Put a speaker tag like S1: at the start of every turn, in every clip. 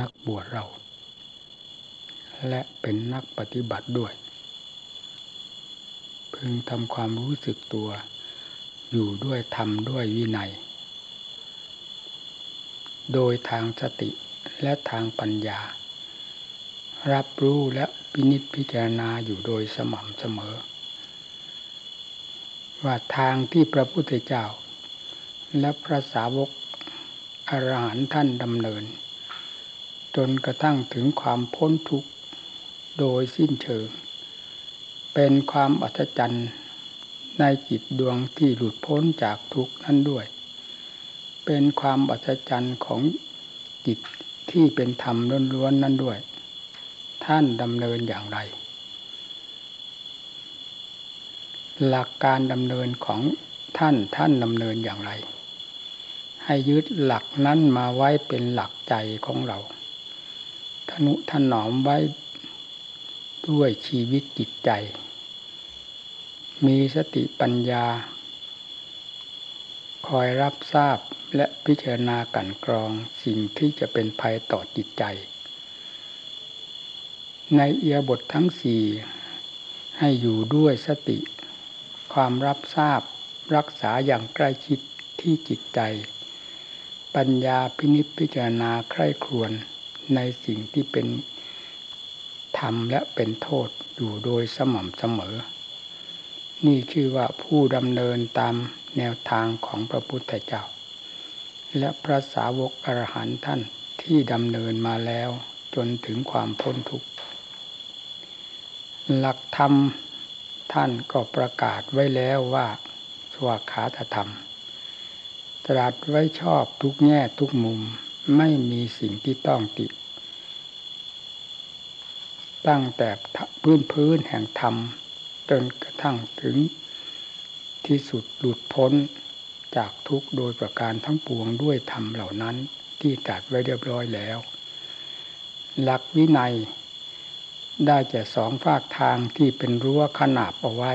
S1: นักบวชเรา และเป็นนักปฏิบัติด้วย พึงทำความรู้สึกตัว อยู่ด้วยธรรมด้วยวินัย โดยทางสติและทางปัญญา รับรู้และพินิจพิจารณาอยู่โดยสม่ำเสมอ ว่าทางที่พระพุทธเจ้า และพระสาวกอรหันต์ท่านดำเนิน จนกระทั่งถึงความพ้นทุกข์โดยสิ้นเชิง เป็นความอัศจรรย์ในจิตดวงที่หลุดพ้นจากทุกข์นั้นด้วย เป็นความอัศจรรย์ของจิตที่เป็นธรรมล้วนๆนั้นด้วย ท่านดำเนินอย่างไร หลักการดำเนินของท่านท่านดำเนินอย่างไร ให้ยึดหลักนั้นมาไว้เป็นหลักใจของเรา นุถนอมไว้ด้วยชีวิตจิตใจ มีสติปัญญา คอยรับทราบและพิจารณากันกรองสิ่งที่จะเป็นภัยต่อจิตใจ ในเอียบททั้งสี่ให้อยู่ด้วยสติ ความรับทราบรักษาอย่างใกล้ชิดที่จิตใจ ปัญญาพินิจพิจารณาใคร่ครวญ ในสิ่งที่เป็นธรรมและเป็นโทษอยู่โดยสม่ำเสมอ นี่ชื่อว่าผู้ดำเนินตามแนวทางของพระพุทธเจ้า และพระสาวกอรหันต์ท่านที่ดำเนินมาแล้วจนถึงความพ้นทุกข์ หลักธรรมท่านก็ประกาศไว้แล้วว่าสวากขาธรรม ตรัสไว้ชอบทุกแง่ทุกมุมไม่มีสิ่งที่ต้องติ ตั้งแต่พื้นพื้นแห่งธรรม จนกระทั่งถึงที่สุดหลุดพ้นจากทุกโดยประการทั้งปวงด้วยธรรมเหล่านั้นที่ตัดไว้เรียบร้อยแล้ว หลักวินัย ได้แก่สองฝากทางที่เป็นรั้วขนาบเอาไว้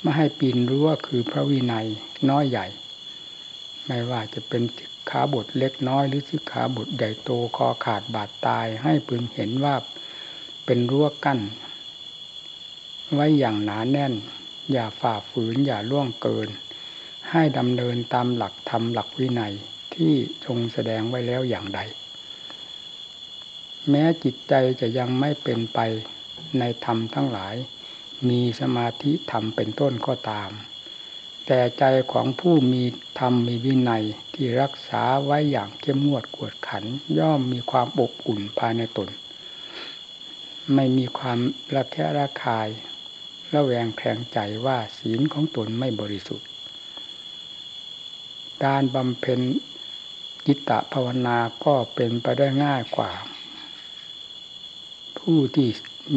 S1: ไม่ให้ปีนรั้วคือพระวินัยน้อยใหญ่ ไม่ว่าจะเป็นสิกขาบทเล็กน้อยหรือสิกขาบทใหญ่โตคอขาดบาดตายให้พึงเห็นว่า เป็นรั้วกั้น ไว้อย่างหนาแน่น อย่าฝ่าฝืนอย่าล่วงเกิน ให้ดำเนินตามหลักธรรมหลักวินัยที่ทรงแสดงไว้แล้วอย่างใด แม้จิตใจจะยังไม่เป็นไปในธรรมทั้งหลาย มีสมาธิธรรมเป็นต้นก็ตาม แต่ใจของผู้มีธรรมมีวินัยที่รักษาไว้อย่างเข้มงวดกวดขัน ย่อมมีความอบอุ่นภายในตน ไม่มีความระแคะระคายระแวงแข็งใจว่าศีลของตนไม่บริสุทธิ์ การบำเพ็ญจิตตภาวนาก็เป็นไปได้ง่ายกว่า ผู้ที่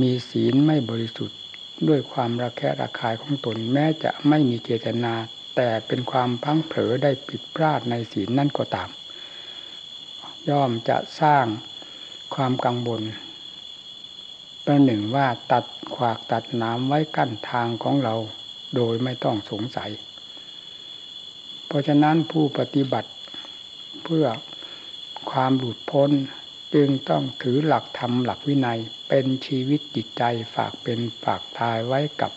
S1: มีศีลไม่บริสุทธิ์ ด้วยความระแคะระคายของตนแม้จะไม่มีเจตนา แต่เป็นความพังเผลอได้ผิดพลาดในศีลนั่นก็ตาม ย่อมจะสร้างความกังวล ประหนึ่งว่าตัดขวากตัดน้ำไว้กั้นทางของเราโดยไม่ต้องสงสัย เพราะฉะนั้นผู้ปฏิบัติเพื่อความหลุดพ้นจึงต้องถือหลักธรรมหลักวินัยเป็นชีวิตจิตใจฝากเป็นฝากทายไว้กับ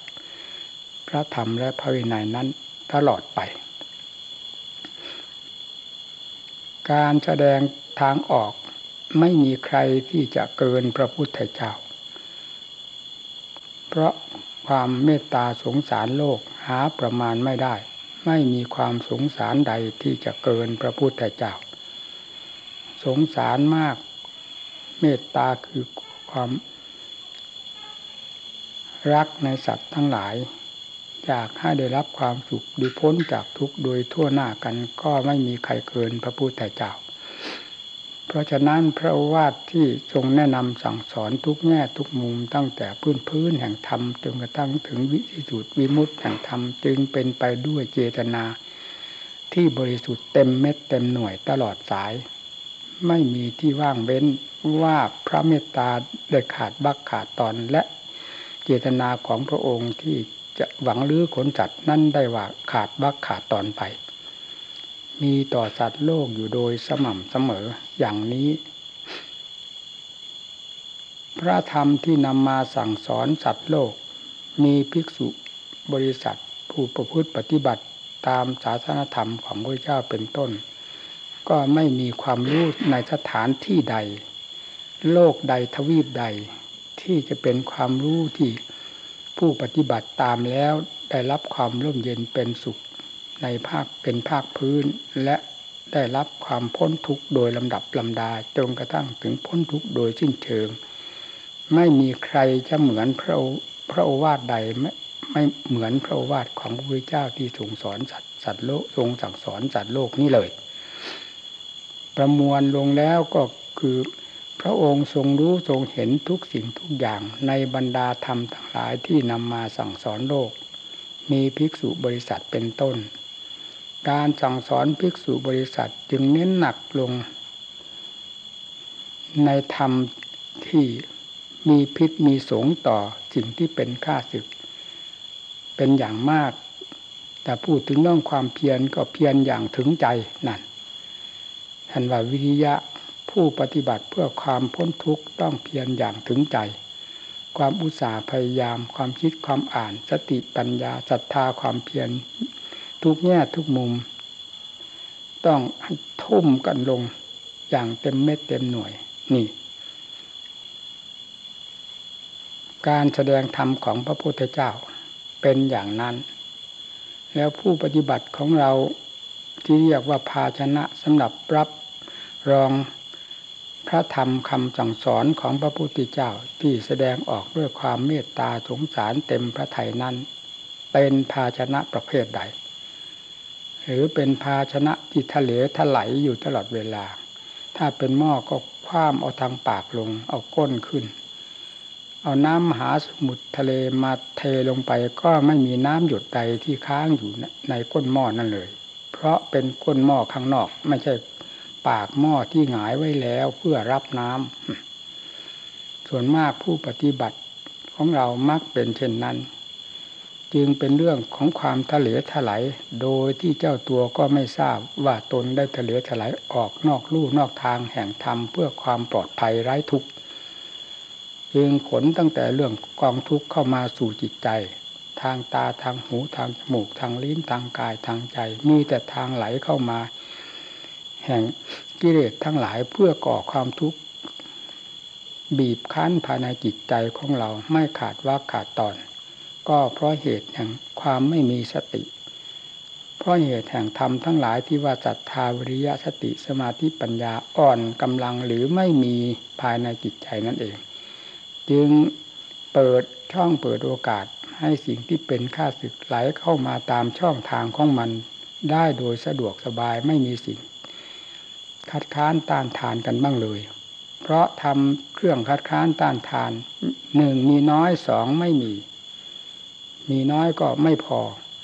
S1: พระธรรมและพระวินัยนั้นตลอดไป การแสดงทางออกไม่มีใครที่จะเกินพระพุทธเจ้า เพราะความเมตตาสงสารโลกหาประมาณไม่ได้ ไม่มีความสงสารใดที่จะเกินพระพุทธเจ้า สงสารมาก เมตตาคือความรักในสัตว์ทั้งหลาย อยากให้ได้รับความสุขดูพ้นจากทุกข์โดยทั่วหน้ากันก็ไม่มีใครเกินพระพุทธเจ้า เพราะฉะนั้นพระวาทที่ทรงแนะนำสั่งสอนทุกแง่ทุกมุมตั้งแต่พื้นพื้นแห่งธรรมจนกระทั่งถึงวิสุทธิวิมุตติแห่งธรรมจึงเป็นไปด้วยเจตนา ที่บริสุทธิ์เต็มเม็ดเต็มหน่วยตลอดสาย ไม่มีที่ว่างเว้นว่าพระเมตตาได้ขาดบักขาดตอนและเจตนาของพระองค์ที่จะหวังลื้อขนจัดนั่นได้ว่าขาดบักขาดตอนไป มีต่อสัตว์โลกอยู่โดยสม่ำเสมออย่างนี้ พระธรรมที่นำมาสั่งสอนสัตว์โลก มีภิกษุบริษัทผู้ประพฤติปฏิบัติตามศาสนธรรมของพระเจ้าเป็นต้น ก็ไม่มีความรู้ในสถานที่ใด โลกใดทวีปใด ที่จะเป็นความรู้ที่ผู้ปฏิบัติตามแล้วได้รับความร่มเย็นเป็นสุข ในภาคเป็นภาคพื้น และได้รับความพ้นทุกข์โดยลำดับลำดาจนกระทั่งถึงพ้นทุกข์โดยสิ้นเชิง ไม่มีใครจะเหมือนพระพระโอวาทใดไม่ไม่เหมือนพระโอวาทของพระพุทธเจ้าที่ทรงสอนสัตว์สัตว์โลกทรงสั่งสอนสัตว์โลกนี้เลย ประมวลลงแล้วก็คือพระองค์ทรงรู้ทรงเห็นทุกสิ่งทุกอย่างในบรรดาธรรมทั้งหลายที่นำมาสั่งสอนโลก มีภิกษุบริษัทเป็นต้น การสั่งสอนภิกษุบริษัทจึงเน้นหนักลง ในธรรมที่มีพิษมีสงต่อสิ่งที่เป็นข้าศึก เป็นอย่างมาก แต่พูดถึงเรื่องความเพียรก็เพียรอย่างถึงใจนั่นท่านว่าวิทยะผู้ปฏิบัติเพื่อความพ้นทุกข์ต้องเพียรอย่างถึงใจ ความอุตสาห์พยายาม ความคิดความอ่าน สติปัญญาศรัทธาความเพียร ทุกแง่ทุกมุม ต้องทุ่มกันลงอย่างเต็มเม็ดเต็มหน่วย นี่ การแสดงธรรมของพระพุทธเจ้าเป็นอย่างนั้น แล้วผู้ปฏิบัติของเราที่เรียกว่าภาชนะสำหรับรับรองพระธรรมคำสั่งสอนของพระพุทธเจ้าที่แสดงออกด้วยความเมตตาสงสารเต็มพระทัยนั้น เป็นภาชนะประเภทใด หรือเป็นภาชนะที่ทะเลถลายอยู่ตลอดเวลา ถ้าเป็นหม้อก็คว้ามเอาทางปากลง เอาก้นขึ้น เอาน้ำมหาสมุทรทะเลมาเทลงไปก็ไม่มีน้ำหยดใดที่ค้างอยู่ในก้นหม้อนั่นเลย เพราะเป็นก้นหม้อข้างนอก ไม่ใช่ปากหม้อที่หงายไว้แล้วเพื่อรับน้ำส่วนมากผู้ปฏิบัติของเรามักเป็นเช่นนั้น จึงเป็นเรื่องของความทะเลถลายโดยที่เจ้าตัวก็ไม่ทราบว่าตนได้ทะเลถลายออกนอกลู่นอกทางแห่งธรรมเพื่อความปลอดภัยไร้ทุกข์จึงขนตั้งแต่เรื่องกองทุกข์เข้ามาสู่จิตใจ ทางตาทางหูทางจมูกทางลิ้นทางกายทางใจ มีแต่ทางไหลเข้ามา แห่งกิเลสทั้งหลายเพื่อก่อความทุกข์บีบคั้นภายในจิตใจของเราไม่ขาดว่าขาดตอน ก็เพราะเหตุแห่งความไม่มีสติ เพราะเหตุแห่งธรรมทั้งหลายที่ว่าจัตทาวิริยะสติสมาธิปัญญาอ่อนกำลังหรือไม่มีภายในจิตใจนั่นเอง จึงเปิดช่องเปิดโอกาสให้สิ่งที่เป็นข้าศึกไหลเข้ามาตามช่องทางของมันได้โดยสะดวกสบายไม่มีสิ่ง คัดค้านต้านทานกันบ้างเลย เพราะทำเครื่องคัดค้านต้านทานหนึ่งมีน้อยสองไม่มี มีน้อยก็ไม่พอ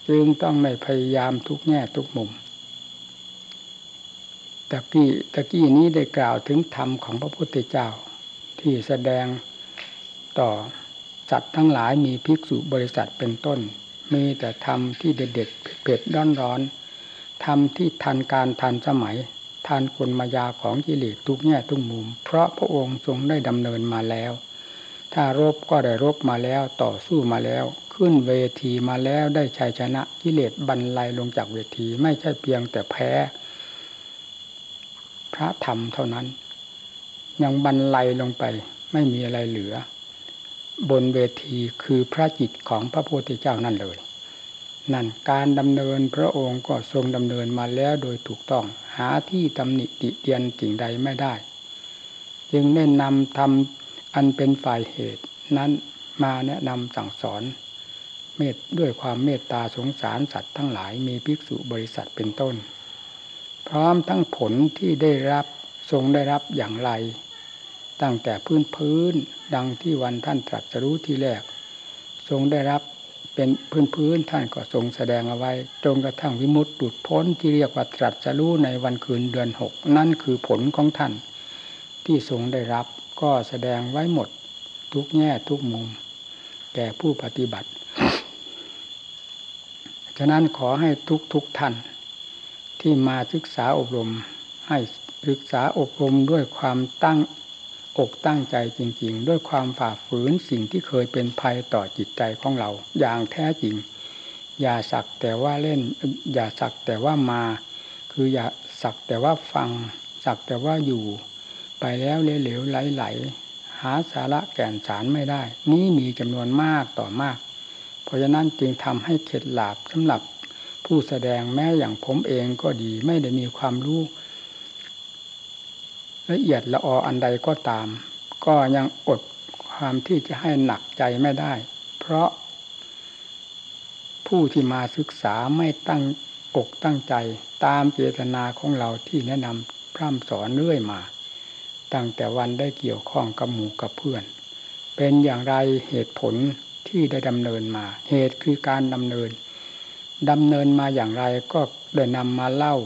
S1: จึงต้องในพยายามทุกแง่ทุกมุมตะกี้ตะกี้นี้ได้กล่าวถึงธรรมของพระพุทธเจ้า ที่แสดงต่อจัดทั้งหลายมีภิกษุบริษัทเป็นต้น มีแต่ธรรมที่เด็ดๆเผ็ดร้อนร้อนธรรมที่ทันการทันสมัยทานคนมายาของกิเลสทุกแง่ทุกมุม เพราะพระองค์ทรงได้ดำเนินมาแล้ว ถ้ารบก็ได้รบมาแล้วต่อสู้มาแล้ว ขึ้นเวทีมาแล้วได้ชัยชนะกิเลสบรรลัยลงจากเวทีไม่ใช่เพียงแต่แพ้ พระธรรมเท่านั้น ยังบรรลัยลงไปไม่มีอะไรเหลือ บนเวทีคือพระจิตของพระพุทธเจ้านั่นเลย นั่นการดำเนินพระองค์ก็ทรงดำเนินมาแล้วโดยถูกต้อง หาที่ตำหนิติเตียนสิ่งใดไม่ได้ จึงได้นำทำอันเป็นฝ่ายเหตุนั้นมาแนะนำสั่งสอน เมตด้วยความเมตตาสงสารสัตว์ทั้งหลายมีภิกษุบริษัทเป็นต้น พร้อมทั้งผลที่ได้รับทรงได้รับอย่างไร ตั้งแต่พื้นพื้นดังที่วันท่านตรัสรู้ที่แรก ทรงได้รับเป็นพื้นพื้นท่านก็ทรงแสดงเอาไว้จนกระทั่งวิมุตติดุดพ้นที่เรียกว่าตรัสรู้ในวันคืนเดือนหกนั่นคือผลของท่าน ที่ทรงได้รับก็แสดงไว้หมดทุกแง่ทุกมุม แก่ผู้ปฏิบัติ ฉะนั้นขอให้ทุกทุกท่าน ที่มาศึกษาอบรม ให้ศึกษาอบรมด้วยความตั้งอกตั้งใจจริง ๆ ด้วยความฝ่าฝืนสิ่งที่เคยเป็นภัยต่อจิตใจของเรา อย่างแท้จริง อย่าสักแต่ว่าเล่น อย่าสักแต่ว่ามา คืออย่าสักแต่ว่าฟัง สักแต่ว่าอยู่ ไปแล้วเหลวๆไหลๆหาสาระแก่นสารไม่ได้ นี้มีจำนวนมากต่อมาก เพราะฉะนั้นจึงทำให้เข็ดหลาบสำหรับผู้แสดงแม้อย่างผมเองก็ดีไม่ได้มีความรู้ละเอียดละอออันใดก็ตาม ก็ยังอดความที่จะให้หนักใจไม่ได้ เพราะผู้ที่มาศึกษาไม่ตั้งอกตั้งใจตามเจตนาของเราที่แนะนำพร่ำสอนเรื่อยมา ตั้งแต่วันได้เกี่ยวข้องกับหมู่กับเพื่อน เป็นอย่างไรเหตุผล ที่ได้ดำเนินมา เหตุคือการดำเนินดำเนินมาอย่างไรก็ได้นำมาเล่า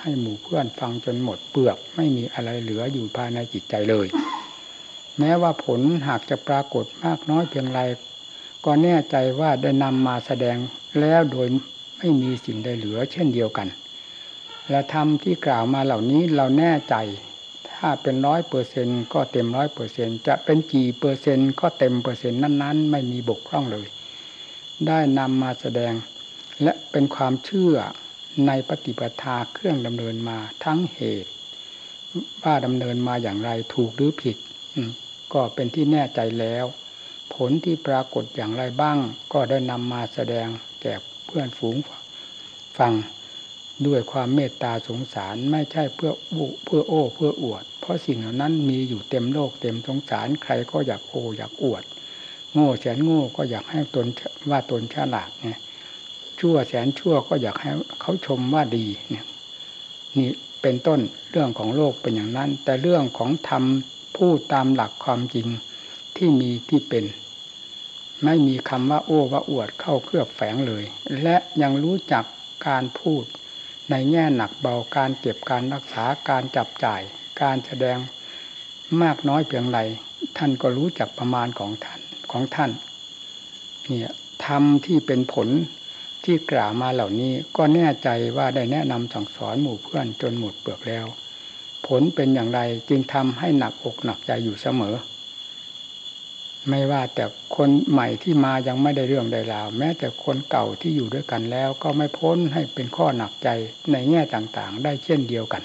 S1: ให้หมู่เพื่อนฟังจนหมดเปลือก ไม่มีอะไรเหลืออยู่ภายในจิตใจเลย แม้ว่าผลหากจะปรากฏมากน้อยเพียงไรก็แน่ใจว่าได้นำมาแสดงแล้วโดยไม่มีสิ่งใดเหลือเช่นเดียวกัน และธรรมที่กล่าวมาเหล่านี้เราแน่ใจ ถ้าเป็นร้อยเปอร์เซ็นก็เต็มร้อยเปอร์เซ็นจะเป็นกี่เปอร์เซ็นต์ก็เต็มเปอร์เซ็นต์นั้น ๆ ไม่มีบกพร่องเลย ได้นำมาแสดง และเป็นความเชื่อในปฏิปทาเครื่องดำเนินมาทั้งเหตุ ว่าดำเนินมาอย่างไรถูกหรือผิดก็เป็นที่แน่ใจแล้ว ผลที่ปรากฏอย่างไรบ้าง ก็ได้นำมาแสดงแก่เพื่อนฝูงฟัง ด้วยความเมตตาสงสารไม่ใช่เพื่อเพื่อโอ้เพื่ออวด เพราะสิ่งเหล่านั้นมีอยู่เต็มโลกเต็มสงสารใครก็อยากโอ้อยากอวด โง่แสนโง่ก็อยากให้ตนว่าตนฉลาดเนี่ยชั่วแสนชั่วก็อยากให้เขาชมว่าดีเนี่ยนี่เป็นต้นเรื่องของโลกเป็นอย่างนั้น แต่เรื่องของธรรมพูดตามหลักความจริงที่มีที่เป็น ไม่มีคำว่าโอ้ว่าอวดเข้าเครือบแฝงเลย และยังรู้จักการพูด ในแง่หนักเบาการเก็บการรักษาการจับจ่าย การแสดงมากน้อยเพียงไรท่านก็รู้จักประมาณของท่านของท่าน เนี่ยธรรมที่เป็นผลที่กล่าวมาเหล่านี้ก็แน่ใจว่าได้แนะนำสั่งสอนหมู่เพื่อนจนหมดเปลือกแล้ว ผลเป็นอย่างไรจึงทำให้หนักอกหนักใจอยู่เสมอ ไม่ว่าแต่คนใหม่ที่มายังไม่ได้เรื่องใดราวแม้แต่คนเก่าที่อยู่ด้วยกันแล้ว ก็ไม่พ้นให้เป็นข้อหนักใจในแง่ต่างๆ ได้เช่นเดียวกัน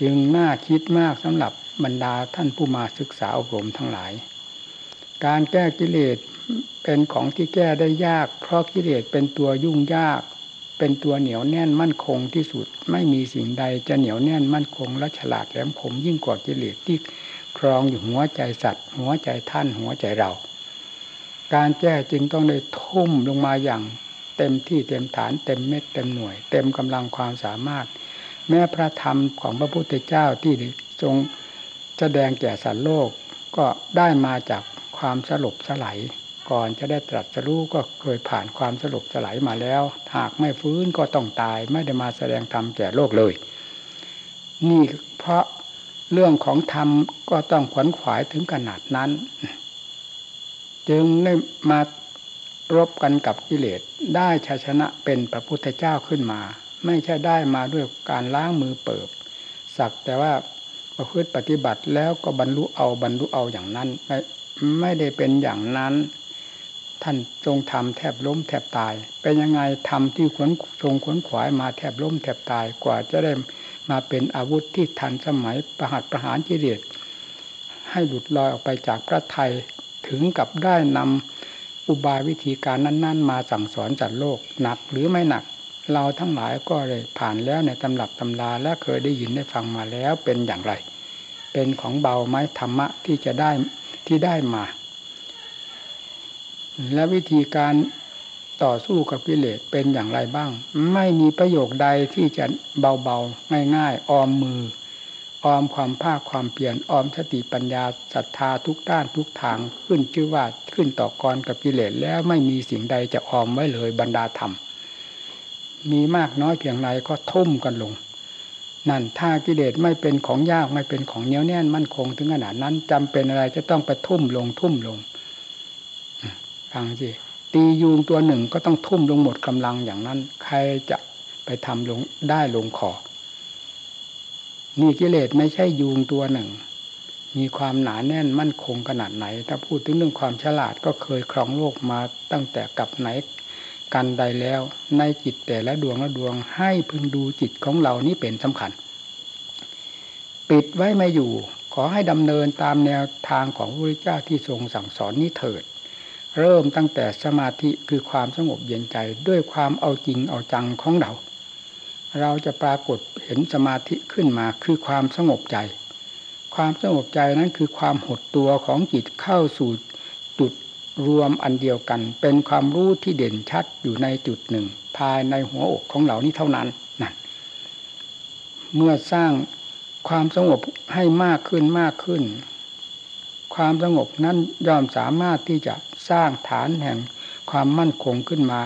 S1: จึงน่าคิดมากสำหรับบรรดาท่านผู้มาศึกษาอบรมทั้งหลาย การแก้กิเลสเป็นของที่แก้ได้ยาก เพราะกิเลสเป็นตัวยุ่งยาก เป็นตัวเหนียวแน่นมั่นคงที่สุด ไม่มีสิ่งใดจะเหนียวแน่นมั่นคงและฉลาดแหลมคมยิ่งกว่ากิเลสที่ ครองอยู่หัวใจสัตว์ หัวใจท่านหัวใจเรา การแก้จึงต้องได้ทุ่มลงมาอย่างเต็มที่เต็มฐานเต็มเม็ดเต็มหน่วย เต็มกำลังความสามารถ แม้พระธรรมของพระพุทธเจ้าที่ทรงแสดงแก่สัตว์โลกก็ได้มาจากความสลบสลายก่อนจะได้ตรัสรู้ก็เคยผ่านความสลบสลายมาแล้ว หากไม่ฟื้นก็ต้องตายไม่ได้มาแสดงธรรมแก่โลกเลย นี่เพราะ เรื่องของธรรมก็ต้องขวนขวายถึงขนาดนั้น จึงได้มารบกันกับกิเลสได้ชัยชนะเป็นพระพุทธเจ้าขึ้นมา ไม่ใช่ได้มาด้วยการล้างมือเปิบ สักแต่ว่าประพฤติปฏิบัติแล้วก็บรรลุเอาบรรลุเอาอย่างนั้น ไม่ไม่ได้เป็นอย่างนั้น ท่านทรงทำแทบล้มแทบตาย เป็นยังไงทำที่ขวนทรงขวนขวายมาแทบล้มแทบตายกว่าจะได้ มาเป็นอาวุธที่ทันสมัยประหัตประหารจิเดชให้หลุดลอยออกไปจากพระไทยถึงกับได้นำอุบายวิธีการนั้น ๆ มาสั่งสอนจัดโลกหนักหรือไม่หนัก เราทั้งหลายก็เลยผ่านแล้วในตำรับตำราและเคยได้ยินได้ฟังมาแล้วเป็นอย่างไร เป็นของเบาไหมธรรมะที่จะได้ที่ได้มา และวิธีการ ต่อสู้กับกิเลสเป็นอย่างไรบ้าง ไม่มีประโยคใดที่จะเบาๆ ง่ายๆ ออมมือ ออมความภาคความเปลี่ยนออมสติปัญญาศรัทธาทุกด้านทุกทางขึ้นชื่อว่าขึ้นต่อกรกับกิเลสแล้วไม่มีสิ่งใดจะออมไว้เลยบรรดาธรรม มีมากน้อยเพียงไรก็ทุ่มกันลง นั่นถ้ากิเลสไม่เป็นของยากไม่เป็นของเหนียวแน่นมั่นคงถึงขนาดนั้นจำเป็นอะไรจะต้องไปทุ่มลงทุ่มลงฟังสิ ตียูงตัวหนึ่งก็ต้องทุ่มลงหมดกำลังอย่างนั้น ใครจะไปทำลงได้ลงคอนี่กิเลสไม่ใช่ยูงตัวหนึ่ง มีความหนาแน่นมั่นคงขนาดไหน ถ้าพูดถึงเรื่องความฉลาดก็เคยครองโลกมาตั้งแต่กับไหนกันใดแล้ว ในจิตแต่ละดวงละดวงให้พึงดูจิตของเรานี่เป็นสำคัญ ปิดไว้ไม่อยู่ ขอให้ดำเนินตามแนวทางของพระพุทธเจ้าที่ทรงสั่งสอนนี้เถิด เริ่มตั้งแต่สมาธิคือความสงบเย็นใจด้วยความเอาจริงเอาจังของเรา เราจะปรากฏเห็นสมาธิขึ้นมาคือความสงบใจ ความสงบใจนั้นคือความหดตัวของจิตเข้าสู่จุดรวมอันเดียวกัน เป็นความรู้ที่เด่นชัดอยู่ในจุดหนึ่ง ภายในหัวอกของเรานี้เท่านั้นนั่นเมื่อสร้างความสงบให้มากขึ้นมากขึ้น ความสงบนั้นย่อมสามารถที่จะสร้างฐานแห่งความมั่นคงขึ้นมา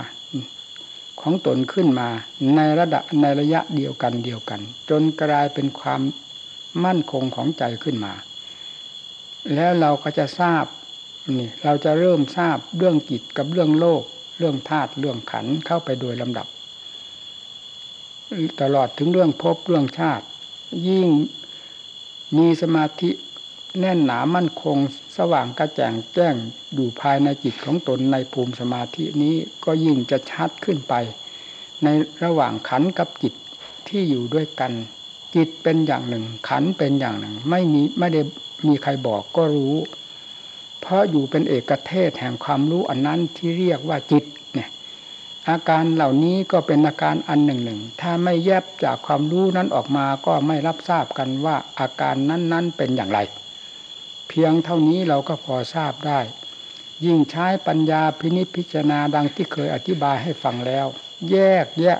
S1: ของตนขึ้นมาในระดับในระยะเดียวกันเดียวกัน จนกลายเป็นความมั่นคงของใจขึ้นมา แล้วเราก็จะทราบนี่เราจะเริ่มทราบเรื่องจิตกับเรื่องโลก เรื่องธาตุเรื่องขันเข้าไปโดยลำดับ ตลอดถึงเรื่องภพเรื่องชาติ ยิ่งมีสมาธิ แน่นหนามั่นคงสว่างกระจ่างแจ้งอยู่ภายในจิตของตนในภูมิสมาธินี้ก็ยิ่งจะชัดขึ้นไป ในระหว่างขันกับจิตที่อยู่ด้วยกัน จิตเป็นอย่างหนึ่ง ขันเป็นอย่างหนึ่ง ไม่มีไม่ได้มีใครบอกก็รู้ เพราะอยู่เป็นเอกเทศแห่งความรู้อันนั้นที่เรียกว่าจิตเนี่ยอาการเหล่านี้ก็เป็นอาการอันหนึ่งหนึ่ง ถ้าไม่แยบจากความรู้นั้นออกมาก็ไม่รับทราบกันว่าอาการนั้นๆเป็นอย่างไร เพียงเท่านี้เราก็พอทราบได้ ยิ่งใช้ปัญญาพินิจพิจารณาดังที่เคยอธิบายให้ฟังแล้ว แยกแยะ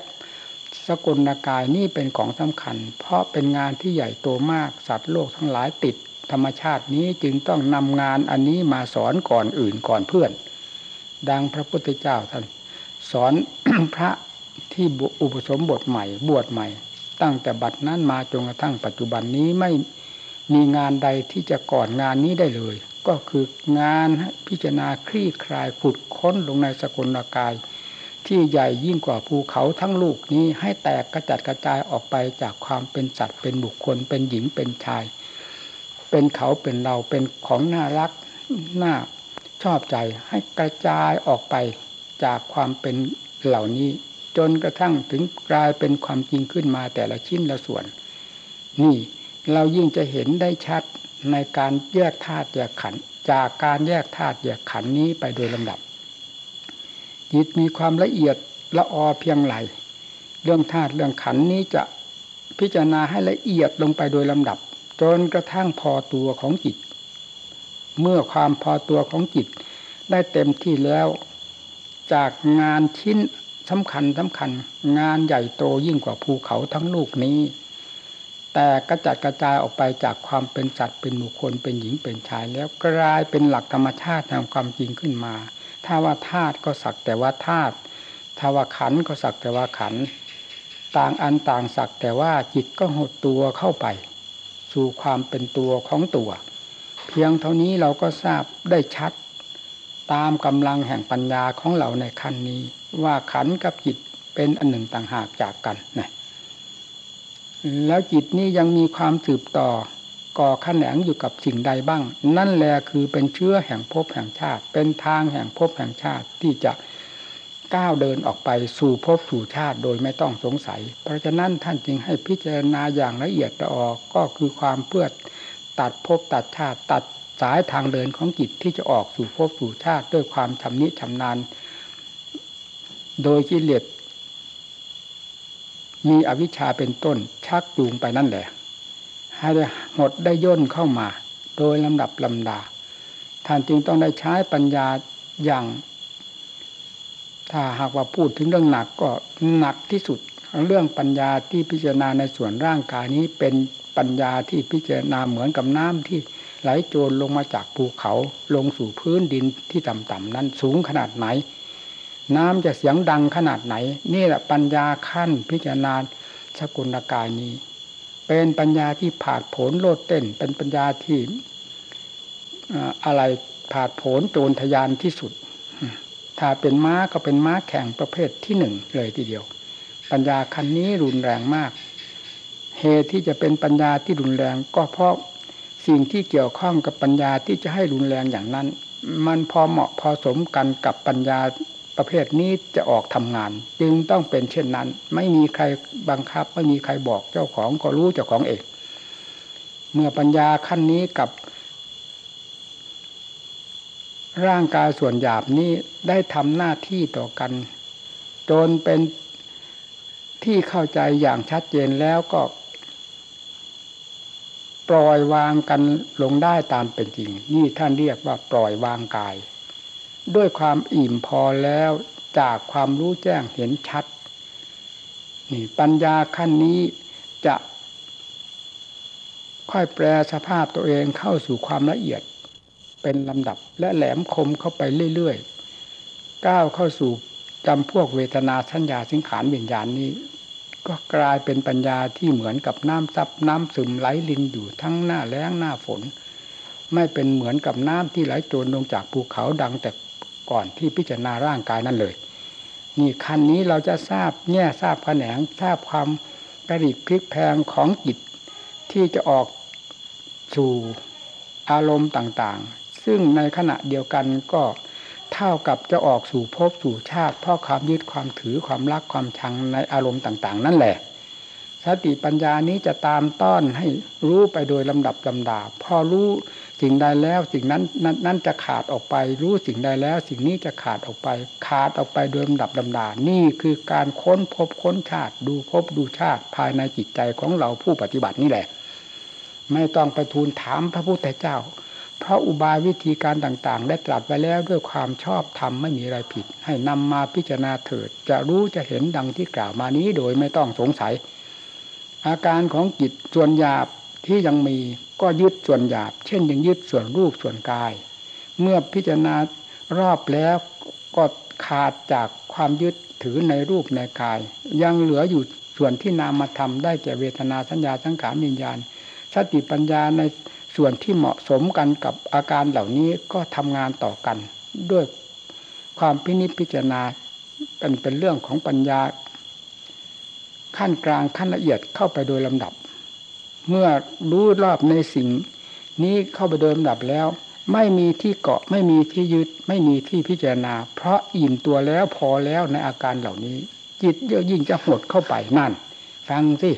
S1: สกุลกายนี่เป็นของสำคัญ เพราะเป็นงานที่ใหญ่โตมากสัตว์โลกทั้งหลายติด ธรรมชาตินี้จึงต้องนำงานอันนี้มาสอนก่อนอื่นก่อนเพื่อน ดังพระพุทธเจ้าท่านสอนพระที่อุปสมบทใหม่บวชใหม่ ตั้งแต่บัดนั้นมาจนกระทั่งปัจจุบันนี้ไม่ มีงานใดที่จะก่อนงานนี้ได้เลย ก็คืองานพิจารณาคลี่คลายขุดค้นลงในสกลกาย ที่ใหญ่ยิ่งกว่าภูเขาทั้งลูกนี้ให้แตกกระจัดกระจายออกไปจากความเป็นสัตว์เป็นบุคคลเป็นหญิงเป็นชาย เป็นเขาเป็นเราเป็นของน่ารักน่าชอบใจให้กระจายออกไปจากความเป็นเหล่านี้ จนกระทั่งถึงกลายเป็นความจริงขึ้นมาแต่ละชิ้นละส่วน นี่ เรายิ่งจะเห็นได้ชัดในการแยกธาตุแยกขันจากการแยกธาตุแยกขันนี้ไปโดยลำดับ จิตมีความละเอียดละออเพียงไรเรื่องธาตุเรื่องขันนี้จะพิจารณาให้ละเอียดลงไปโดยลำดับ จนกระทั่งพอตัวของจิต เมื่อความพอตัวของจิต ได้เต็มที่แล้ว จากงานชิ้นสำคัญสำคัญ งานใหญ่โตยิ่งกว่าภูเขาทั้งลูกนี้ แต่กระจัดกระจายออกไปจากความเป็นสัตว์เป็นบุคคลเป็นหญิงเป็นชาย แล้วกลายเป็นหลักธรรมชาติแห่งความจริงขึ้นมา ถ้าว่าธาตุก็สักแต่ว่าธาตุถ้าว่าขันก็สักแต่ว่าขันต่างอันต่างสักแต่ว่าจิตก็หดตัวเข้าไป สู่ความเป็นตัวของตัว เพียงเท่านี้เราก็ทราบได้ชัด ตามกำลังแห่งปัญญาของเราในขั้นนี้ ว่าขันกับจิตเป็นอันหนึ่งต่างหากจากกันนะ แล้วจิตนี้ยังมีความสืบต่อ ก่อขนงอยู่กับสิ่งใดบ้าง นั่นแหละคือเป็นเชื้อแห่งภพแห่งชาติ เป็นทางแห่งภพแห่งชาติที่จะก้าวเดินออกไปสู่ภพสู่ชาติโดยไม่ต้องสงสัย เพราะฉะนั้นท่านจึงให้พิจารณาอย่างละเอียดละออกก็คือความเพื่อตัดภพตัดชาติตัดสายทางเดินของจิตที่จะออกสู่ภพสู่ชาติด้วยความชำนิชำนาญ โดยกิเลส มีอวิชชาเป็นต้นชักจูงไปนั่นแหละ ให้ได้หมดได้ย่นเข้ามา โดยลำดับลำดา ท่านจึงต้องได้ใช้ปัญญาอย่าง ถ้าหากว่าพูดถึงเรื่องหนักก็หนักที่สุดเรื่องปัญญาที่พิจารณาในส่วนร่างกายนี้เป็นปัญญาที่พิจารณาเหมือนกับน้ำที่ไหลโจรลงมาจากภูเขาลงสู่พื้นดินที่ต่ำๆนั้นสูงขนาดไหน น้ำจะเสียงดังขนาดไหน นี่แหละปัญญาขั้นพิจารณาสกุลกายนี้ เป็นปัญญาที่ผาดผลโลดเต้น เป็นปัญญาที่อะไรผาดผลโจรทยานที่สุด ถ้าเป็นม้าก็เป็นม้าแข่งประเภทที่หนึ่งเลยทีเดียว ปัญญาคันนี้รุนแรงมาก เหตุที่จะเป็นปัญญาที่รุนแรงก็เพราะสิ่งที่เกี่ยวข้องกับปัญญาที่จะให้รุนแรงอย่างนั้น มันพอเหมาะพอสมกันกับปัญญา ประเภทนี้จะออกทำงาน จึงต้องเป็นเช่นนั้น ไม่มีใครบังคับ ไม่มีใครบอกเจ้าของก็รู้เจ้าของเองเมื่อปัญญาขั้นนี้กับ ร่างกายส่วนหยาบนี้ได้ทำหน้าที่ต่อกัน จนเป็นที่เข้าใจอย่างชัดเจนแล้วก็ ปล่อยวางกันลงได้ตามเป็นจริง นี่ท่านเรียกว่าปล่อยวางกาย ด้วยความอิ่มพอแล้วจากความรู้แจ้งเห็นชัด นี่ปัญญาขั้นนี้จะ ค่อยแปลสภาพตัวเองเข้าสู่ความละเอียดเป็นลำดับและแหลมคมเข้าไปเรื่อยๆก้าวเข้าสู่จำพวกเวทนาสัญญาสิงขารวิญญาณนี้ ก็กลายเป็นปัญญาที่เหมือนกับน้ำซับน้ำซึมไหลลินอยู่ทั้งหน้าแล้งหน้าฝน ไม่เป็นเหมือนกับน้ำที่ไหลโจรลงจากภูเขาดังแต่ ก่อนที่พิจารณาร่างกายนั่นเลย นี่คันนี้เราจะทราบแง่ทราบแขนงทราบความกระดิกพลิกแพงของจิตที่จะออกสู่อารมณ์ต่างๆ ซึ่งในขณะเดียวกันก็เท่ากับจะออกสู่ภพสู่ชาติ เพราะความยึดความถือความรักความชังในอารมณ์ต่าง ๆ นั่นแหละ สติปัญญานี้จะตามต้อนให้รู้ไปโดยลำดับลำดาพอรู้ สิ่งใดแล้วสิ่งนั้นนั้นนนจะขาดออกไป รู้สิ่งใดแล้ว สิ่งนี้จะขาดออกไป ขาดออกไปโดยลำดับลำดา นี่คือการค้นพบค้นชาติ ดูพบดูชาติภายในจิตใจของเราผู้ปฏิบัตินี่แหละ ไม่ต้องไปทูลถามพระพุทธเจ้า เพราะอุบายวิธีการต่างๆ ได้ตรัสไว้แล้วด้วยความชอบธรรมไม่มีอะไรผิด ให้นำมาพิจารณาเถิด จะรู้จะเห็นดังที่กล่าวมานี้โดยไม่ต้องสงสัย อาการของจิตส่วนหยาบ ที่ยังมีก็ยึดส่วนหยาบ เช่นยังยึดส่วนรูปส่วนกาย เมื่อพิจารณารอบแล้วก็ขาดจากความยึดถือในรูปในกาย ยังเหลืออยู่ส่วนที่นามมาทำได้แก่เวทนาสัญญาสังขารวิญญาณ สติปัญญาในส่วนที่เหมาะสมกันกับอาการเหล่านี้ก็ทำงานต่อกัน ด้วยความพินิจพิจารณาเป็นเป็นเรื่องของปัญญา ขั้นกลางขั้นละเอียดเข้าไปโดยลำดับ เมื่อรู้รอบในสิ่ง นี้เข้าไปโดยลำดับแล้ว ไม่มีที่เกาะไม่มีที่ยึด ไม่มีที่พิจารณา เพราะอิ่มตัวแล้วพอแล้วในอาการเหล่านี้ จิตเยอะยิ่งจะหดเข้าไปนั่น ฟังสิ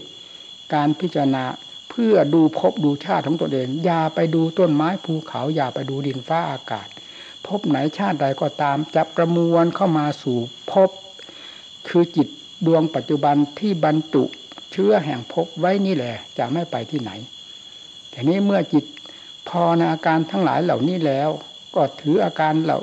S1: การพิจารณาเพื่อดูพบดูชาติของตัวเอง อย่าไปดูต้นไม้ภูเขาอย่าไปดูดินฟ้าอากาศ พบไหนชาติใดก็ตามจะประมวลเข้ามาสู่พบ คือจิตดวงปัจจุบันที่บรรจุ เชื้อแห่งพบไว้นี่แหละจะไม่ไปที่ไหน แต่นี้เมื่อจิตพอในอาการทั้งหลายเหล่านี้แล้ว ก็ถืออาการเหล่า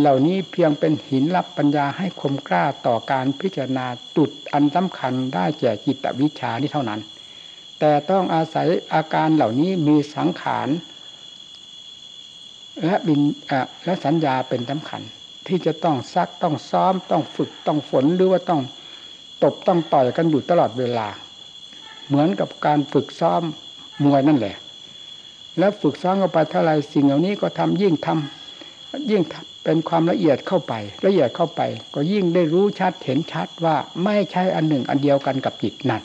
S1: เหล่านี้เพียงเป็นหินรับปัญญาให้คมกล้าต่อการพิจารณาจุดอันสำคัญได้แก่จิตวิชานี้เท่านั้น แต่ต้องอาศัยอาการเหล่านี้มีสังขารและบินและสัญญาเป็นสำคัญ ที่จะต้องซักต้องซ้อมต้องฝึกต้องฝนหรือว่าต้อง ตบต้องต่อยกันอยู่ตลอดเวลา เหมือนกับการฝึกซ้อมมวยนั่นแหละ แล้วฝึกซ้อมเข้าไปเท่าไรสิ่งเหล่านี้ก็ทำยิ่งทำยิ่งเป็นความละเอียดเข้าไป ละเอียดเข้าไป ก็ยิ่งได้รู้ชัดเห็นชัดว่าไม่ใช่อันหนึ่งอันเดียวกันกับจิตนั่น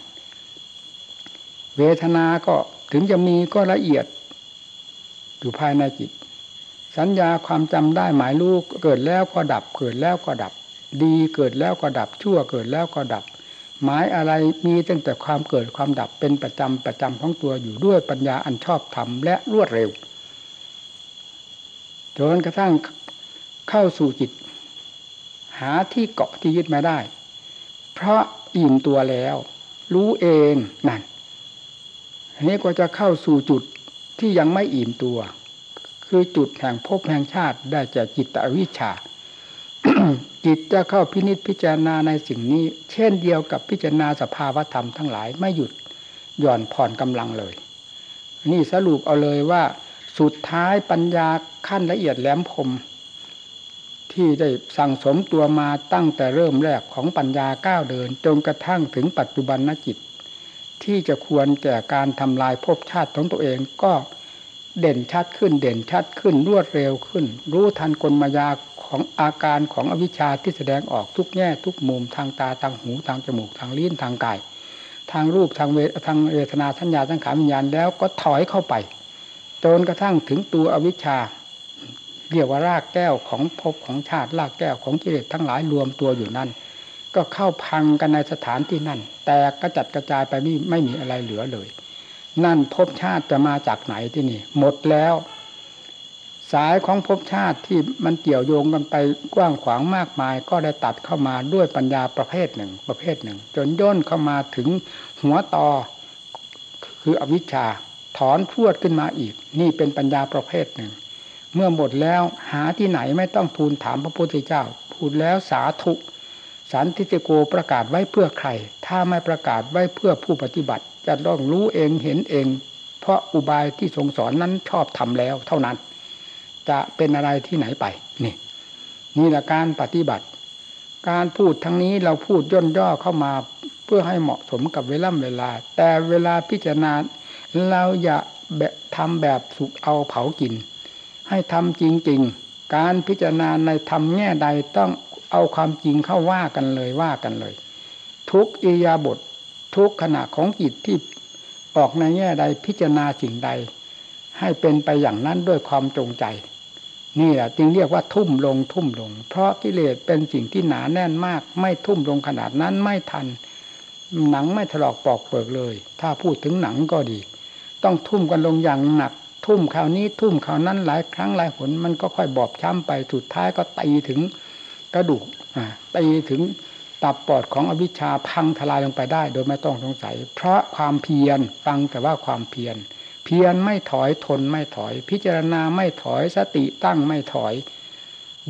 S1: เวทนาก็ถึงจะมีก็ละเอียดอยู่ภายในจิต สัญญาความจำได้หมายรู้เกิดแล้วก็ดับเกิดแล้วก็ดับ ดีเกิดแล้วก็ดับชั่วเกิดแล้วก็ดับ หมายอะไรมีตั้งแต่ความเกิดความดับเป็นประจำประจำของตัวอยู่ด้วยปัญญาอันชอบธรรมและรวดเร็วจนกระทั่งเข้าสู่จิต หาที่เกาะที่ยึดมาได้ เพราะอิ่มตัวแล้ว รู้เองนั่นนี้ก็จะเข้าสู่จุดที่ยังไม่อิ่มตัว คือจุดแห่งภพแห่งชาติได้จากจิตวิชา จิตจะเข้าพินิษพิจารณาในสิ่งนี้ เช่นเดียวกับพิจารณาสภาวธรรมทั้งหลายไม่หยุดหย่อนผ่อนกำลังเลย นี่สรุปเอาเลยว่า สุดท้ายปัญญาขั้นละเอียดแหลมคมที่ได้สั่งสมตัวมาตั้งแต่เริ่มแรกของปัญญาก้าวเดิน จนกระทั่งถึงปัจจุบันนจิต ที่จะควรแก่การทำลายภพชาติของตัวเองก็เด่นชัดขึ้นเด่นชัดขึ้นรวดเร็วขึ้น รู้ทันกลมายา ของอาการของอวิชชาที่แสดงออกทุกแง่ทุกมุมทางตาทางหูทางจมูกทางลิ้นทางกาย ทางรูปทางเวททางเวทนาสัญญาสังขารวิญญาณแล้วก็ถอยเข้าไปจนกระทั่งถึงตัวอวิชชาเรียกว่ารากแก้วของภพของชาติรากแก้วของกิเลสทั้งหลายรวมตัวอยู่นั่น ก็เข้าพังกันในสถานที่นั่น แต่กระจัดกระจายไปไม่ไม่มีอะไรเหลือเลย นั่นภพชาติจะมาจากไหนที่นี่ หมดแล้ว สายของภพชาติที่มันเกี่ยวโยงกันไปกว้างขวางมากมาย ก็ได้ตัดเข้ามาด้วยปัญญาประเภทหนึ่ง ประเภทหนึ่ง จนย่นเข้ามาถึงหัวตอคืออวิชชาถอนพวดขึ้นมาอีก นี่เป็นปัญญาประเภทหนึ่ง เมื่อหมดแล้วหาที่ไหนไม่ต้องทูลถามพระพุทธเจ้าพูดแล้วสาธุสันติโกประกาศไว้เพื่อใคร ถ้าไม่ประกาศไว้เพื่อผู้ปฏิบัติ จะต้องรู้เองเห็นเอง เพราะอุบายที่ทรงสอนนั้นชอบทำแล้วเท่านั้น จะเป็นอะไรที่ไหนไป นี่นี่แหละการปฏิบัติ การพูดทั้งนี้เราพูดย่นย่อเข้ามาเพื่อให้เหมาะสมกับเวลาเวลา แต่เวลาพิจารณาเราอย่าทำแบบสุกเอาเผากิน ให้ทำจริง ๆ การพิจารณาในธรรมแง่ใดต้องเอาความจริงเข้าว่ากันเลยว่ากันเลย ทุกอิยาบททุกขณะของจิตที่ออกในแง่ใดพิจารณาสิ่งใด ให้เป็นไปอย่างนั้นด้วยความจงใจ นี่แหละจึงเรียกว่าทุ่มลงทุ่มลง เพราะกิเลสเป็นสิ่งที่หนาแน่นมาก ไม่ทุ่มลงขนาดนั้นไม่ทัน หนังไม่ถลอกปอกเปิกเลย ถ้าพูดถึงหนังก็ดี ต้องทุ่มกันลงอย่างหนัก ทุ่มคราวนี้ทุ่มคราวนั้นหลายครั้งหลายหนมันก็ค่อยบอบช้ำไปสุดท้ายก็ตีถึงกระดูกตีถึงตับปอดของอวิชชาพังทลายลงไปได้ โดยไม่ต้องสงสัย เพราะความเพียรฟังแต่ว่าความเพียร เพียรไม่ถอยทนไม่ถอย พิจารณาไม่ถอยสติตั้งไม่ถอย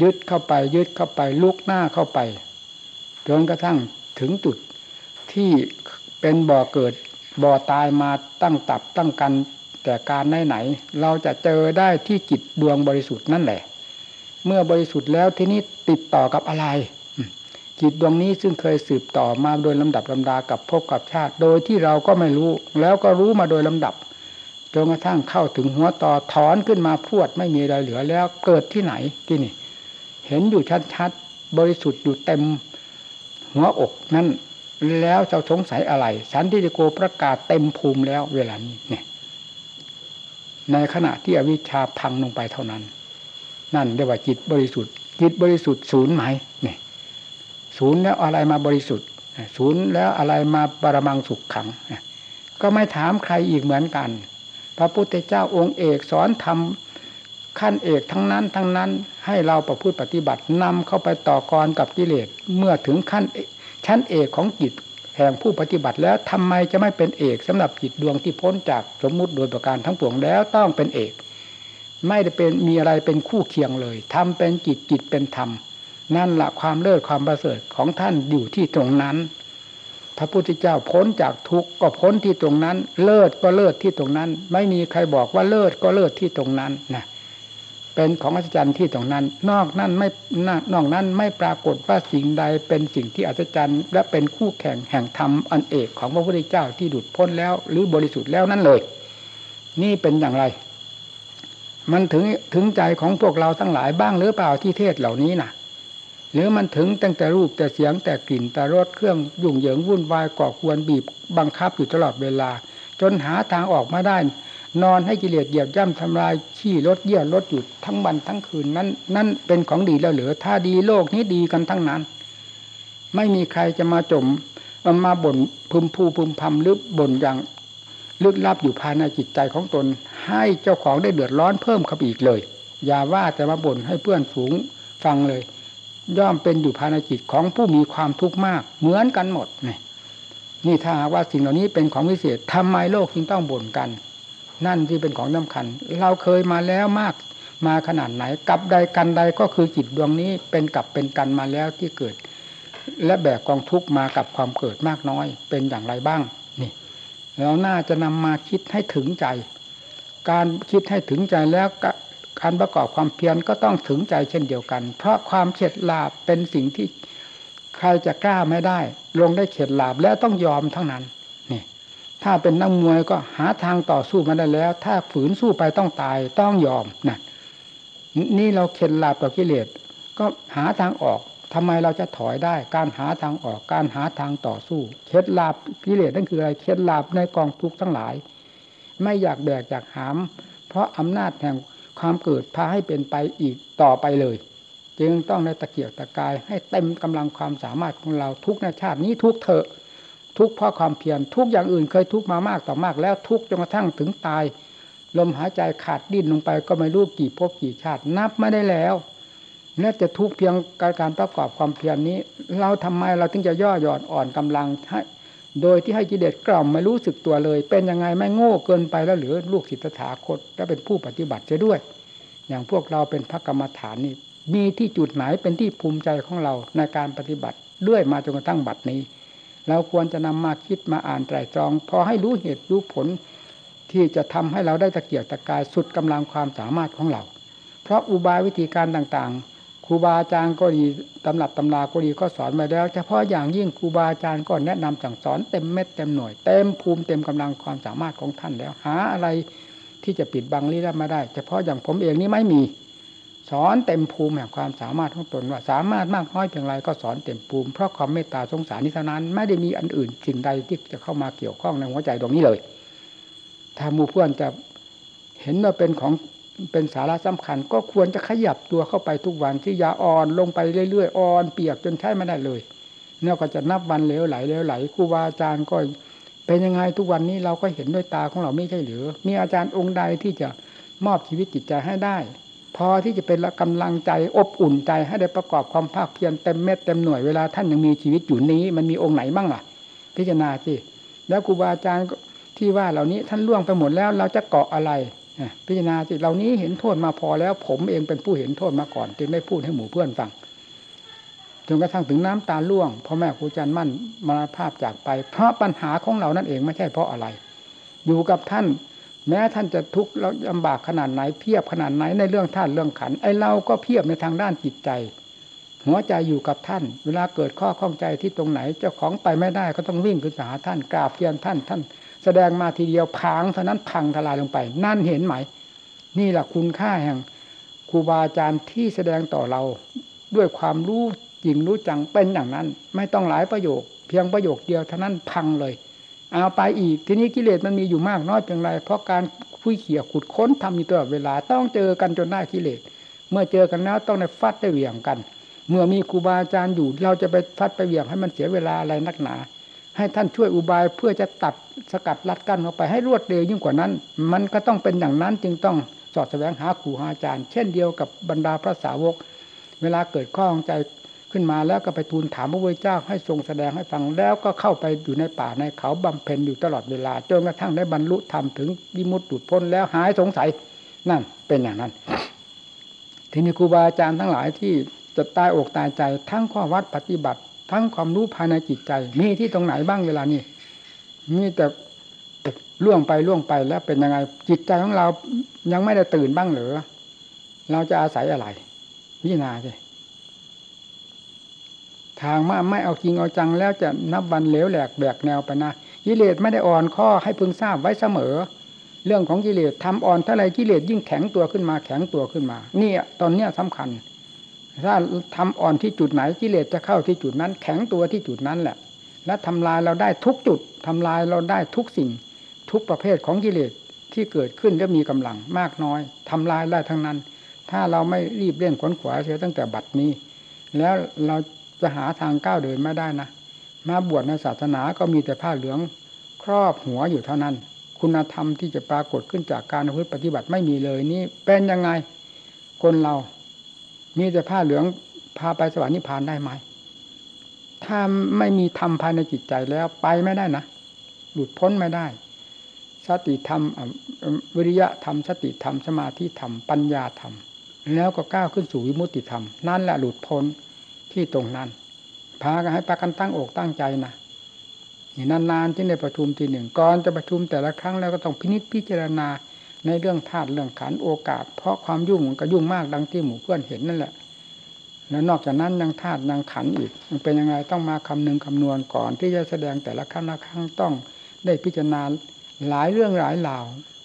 S1: ยึดเข้าไปยึดเข้าไปลุกหน้าเข้าไปจนกระทั่งถึงจุดที่เป็นบ่อเกิดบ่อตายมาตั้งตับตั้งกันแต่การไหนไหนเราจะเจอได้ที่จิตดวงบริสุทธิ์นั่นแหละ เมื่อบริสุทธิ์แล้วทีนี้ติดต่อกับอะไร จิตดวงนี้ซึ่งเคยสืบต่อมาโดยลำดับลำดากับภพกับชาติ โดยที่เราก็ไม่รู้ แล้วก็รู้มาโดยลำดับ จนกระทั่งเข้าถึงหัวต่อถอนขึ้นมาพวดไม่มีอะไรเหลือแล้วเกิดที่ไหนที่นี่ เห็นอยู่ชัดๆบริสุทธิ์อยู่เต็มหัวอกนั่นแล้วจะสงสัยอะไร สันติโกประกาศเต็มภูมิแล้วเวลานี้เนี่ยในขณะที่อวิชชาพังลงไปเท่านั้น นั่นเรียกว่าจิตบริสุทธิ์จิตบริสุทธิ์ศูนย์ไหมเนี่ยศูนย์แล้วอะไรมาบริสุทธิ์ศูนย์แล้วอะไรมาปรมังสุขขัง ก็ไม่ถามใครอีกเหมือนกัน ระพุทธเจ้าองค์เอกสอนทำขั้นเอกทั้งนั้นทั้งนั้นให้เราประพฤติปฏิบัตินำเข้าไปต่อกรกับกิเลสเมื่อถึงขั้นชั้นเอกของจิตแห่งผู้ปฏิบัติแล้วทำไมจะไม่เป็นเอกสำหรับจิตดวงที่พ้นจากสมมุติโดยประการทั้งปวงแล้วต้องเป็นเอก ไม่ได้เป็นมีอะไรเป็นคู่เคียงเลยทำเป็นจิตจิตเป็นธรรมนั่นละความเลิศความประเสริฐของท่านอยู่ที่ตรงนั้น ระพุทธเจ้าพ้นจากทุกข์ก็พ้นที่ตรงนั้น เลิศก็เลิศที่ตรงนั้น ไม่มีใครบอกว่าเลิศก็เลิศที่ตรงนั้นนะเป็นของอัศจรรย์ที่ตรงนั้น นอกนั้นไม่นอกนั้นไม่ปรากฏว่าสิ่งใดเป็นสิ่งที่อัศจรรย์ และเป็นคู่แข่งแห่งธรรมอันเอกของพระพุทธเจ้าที่ดุดพ้นแล้ว หรือบริสุทธิ์แล้วนั่นเลย นี่เป็นอย่างไร มันถึงถึงใจของพวกเราทั้งหลายบ้างหรือเปล่าที่เทศเหล่านี้นะ่ะ หรือมันถึงตั้งแต่รูปแต่เสียงแต่กลิ่นแต่รสเครื่องยุ่งเหยิงวุ่นวายก่อควรบีบบังคับอยู่ตลอดเวลา จนหาทางออกมาได้ นอนให้กิเลสเหยียบย่ำทำลายขี้รถเยี่ยรถหยุดทั้งวันทั้งคืนนั้นนั่นเป็นของดีแล้วเหลือ ถ้าดีโลกนี้ดีกันทั้งนั้น ไม่มีใครจะมาจมมาบ่นพึมพูพึมพำหรือบ่นอย่างลึกลับอยู่ภายในจิตใจของตน ให้เจ้าของได้เดือดร้อนเพิ่มขึ้นอีกเลย อย่าว่าแต่มาบ่นให้เพื่อนฝูงฟังเลย ย่อมเป็นอยู่ภายในจิตของผู้มีความทุกข์มาก เหมือนกันหมดนี่นี่ถ้าว่าสิ่งเหล่านี้เป็นของวิเศษทำไมโลกจึงต้องบ่นกัน นั่นที่เป็นของสาคัญ เราเคยมาแล้วมากมาขนาดไหนกับใดกันใดก็คือจิตดวงนี้เป็นกับเป็นกันมาแล้วที่เกิด และแบกกองทุกมากับความเกิดมากน้อยเป็นอย่างไรบ้าง นี่เราน่าจะนำมาคิดให้ถึงใจ การคิดให้ถึงใจแล้ว การประกอบความเพียรก็ต้องถึงใจเช่นเดียวกัน เพราะความเฉดลาบเป็นสิ่งที่ใครจะกล้าไม่ได้ ลงได้เฉดลาบแล้วต้องยอมเท่านั้นนี่ถ้าเป็นนักมวยก็หาทางต่อสู้มาได้แล้ว ถ้าฝืนสู้ไปต้องตายต้องยอมนะนี่เราเข็นลาบต่อกิเลสก็หาทางออกทำไมเราจะถอยได้ การหาทางออก การหาทางต่อสู้ เคล็ดลาบกิเลสนั่นคืออะไร เคล็ดลาบในกองทุกข์ทั้งหลาย ไม่อยากแบกอยากหาม เพราะอำนาจแห่ง ความเกิดพาให้เป็นไปอีกต่อไปเลย จึงต้องในตะเกียกตะกายให้เต็มกำลังความสามารถของเราทุกในชาตินี้ทุกเถอะทุกเพราะความเพียรทุกอย่างอื่นเคยทุกมามากต่อมาก แล้วทุกจนกระทั่งถึงตาย ลมหายใจขาดดิ้นลงไปก็ไม่รู้กี่ภพกี่ชาติ นับไม่ได้แล้วน่าจะทุกเพียงการการประกอบความเพียรนนี้ เราทำไมเราถึงจะย่อหย่อนอ่อนกำลังให้ โดยที่ให้กิเลสกล่อมไม่รู้สึกตัวเลย เป็นยังไงไม่โง่เกินไปแล้วหรือลูกศิษย์ถาคตและเป็นผู้ปฏิบัติจะด้วย อย่างพวกเราเป็นพระกรรมฐานนี่มีที่จุดไหนเป็นที่ภูมิใจของเราในการปฏิบัติเรื่อยมาจนกระทั่งบัดนี้ เราควรจะนำมาคิดมาอ่านไตรตรอง พอให้รู้เหตุรู้ผลที่จะทำให้เราได้ตะเกียกตะกายสุดกำลังความสามารถของเรา เพราะอุบายวิธีการต่างๆ ครูบาอาจารย์ก็ดีตำรับตำราก็ดีก็สอนมาแล้ว เฉพาะอย่างยิ่งครูบาอาจารย์ก็แนะนำสั่งสอนเต็มเม็ดเต็มหน่วยเต็มภูมิเต็มกำลังความสามารถของท่านแล้ว หาอะไรที่จะปิดบังลี้ลับมาได้ เฉพาะอย่างผมเองนี่ไม่มี สอนเต็มภูมิแห่งความสามารถของตนว่า สามารถมากน้อยเพียงไรก็สอนเต็มภูมิเพราะความเมตตาสงสารนี้เท่านั้นไม่ได้มีอันอื่นสิ่งใดที่จะเข้ามาเกี่ยวข้องในหัวใจตรงนี้เลย ถ้ามูเพื่อนจะเห็นว่าเป็นของ เป็นสาระสำคัญ ก็ควรจะขยับตัวเข้าไปทุกวันที่ยาอ่อนลงไปเรื่อยๆอ่อนเปียกจนใช้ไม่ได้เลยเนี่ยก็จะนับวันเหลวไหลเลวไหลครูบาอาจารย์ก็เป็นยังไงทุกวันนี้เราก็เห็นด้วยตาของเราไม่ใช่หรือ มีอาจารย์องค์ใดที่จะมอบชีวิตจิตใจให้ได้ พอที่จะเป็นกำลังใจอบอุ่นใจให้ได้ประกอบความภาคเพียรเต็มเม็ดเต็มหน่วยเวลาท่านยังมีชีวิตอยู่นี้มันมีองค์ไหนบ้างล่ะ พิจารณาสิแล้วครูบาอาจารย์ที่ว่าเหล่านี้ท่านล่วงไปหมดแล้วเราจะเกาะอะไร พิจารณาสิเหล่านี้เห็นโทษมาพอแล้ว ผมเองเป็นผู้เห็นโทษมาก่อน จึงได้พูดให้หมู่เพื่อนฟังจนกระทั่งถึงน้ำตาล่วงพ่อแม่ครูจันมั่นมรณภาพจากไป เพราะปัญหาของเรานั่นเองไม่ใช่เพราะอะไร อยู่กับท่าน แม้ท่านจะทุกข์แล้วลำบากขนาดไหนเพียบขนาดไหนในเรื่องท่านเรื่องขันไอเราก็เพียบในทางด้านจิตใจ หัวใจอยู่กับท่าน เวลาเกิดข้อข้องใจที่ตรงไหนเจ้าของไปไม่ได้ก็ต้องวิ่งขึ้นหาท่านกราบเพียนท่านท่าน แสดงมาทีเดียวพังเท่านั้นพังทลายลงไป นั่นเห็นไหม นี่แหละคุณค่าแห่งครูบาอาจารย์ที่แสดงต่อเราด้วยความรู้จริงรู้จังเป็นอย่างนั้น ไม่ต้องหลายประโยค เพียงประโยคเดียวเท่านั้นพังเลยเอาไปอีกทีนี้กิเลสมันมีอยู่มากน้อยเพียงไร เพราะการคุยเขี่ยขุดค้นทำอยู่ตลอดเวลาต้องเจอกันจนได้กิเลสเมื่อเจอกันแล้วต้องได้ฟัดได้เหวี่ยงกัน เมื่อมีครูบาอาจารย์อยู่ เราจะไปฟัดไปเหวี่ยงให้มันเสียเวลาอะไรนักหนา ให้ท่านช่วยอุบายเพื่อจะตัดสกัดรัดกั้นเข้าไปให้รวดเร็วยิ่งกว่านั้น มันก็ต้องเป็นอย่างนั้นจึงต้องสอดแสวงหาครูหาอาจารย์ เช่นเดียวกับบรรดาพระสาวก เวลาเกิดข้อของใจขึ้นมาแล้วก็ไปทูลถามพระพุทธเจ้าให้ทรงแสดงให้ฟังแล้วก็เข้าไปอยู่ในป่าในเขาบำเพ็ญอยู่ตลอดเวลาจนกระทั่งได้บรรลุธรรมถึงวิมุตติหลุดพ้นแล้วหายสงสัยนั่นเป็นอย่างนั้น ทีนี้ครูบาอาจารย์ทั้งหลายที่จะตายอกตายใจทั้งข้อวัดปฏิบัติ ทั้งความรู้ภายในจิตใจ มีที่ตรงไหนบ้างเวลานี้มีแต่ล่วงไปล่วงไปแล้วเป็นยังไง จิตใจของเรายังไม่ได้ตื่นบ้างหรือ เราจะอาศัยอะไรพิจารณาสิทางมาไม่เอาจริงเอาจังแล้วจะนับวันเหลวแหลกแบกแนวไปนะกิเลสไม่ได้อ่อนข้อให้พึงทราบไว้เสมอ เรื่องของกิเลสทำอ่อนเท่าไรกิเลสยิ่งแข็งตัวขึ้นมาแข็งตัวขึ้นมา นี่ตอนเนี้ยสำคัญ ถ้าทำอ่อนที่จุดไหนกิเลสจะเข้าที่จุดนั้น แข็งตัวที่จุดนั้นแหละ และทำลายเราได้ทุกจุดทำลายเราได้ทุกสิ่ง ทุกประเภทของกิเลสที่เกิดขึ้นและมีกำลังมากน้อยทำลายได้ทั้งนั้น ถ้าเราไม่รีบเร่งขวนขวายเสียตั้งแต่บัดนี้ แล้วเราจะหาทางก้าวเดินไม่ได้นะมาบวชในศาสนาก็มีแต่ผ้าเหลืองครอบหัวอยู่เท่านั้น คุณธรรมที่จะปรากฏขึ้นจากการปฏิบัติไม่มีเลยนี่เป็นยังไงคนเรา มีแต่ผ้าเหลืองพาไปสวรรค์นิพพานได้ไหม ถ้าไม่มีธรรมภายในจิตใจแล้วไปไม่ได้นะหลุดพ้นไม่ได้ สติธรรมวิริยะธรรม สติธรรม สมาธิธรรม ปัญญาธรรม แล้วก็ก้าวขึ้นสู่วิมุตติธรรม นั่นแหละหลุดพ้นที่ตรงนั้น พากันให้ปากันตั้งอกตั้งใจนะนี่นานๆที่ในประชุมทีหนึ่งก่อนจะประชุมแต่ละครั้งแล้วก็ต้องพินิจพิจารณา ในเรื่องธาตุเรื่องขันโอกาส เพราะความยุ่งมันก็ยุ่งมากดังที่หมู่เพื่อนเห็นนั่นแหละ แล้วนอกจากนั้นยังธาตุยังขันอีก มันเป็นยังไงต้องมาคำนึงคำนวณก่อน ที่จะแสดงแต่ละครั้งละครั้งต้องได้พิจารณาหลายเรื่องหลายเหล่า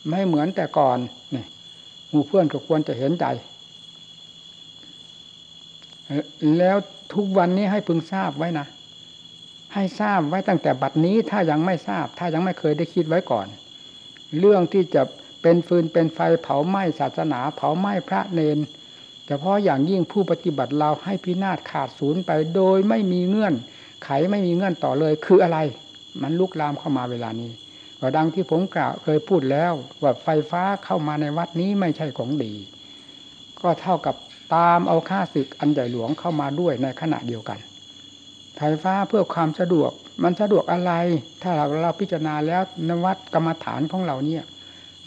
S1: ไม่เหมือนแต่ก่อนนี่หมู่เพื่อนก็ควรจะเห็นใจ แล้วทุกวันนี้ให้พึงทราบไว้นะให้ทราบไว้ตั้งแต่บัดนี้ถ้ายังไม่ทราบ ถ้ายังไม่เคยได้คิดไว้ก่อน เรื่องที่จะ เป็นฟืนเป็นไฟเผาไหม้ศาสนาเผาไหม้พระเนนเฉพาะอย่างยิ่งผู้ปฏิบัติเราให้พินาศขาดศูนย์ไปโดยไม่มีเงื่อน ไขไม่มีเงื่อนต่อเลยคืออะไร มันลุกลามเข้ามาเวลานี้ก็ดังที่ผมกล่าวเคยพูดแล้ว ว่าไฟฟ้าเข้ามาในวัดนี้ไม่ใช่ของดี ก็เท่ากับตามเอาค่าศึกอันใหญ่หลวงเข้ามาด้วยในขณะเดียวกัน ไฟฟ้าเพื่อความสะดวก มันสะดวกอะไร ถ้าเราเราพิจารณาแล้วนวัดกรรมฐานของเราเนี่ย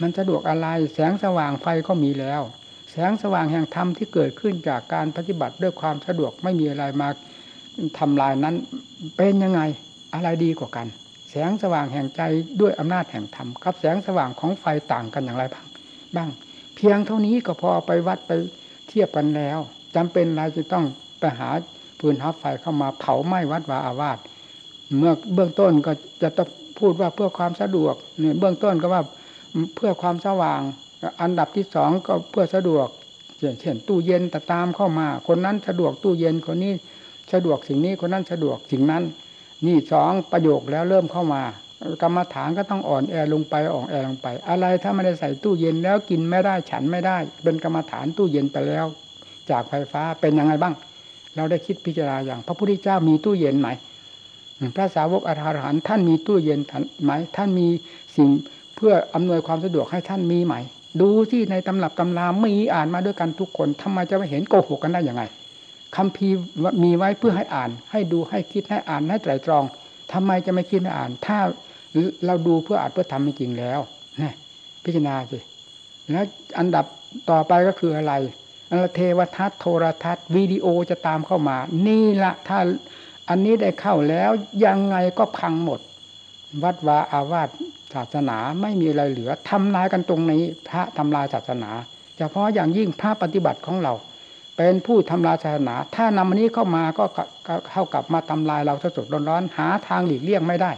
S1: มันสะดวกอะไรแสงสว่างไฟก็มีแล้ว แสงสว่างแห่งธรรมที่เกิดขึ้นจากการปฏิบัติด้วยความสะดวกไม่มีอะไรมาทำลายนั้น เป็นยังไงอะไรดีกว่ากัน แสงสว่างแห่งใจด้วยอำนาจแห่งธรรมกับแสงสว่างของไฟต่างกันอย่างไรบ้างบ้าง เพียงเท่านี้ก็พอไปวัดไปเทียบกันแล้วจำเป็นอะไรจะต้องไปหาปืนหาไฟเข้ามาเผาไหม้วัดวาอาวาสเมื่อเบื้องต้นก็จะต้องพูดว่าเพื่อความสะดวกเนี่ยเบื้องต้นก็ว่า เพื่อความสว่าง อันดับที่สองก็เพื่อสะดวกเช่นตู้เย็นแต่ตามเข้ามา คนนั้นสะดวกตู้เย็นคนนี้สะดวกสิ่งนี้คนนั้นสะดวกสิ่งนั้น นี่สองประโยคแล้วเริ่มเข้ามากรรมฐานก็ต้องอ่อนแอลงไปอ่อนแอลงไป อะไรถ้าไม่ได้ใส่ตู้เย็นแล้วกินไม่ได้ฉันไม่ได้ เป็นกรรมฐานตู้เย็นไปแล้ว จากไฟฟ้าเป็นยังไงบ้าง เราได้คิดพิจารณาอย่าง พระพุทธเจ้ามีตู้เย็นไหมพระสาวกอรหันท่านมีตู้เย็นไหมท่านมีสิ่ง พื่ออำนวยความสะดวกให้ท่านมีไหม ดูที่ในตำรับตำรามีอ่านมาด้วยกันทุกคนทำไมจะไม่เห็นโกหกกันได้ยังไงคำพีมีไว้เพื่อให้อ่าน ให้ดูให้คิดให้อ่านให้ไตรตรองทำไมจะไม่คิดให้อ่าน ถ้าเราดูเพื่ออ่านเพื่อทำจริงแล้วนี่พิจารณาสิแล้วอันดับต่อไปก็คืออะไรอันเทวทัศน์โทรทัศน์วิดีโอจะตามเข้ามา นี่ละถ้าอันนี้ได้เข้าแล้วยังไงก็พังหมด วัดวาอาวาส ศาสนาไม่มีอะไรเหลือทำลายกันตรงนี้ พระทำลายศาสนาเฉพาะอย่างยิ่งพระปฏิบัติของเรา เป็นผู้ทำลายศาสนา ถ้านำอันนี้เข้ามาก็เข้ากับมาทำลายเราสดร้อนๆหาทางหลีกเลี่ยงไม่ได้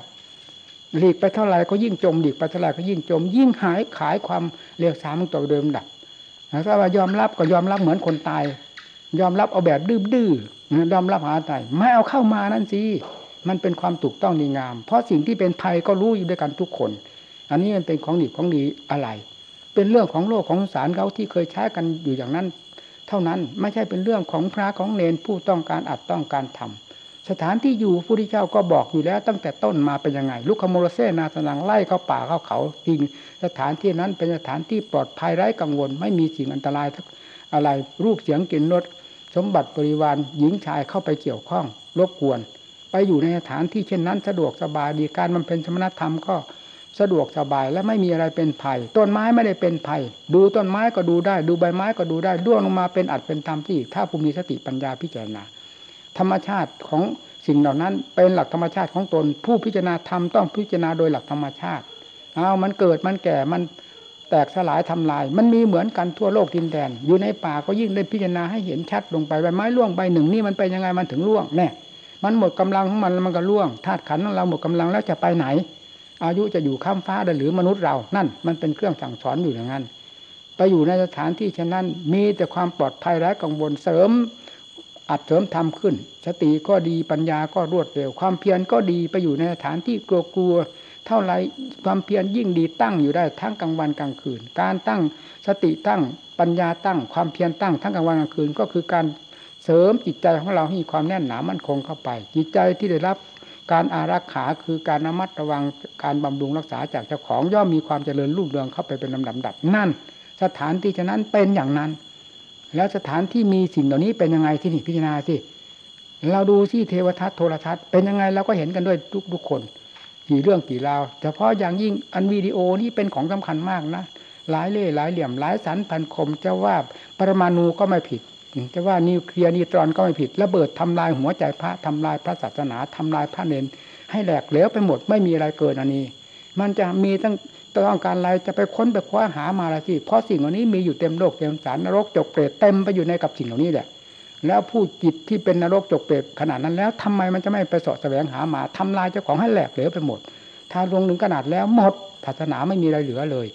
S1: หลีกไปเท่าไหร่ก็ยิ่งจมหลีกไปเท่าไหร่ก็ยิ่งจม ยิ่งหายขายความเรียกสามตัวเดิมดับถ้าว่ายอมรับก็ยอมรับเหมือนคนตาย ยอมรับเอาแบบดื้อๆยอมรับหาตายไม่เอาเข้ามานั่นสิ มันเป็นความถูกต้องดีงาม เพราะสิ่งที่เป็นภัยก็รู้อยู่ด้วยกันทุกคน อันนี้มันเป็นของดีของดีอะไร เป็นเรื่องของโลกของสารเขาที่เคยใช้กันอยู่อย่างนั้น เท่านั้นไม่ใช่เป็นเรื่องของพระของเนนผู้ต้องการอัดต้องการทำสถานที่อยู่พระพุทธเจ้าก็บอกอยู่แล้ว ตั้งแต่ต้นมาเป็นยังไง ลูกขโมรเซนาสนังไล่เข้าป่าเข้าเขาจริงสถานที่นั้นเป็นสถานที่ปลอดภัยไร้กังวล ไม่มีสิ่งอันตรายอะไรรูปเสียงกลิ่นรสสมบัติบริวารหญิงชายเข้าไปเกี่ยวข้องรบกวน ไปอยู่ในสถานที่เช่นนั้นสะดวกสบายดีการมันเป็นสมณธรรมก็สะดวกสบายและไม่มีอะไรเป็นภัย ต้นไม้ไม่ได้เป็นภัย ดูต้นไม้ก็ดูได้ ดูใบไม้ก็ดูได้ด้วงลงมาเป็นอัดเป็นธรรมที่ ถ้าภูมิสติปัญญาพิจารณา ธรรมชาติของสิ่งเหล่านั้นเป็นหลักธรรมชาติของตน ผู้พิจารณาธรรมต้องพิจารณาโดยหลักธรรมชาติเอามันเกิดมันแก่มันแตกสลายทำลาย มันมีเหมือนกันทั่วโลกดินแดนอยู่ในป่าก็ยิ่งได้พิจารณาให้เห็นชัดลงไปใบไม้ร่วงใบหนึ่งนี่มันไปยังไงมันถึงร่วงแน่ มันหมดกำลังของมันมันก็ร่วงธาตุขันของเราหมดกำลังแล้วจะไปไหน อายุจะอยู่ข้ามฟ้าได้หรือมนุษย์เรานั่น มันเป็นเครื่องสั่งสอนอยู่อย่างนั้นไปอยู่ในสถานที่เช่นนั้น มีแต่ความปลอดภัยและกังวลเสริมอัดเสริมทำขึ้น สติก็ดีปัญญาก็รวดเร็ว ความเพียรก็ดีไปอยู่ในสถานที่กลัวเท่าไรความเพียรยิ่งดีตั้งอยู่ได้ทั้งกลางวันกลางคืน การตั้งสติตั้งปัญญาตั้งความเพียรตั้งทั้งกลางวันกลางคืน ก็คือการ เสริมจิตใจของเราให้มีความแน่นหนามั่นคงเข้าไป จิตใจที่ได้รับการอารักขาคือการระมัดระวังการบำรุงรักษาจากเจ้าของย่อมมีความเจริญรุ่งเรืองเข้าไปเป็นลำดับดับนั่น สถานที่ฉะนั้นเป็นอย่างนั้น แล้วสถานที่มีสิ่งเหล่านี้เป็นยังไงที่นี่พิจารณาสิเราดูที่เทวทัศน์โทรทัศน์เป็นยังไงเราก็เห็นกันด้วยทุกทุกคนกี่เรื่องกี่ราวเฉพาะอย่างยิ่งอันวิดีโอนี่เป็นของสำคัญมากนะหลายเล่หลายเหลี่ยมหลายสันพันคมจะว่าปรมาณูก็ไม่ผิด จะว่านิวเคลียร์นิวตรอนก็ไม่ผิดระเบิดทำลายหัวใจพระทำลายพระศาสนาทำลายพระเนนให้แหลกเหลวไปหมดไม่มีอะไรเกินอันนี้ มันจะมีตั้งต้องการอะไรจะไปค้นไปคว้าหามาละสิเพราะสิ่งเหล่านี้มีอยู่เต็มโลกเต็มสารนรกจกเปรตเต็มไปอยู่ในกับสิ่งเหล่านี้แหละแล้วผู้จิตที่เป็นนรกจกเปรตขนาดนั้นแล้วทำไมมันจะไม่ไปสาะแสวงหามาทำลายเจ้าของให้แหลกเหลวไปหมด ถ้าลงถึงขนาดแล้วหมดศาสนาไม่มีอะไรเหลือเลย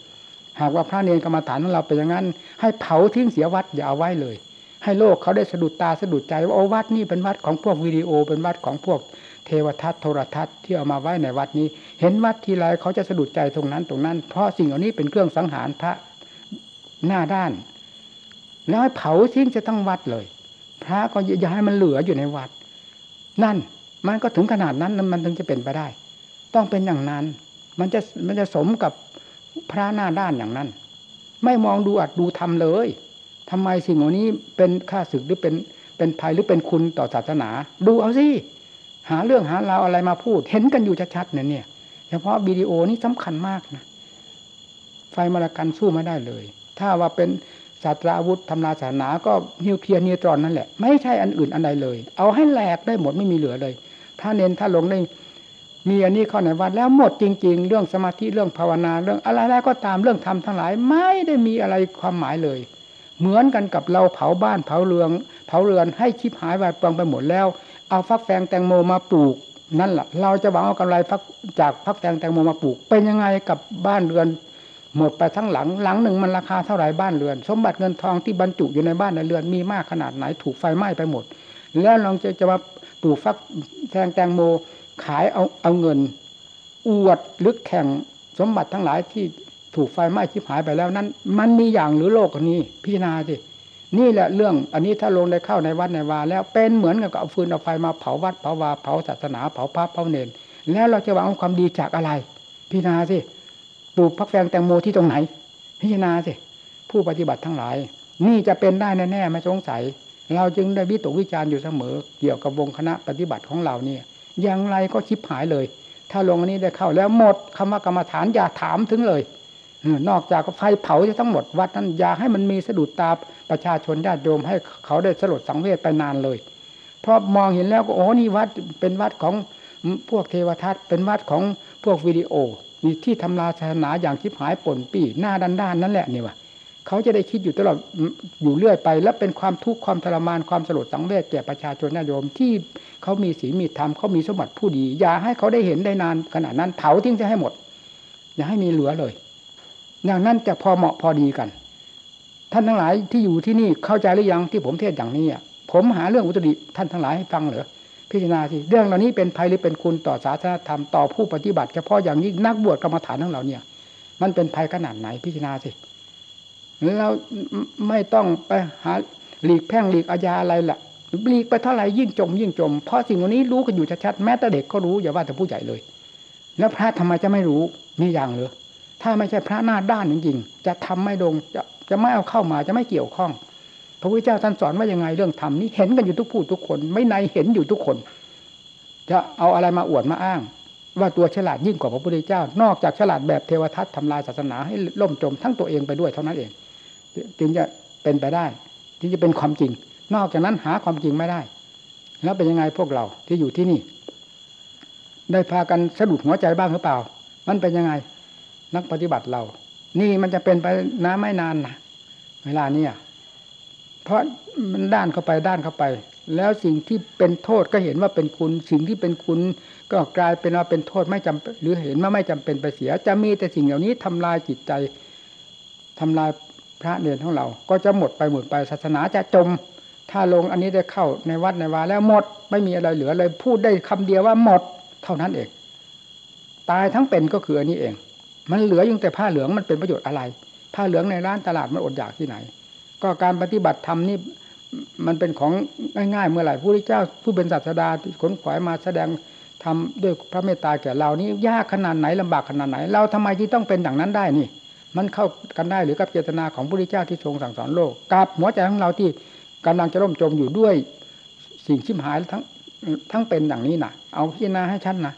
S1: หากว่าพระเนรกรรมฐานของเราเป็นอย่างนั้น ให้เผาทิ้งเสียวัดอย่าเอาไว้เลย ให้โลกเขาได้สะดุดตาสะดุดใจว่าโอ้วัดนี่เป็นวัดของพวกวิดีโอ เป็นวัดของพวกเทวทัศน์โทรทัศน์ที่เอามาไว้ในวัดนี้ เห็นวัดทีไรเขาจะสะดุดใจตรงนั้นตรงนั้น เพราะสิ่งเหล่านี้เป็นเครื่องสังหารพระหน้าด้าน แล้วให้เผาทิ้งจะต้องวัดเลย พระก็อย่าให้มันเหลืออยู่ในวัด นั่นมันก็ถึงขนาดนั้นมันถึงจะเป็นไปได้ ต้องเป็นอย่างนั้น มันจะมันจะสมกับพระหน้าด้านอย่างนั้น ไม่มองดูอัดดูทำเลย ทำไมสิ่งเหล่านี้เป็นค่าศึกหรือเป็นเป็นภัยหรือเป็นคุณต่อศาสนา ดูเอาสิหาเรื่องหาราวอะไรมาพูด เห็นกันอยู่ชัดๆเนี่ยเนี่ยเฉพาะวิดีโอนี่สำคัญมากนะไฟมรกันสู้ไม่ได้เลย ถ้าว่าเป็นศาสตราวุธทำลายศาสนาก็นิวเคลียร์นิวตรอนนั่นแหละ ไม่ใช่อันอื่นอันใดเลย เอาให้แหลกได้หมดไม่มีเหลือเลย ถ้าเน้นถ้าลงได้มีอันนี้เข้าในวัดแล้วหมดจริง ๆ เรื่องสมาธิเรื่องภาวนาเรื่องอะไรแล้วก็ตามเรื่องธรรมทั้งหลาย ไม่ได้มีอะไรความหมายเลย เหมือนกันกับเราเผาบ้านเผาเรืองเผาเรือนให้ชิบหายวายปลืองไปหมดแล้ว เอาฟักแฟงแตงโมมาปลูก นั่นแหละเราจะหวังเอากำไรฟักจากฟักแฟงแตงโมมาปลูก เป็นยังไงกับบ้านเรือน หมดไปทั้งหลังหลังหนึ่งมันราคาเท่าไหร่บ้านเรือน สมบัติเงินทองที่บรรจุอยู่ในบ้านในเรือนมีมากขนาดไหนถูกไฟไหม้ไปหมด แล้วลองจะจะมาปลูกฟักแตงแตงโมขายเอาเอาเงิน อวดลึกแข่งสมบัติทั้งหลายที่ ถูกไฟไหม้ชิบหายไปแล้วนั้น มันมีอย่างหรือโลกนี้พิจารณาสินี่แหละเรื่องอันนี้ถ้าลงได้เข้าในวัดในวา แล้วเป็นเหมือนกับเอาฟืนเอาไฟมาเผาวัดเผาวาเผาศาสนาเผาพระเผาเนรแล้วเราจะหวังความดีจากอะไรพิจารณาสิปลูกพักแฟงแตงโมที่ตรงไหนพิจารณาสิผู้ปฏิบัติทั้งหลาย นี่จะเป็นได้แน่ๆไม่สงสัย เราจึงได้วิตกวิจารณ์อยู่เสมอ เกี่ยวกับวงคณะปฏิบัติของเราเนี่ยอย่างไรก็ชิบหายเลย ถ้าลงอันนี้ได้เข้าแล้วหมดคำว่ากรรมฐานอย่าถามถึงเลย นอกจากไฟเผาจะทั้งหมดวัดนั้นอย่าให้มันมีสะดุดตาประชาชนญาติโยมให้เขาได้สลดสังเวชไปนานเลย เพราะมองเห็นแล้วก็โอ้นี่วัดเป็นวัดของพวกเทวทัตเป็นวัดของพวกวิดีโอนี่ที่ทำลายศาสนาอย่างชิบหายป่นปี้หน้าด้านด้านนั่นแหละนี่วะเขาจะได้คิดอยู่ตลอดอยู่เรื่อยไป และเป็นความทุกข์ความทรมานความสลดสังเวชแก่ประชาชนญาติโยมที่เขามีศีลมีธรรมเขามีสมบัติผู้ดี อย่าให้เขาได้เห็นได้นานขนาดนั้นเผาทิ้งจะให้หมด อย่าให้มีเหลือเลย อย่างนั้นจะพอเหมาะพอดีกัน ท่านทั้งหลายที่อยู่ที่นี่เข้าใจหรือยังที่ผมเทศอย่างนี้อะผมหาเรื่องอุตริท่านทั้งหลายให้ฟังเหรอพิจารณาสิเรื่องเหล่านี้เป็นภัยหรือเป็นคุณต่อศาสนธรรมต่อผู้ปฏิบัติเฉพาะอย่างยิ่งนักบวชกรรมฐานทั้งเราเนี่ย มันเป็นภัยขนาดไหนพิจารณาสิแล้วไม่ต้องไปหาหลีกแพ่งหลีกอาญาอะไรล่ะหลีกไปเท่าไหร่ยิ่งจม ยิ่งจม เพราะสิ่งเหล่านี้รู้กันอยู่ชัดๆแม้แต่เด็กก็รู้อย่าว่าแต่ผู้ใหญ่เลย แล้วพระทำไมจะไม่รู้นี่อย่างเลย ถ้าไม่ใช่พระหน้าด้านจริงๆจะทำไม่ดงจะจะไม่เอาเข้ามาจะไม่เกี่ยวข้อง พระพุทธเจ้าท่านสอนว่ายังไงเรื่องธรรมนี้เห็นกันอยู่ทุกผู้ทุกคน ไม่ในเห็นอยู่ทุกคน จะเอาอะไรมาอวดมาอ้าง ว่าตัวฉลาดยิ่งกว่าพระพุทธเจ้า นอกจากฉลาดแบบเทวทัตทำลายศาสนาให้ล่มจมทั้งตัวเองไปด้วยเท่านั้นเอง จึงจะเป็นไปได้จึงจะเป็นความจริง นอกจากนั้นหาความจริงไม่ได้ แล้วเป็นยังไงพวกเราที่อยู่ที่นี่ ได้พากันสะดุดหัวใจบ้างหรือเปล่า มันเป็นยังไง นักปฏิบัติเรา นี่มันจะเป็นไปน้าไม่นานนะเวลานี้เพราะมันด้านเข้าไปด้านเข้าไป แล้วสิ่งที่เป็นโทษก็เห็นว่าเป็นคุณ สิ่งที่เป็นคุณ ก็กลายเป็นว่าเป็นโทษไม่จำหรือเห็นว่าไม่จำเป็นไปเสีย จะมีแต่สิ่งเหล่านี้ทำลายจิตใจทำลายพระเนรของเรา ก็จะหมดไปหมดไปศาสนาจะจม ถ้าลงอันนี้ได้เข้าในวัดในวาแล้วหมดไม่มีอะไรเหลือเลยพูดได้คำเดียวว่าหมด เท่านั้นเองตายทั้งเป็นก็คืออันนี้เอง มันเหลือยังแต่ผ้าเหลืองมันเป็นประโยชน์อะไร ผ้าเหลืองในร้านตลาดมันอดอยากที่ไหน ก็การปฏิบัติธรรมนี่มันเป็นของง่ายๆเมื่อไหร่ผู้ที่เจ้าผู้เป็นศาสดาที่ขนขวายมาแสดงทำด้วยพระเมตตาแก่เรานี่ยากขนาดไหนลำบากขนาดไหน เราทำไมที่ต้องเป็นอย่างนั้นได้นี่ มันเข้ากันได้หรือกับเจตนาของพระพุทธเจ้าที่ทรงสั่งสอนโลกกับหัวใจของเราที่กำลังจะร่มจมอยู่ด้วยสิ่งชิมหายทั้งทั้งเป็นอย่างนี้นะเอาพิจารณาให้ชัดนนะ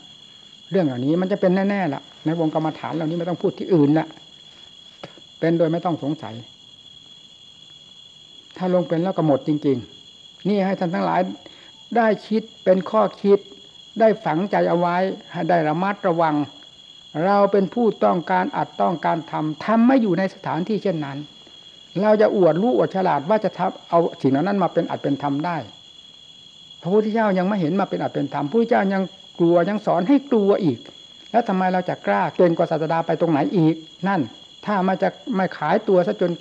S1: เรื่องอย่างนี้มันจะเป็นแน่ๆละ ในวงกรรมฐานเหล่านี้ไม่ต้องพูดที่อื่นละเป็นโดยไม่ต้องสงสัย ถ้าลงเป็นแล้วก็หมดจริง ๆ นี่ให้ท่านทั้งหลายได้คิดเป็นข้อคิด ได้ฝังใจเอาไว้ให้ได้ระมัดระวัง เราเป็นผู้ต้องการอัดต้องการทำทำไม่อยู่ในสถานที่เช่นนั้น เราจะอวดรู้อวดฉลาดว่าจะทำเอาสิ่งนั้นมาเป็นอัดเป็นธรรมได้ พระพุทธเจ้ายังไม่เห็นมาเป็นอัดเป็นธรรมพระพุทธเจ้ายังกลัวยังสอนให้กลัวอีก แล้วทำไมเราจะกล้าเกินกว่าศาสดาไปตรงไหนอีก นั่น ถ้ามาจะไม่ขายตัวซะจน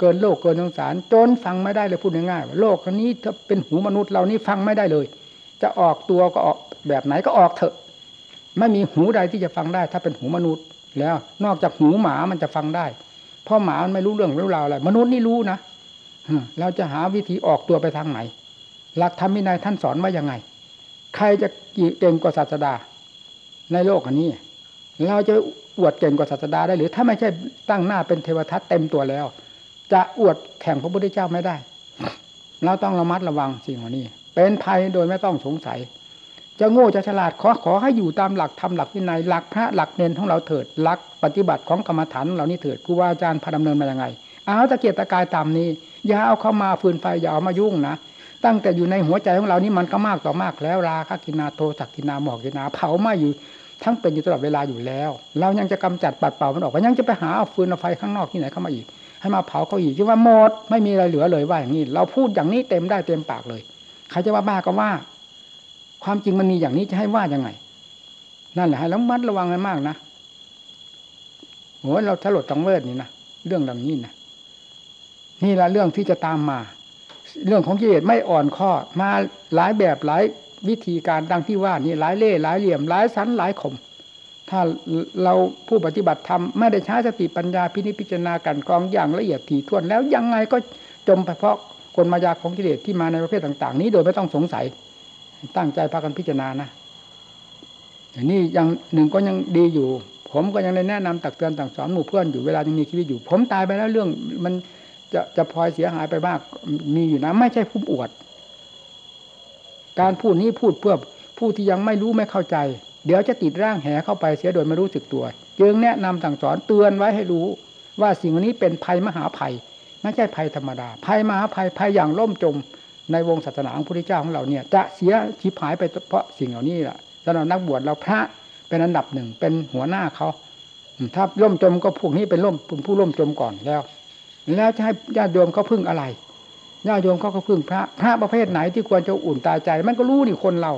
S1: เกินโลกเกินสงสารจนฟังไม่ได้เลยพูดง่ายๆว่าโลกนี้ถ้าเป็นหูมนุษย์เรานี่ฟังไม่ได้เลย จะออกตัวก็ออกแบบไหนก็ออกเถอะไม่มีหูใดที่จะฟังได้ ถ้าเป็นหูมนุษย์ แล้วนอกจากหูหมามันจะฟังได้ เพราะหมามันไม่รู้เรื่องรู้ราวอะไรมนุษย์นี่รู้นะเราจะหาวิธีออกตัวไปทางไหน หลักธรรมวินัยท่านสอนว่ายังไง ใครจะเก่งกว่าศาสดา ในโลกอันนี้ เราจะอวดเก่งกว่าศาสดาได้หรือ ถ้าไม่ใช่ตั้งหน้าเป็นเทวทัตเต็มตัวแล้ว จะอวดแข่งพระพุทธเจ้าไม่ได้เราต้องระมัดระวังสิ่งเหล่านี้ เป็นภัยโดยไม่ต้องสงสัย จะโง่จะฉลาดขอขอให้อยู่ตามหลักธรรมหลักวินัยหลักพระหลักเนนของเราเถิดหลักปฏิบัติของกรรมฐานของเรานี่เถิดครูบาอาจารย์พาดำเนินมาอย่างไงเอาตะเกียรตะกายตามนี้อย่าเอาเข้ามาฟืนไฟอย่าเอามายุ่งนะ ตั้งแต่อยู่ในหัวใจของเรานี่มันก็มากต่อมากแล้วราคะกินาโทสักกินาหมอกกินาเผาม้อยู่ทั้งเป็นอยู่ตลอดเวลาอยู่แล้ว เรายังจะกำจัดปัดเป่ามันออกก็ยังจะไปหาเอาฟืนเอาไฟข้างนอกที่ไหนเข้ามาอีก ให้มาเผาเขาอีกคิดว่าหมดไม่มีอะไรเหลือเลยว่าอย่างนี้เราพูดอย่างนี้เต็มได้เต็มปากเลยใครจะว่าบ้าก็ว่า ความจริงมันมีอย่างนี้จะให้ว่ายังไง นั่นแหละให้ระมัดระวังกันมากนะโหเราถลดตังเวทนี่นะเรื่องดังนี้นะนี่แหละเรื่องที่จะตามมา เรื่องของกิเลสไม่อ่อนข้อมาหลายแบบหลายวิธีการดังที่ว่านี่หลายเล่หลายเหลี่ยมหลายสันหลายขมถ้าเราผู้ปฏิบัติธรรมไม่ได้ใช้สติปัญญาพินิจพิจารณากันกรองอย่างละเอียดถี่ถ้วนแล้วยังไงก็จมไปเพราะกลมายาของกิเลสที่มาในประเภทต่าง ๆ นี้โดยไม่ต้องสงสัย ตั้งใจพากันพิจารณานะอย่างนี้ยังหนึ่งก็ยังดีอยู่ ผมก็ยังได้แนะนำตักเตือนต่างสอนหมู่เพื่อนอยู่เวลายังมีชีวิตอยู่ ผมตายไปแล้วเรื่องมัน จะจะพลอยเสียหายไปมากมีอยู่นะ ไม่ใช่ผู้อวด การพูดนี้พูดเพื่อผู้ที่ยังไม่รู้ไม่เข้าใจ เดี๋ยวจะติดร่างแหเข้าไปเสียโดยไม่รู้สึกตัว จึงแนะนำสั่งสอนเตือนไว้ให้รู้ ว่าสิ่งนี้เป็นภัยมหาภัย ไม่ใช่ภัยธรรมดา ภัยมหาภัยภัยอย่างล่มจม ในวงศาสนาของพระพุทธเจ้าของเราเนี่ยจะเสียชิบหายไปเพราะสิ่งเหล่านี้แหละสำหรับนักบวชเราพระเป็นอันดับหนึ่งเป็นหัวหน้าเขาถ้าล่มจมก็พวกนี้เป็นล่มผู้ล่มจมก่อนแล้ว แล้วจะให้ญาติโยมเขาพึ่งอะไรญาติโยมเขาก็พึ่งพระพระประเภทไหนที่ควรจะอุ่นตาใจ มันก็รู้นี่คนเรา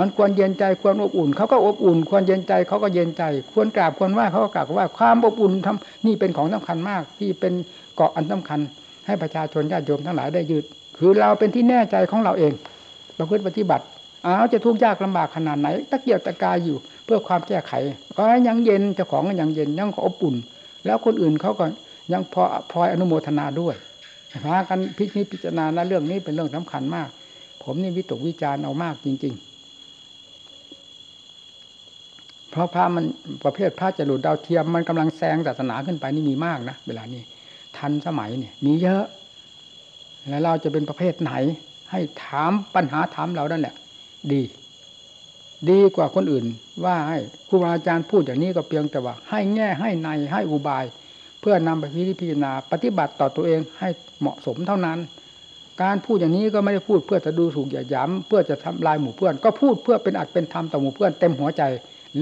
S1: มันควรเย็นใจควรอบอุ่นเขาก็อบอุ่น ควรเย็นใจเขาก็เย็นใจ ควรกราบควรไหว้เขาก็กราบไหว้ความอบอุ่นทำนี่เป็นของสำคัญมาก ที่เป็นเกาะอันสำคัญ ให้ประชาชนญาติโยมทั้งหลายได้ยืด คือเราเป็นที่แน่ใจของเราเองประพฤติปฏิบัติอ้าวจะทุกข์ยากลำบากขนาดไหน ตะเกียบตะกายอยู่ เพื่อความแก้ไขก็ยังเย็นเจ้าของก็ยังเย็นยังอบอุ่น แล้วคนอื่นเขาก็ ยังพอพลอยอนุโมทนาด้วยพากันพิจิตพิจารณาและเรื่องนี้เป็นเรื่องสำคัญมาก ผมนี่วิตกวิจารณ์เอามากจริง ๆ เพราะพระมันประเภทพระจรดดาวเทียมมันกำลังแซงศาสนาขึ้นไปนี่มีมากนะเวลานี้ทันสมัยเนี่ย มีเยอะ แล้วเราจะเป็นประเภทไหน ให้ถามปัญหาถามเรานั่นแหละดี ดีกว่าคนอื่น ว่าให้ครูบาอาจารย์พูดอย่างนี้ก็เพียงแต่ว่า ให้แง่ให้ในให้อุบาย เพื่อนำไปพิจารณาปฏิบัติต่อตัวเองให้เหมาะสมเท่านั้น การพูดอย่างนี้ก็ไม่ได้พูดเพื่อจะดูถูกอย่าย้ำเพื่อจะทำลายหมู่เพื่อน ก็พูดเพื่อเป็นอัดเป็นธรรมต่อหมู่เพื่อนเต็มหัวใจ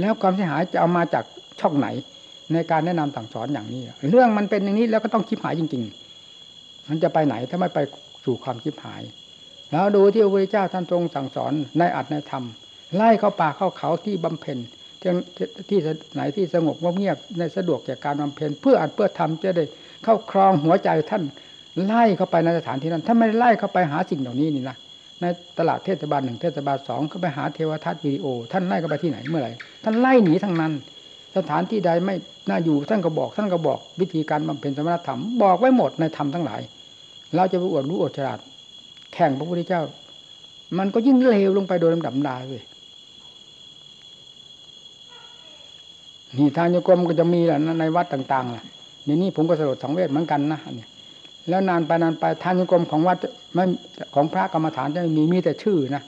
S1: แล้วความเสียหายจะเอามาจากช่องไหน ในการแนะนำสั่งสอนอย่างนี้ เรื่องมันเป็นอย่างนี้แล้วก็ต้องคิดหายจริง ๆ มันจะไปไหนถ้าไม่ไปสู่ความคิดหาย แล้วดูที่พระพุทธเจ้าท่านทรงสั่งสอนในอัดในธรรมไล่เข้าป่าเข้าเขาที่บำเพ็ญ ที่ไหนที่สงบเงียบในสะดวกแก่การบำเพ็ญเพื่ออัดเพื่อทำจะได้เข้าครองหัวใจท่านไล่เข้าไปในสถานที่นั้น ถ้าไม่ไล่เข้าไปหาสิ่งเหล่านี้นี่นะในตลาดเทศบาลหนึ่งเทศบาลสองเข้าไปหาเทวทัศน์วิดีโอ ท่านไล่เข้าไปที่ไหนเมื่อไหร่ท่านไล่หนีทั้งนั้น สถานที่ใดไม่น่าอยู่ท่านก็บอก ท่านก็บอกวิธีการบำเพ็ญสมณธรรมบอกไว้หมดในธรรมทั้งหลาย เราจะไปอวดรู้อวดฉลาดแข่งพระพุทธเจ้า มันก็ยิ่งเลวลงไปโดยลำดับดาเลย นี่ทางโยกรมก็จะมีแหละในวัดต่างๆล่ะนี่นี่ผมก็สลดสังเวชเหมือนกันนะเนี่ยแล้วนานไปนานไปทานโยกรมของวัดไม่ของพระกรรมฐานจะไม่มีมีแต่ชื่อนะ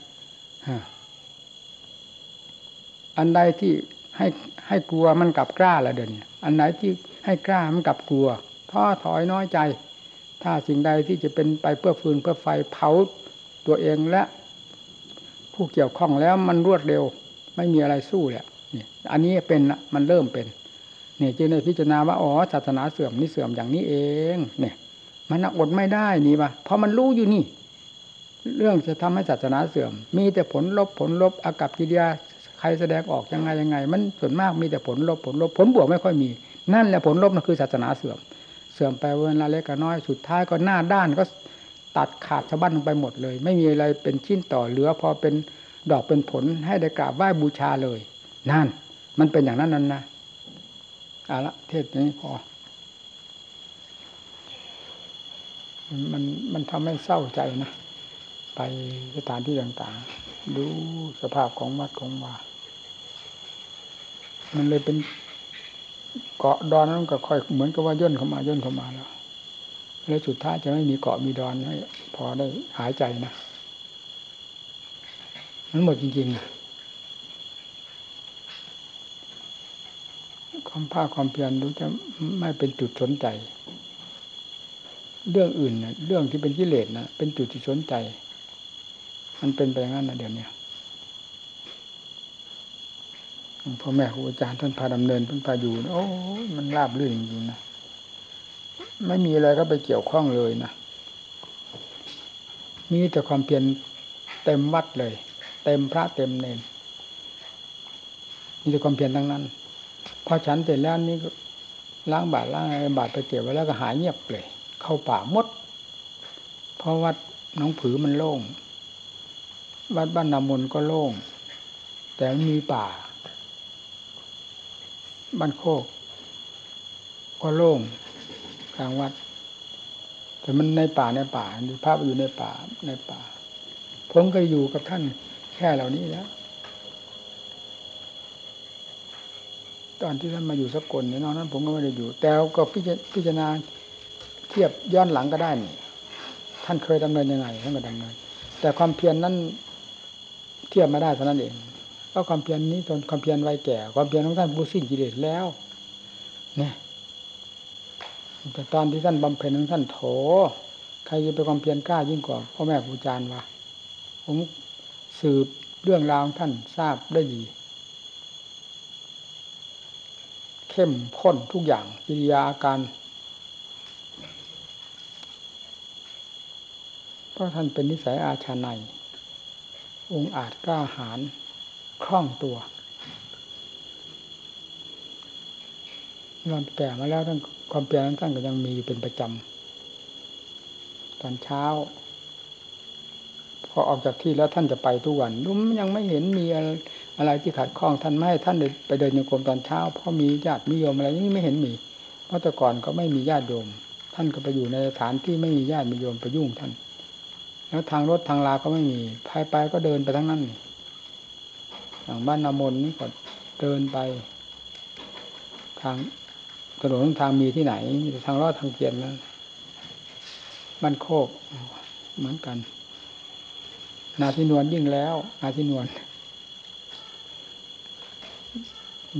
S1: อันใดที่ให้ให้กลัวมันกลับกล้าละเดี๋ยวนี้อันไหนที่ให้กล้ามันกลับกลัวท้อถอยน้อยใจ ถ้าสิ่งใดที่จะเป็นไปเพื่อฟืนเพื่อไฟเผาตัวเองและ ผู้เกี่ยวข้องแล้วมันรวดเร็ว ไม่มีอะไรสู้แหละ นี่อันนี้เป็นมันเริ่มเป็นเนี่ยจึงได้พิจารณาว่าอ๋อศาสนาเสื่อมนี่เสื่อมอย่างนี้เอง เนี่ย มันอดไม่ได้นี่ปะเพราะมันรู้อยู่นี่ เรื่องจะทำให้ศาสนาเสื่อม มีแต่ผลลบผลลบอากับกิริยาใครแสดงออกยังไงยังไง มันส่วนมากมีแต่ผลลบผลลบผลบวกไม่ค่อยมี นั่นแหละผลลบนั่นคือศาสนาเสื่อม เสื่อมไปเวลาเล็กน้อยสุดท้ายก็หน้าด้านก็ตัดขาดสะบั้นลงไปหมดเลย ไม่มีอะไรเป็นชิ้นต่อเหลือพอเป็นดอกเป็นผลให้ได้กราบไหว้บูชาเลย นั่น มันเป็นอย่างนั้นนั่นนะเอาละเทศนี้พอ มันมันทำให้เศร้าใจนะ ไปสถานที่ต่างๆ ดูสภาพของวัดของว่า มันเลยเป็นเกาะดอนนั้นก็ค่อยเหมือนกับว่าย่นเข้ามาย่นเข้ามาแล้ว แล้วสุดท้ายจะไม่มีเกาะมีดอนให้พอได้หายใจนะมันหมดจริงๆนะ ความภาคความเพียรรู้จะไม่เป็นจุดสนใจ เรื่องอื่นนะเรื่องที่เป็นกิเลสนะเป็นจุดที่สนใจ มันเป็นไปอย่างนั้นนะเดี๋ยวนี้พ่อแม่ครูอาจารย์ท่านพาดำเนินท่านพาอยู่โอ้มันราบรื่นจริงๆนะไม่มีอะไรก็ไปเกี่ยวข้องเลยนะมีแต่ความเพียรเต็มวัดเลย เต็มพระเต็มเนรมีแต่ความเพียรทั้งนั้น พอฉันเสร็จแล้วนี่ล้างบาตรล้างอบาตรไปเก็บไว้แล้วก็หายเงียบเลย เข้าป่ามด เพราะวัดน้องผือมันโล่ง วัดบ้านนามนก็โล่ง แต่มันมีป่า บ้านโคก ก็โล่งกลางวัด แต่มันในป่าในป่าพระอยู่ในป่าในป่า ผมก็อยู่กับท่านแค่เหล่านี้แล้ว ตอนที่ท่านมาอยู่สกลเนี่ยนอกนั้นผมก็ไม่ได้อยู่ แต่ก็พิจารณาเทียบย้อนหลังก็ได้นี่ท่านเคยดำเนินยังไงท่านก็ดำเนิน แต่ความเพียรนนั้นเทียบมาได้เท่านั้นเองเพราะความเพียรนนี้ตอนความเพียรวัยแก่ ความเพียรของท่านผู้สิ้นกิเลสแล้วเนี่ยแต่ตอนที่ท่านบำเพ็ญของท่านโถ ใครจะไปความเพียรกล้ายิ่งกว่าพ่อแม่ครูอาจารย์วะผมสืบเรื่องราวของท่านทราบได้ดี เข้มข้นทุกอย่างกิริยาอาการเพราะท่านเป็นนิสัยอาชาในองค์อาจกล้าหาญคล่องตัวเราแก่มาแล้วท่านความเปลี่ยนนั้นท่านก็ยังมีอยู่เป็นประจำตอนเช้า พอออกจากที่แล้วท่านจะไปทุกวันนุ่มยังไม่เห็นมี อะไรที่ขัดข้องท่านไม่ให้ท่านไปเดินโยกรมตอนเช้า เพราะมีญาติมีโยมอะไรนี่ไม่เห็นมี เพราะแต่ก่อนก็ไม่มีญาติโยม ท่านก็ไปอยู่ในสถานที่ไม่มีญาติมีโยมไปยุ่งท่าน แล้วทางรถทางลาก็ไม่มีภายไปก็เดินไปทั้งนั้นอย่างบ้านนามนนี่ก็เดินไป ทางถนนทางมีที่ไหนมีแต่ทางรอดทางเกียนนั้นบ้านโคกเหมือนกัน นาทีนวลยิ่งแล้ว นาทีนวล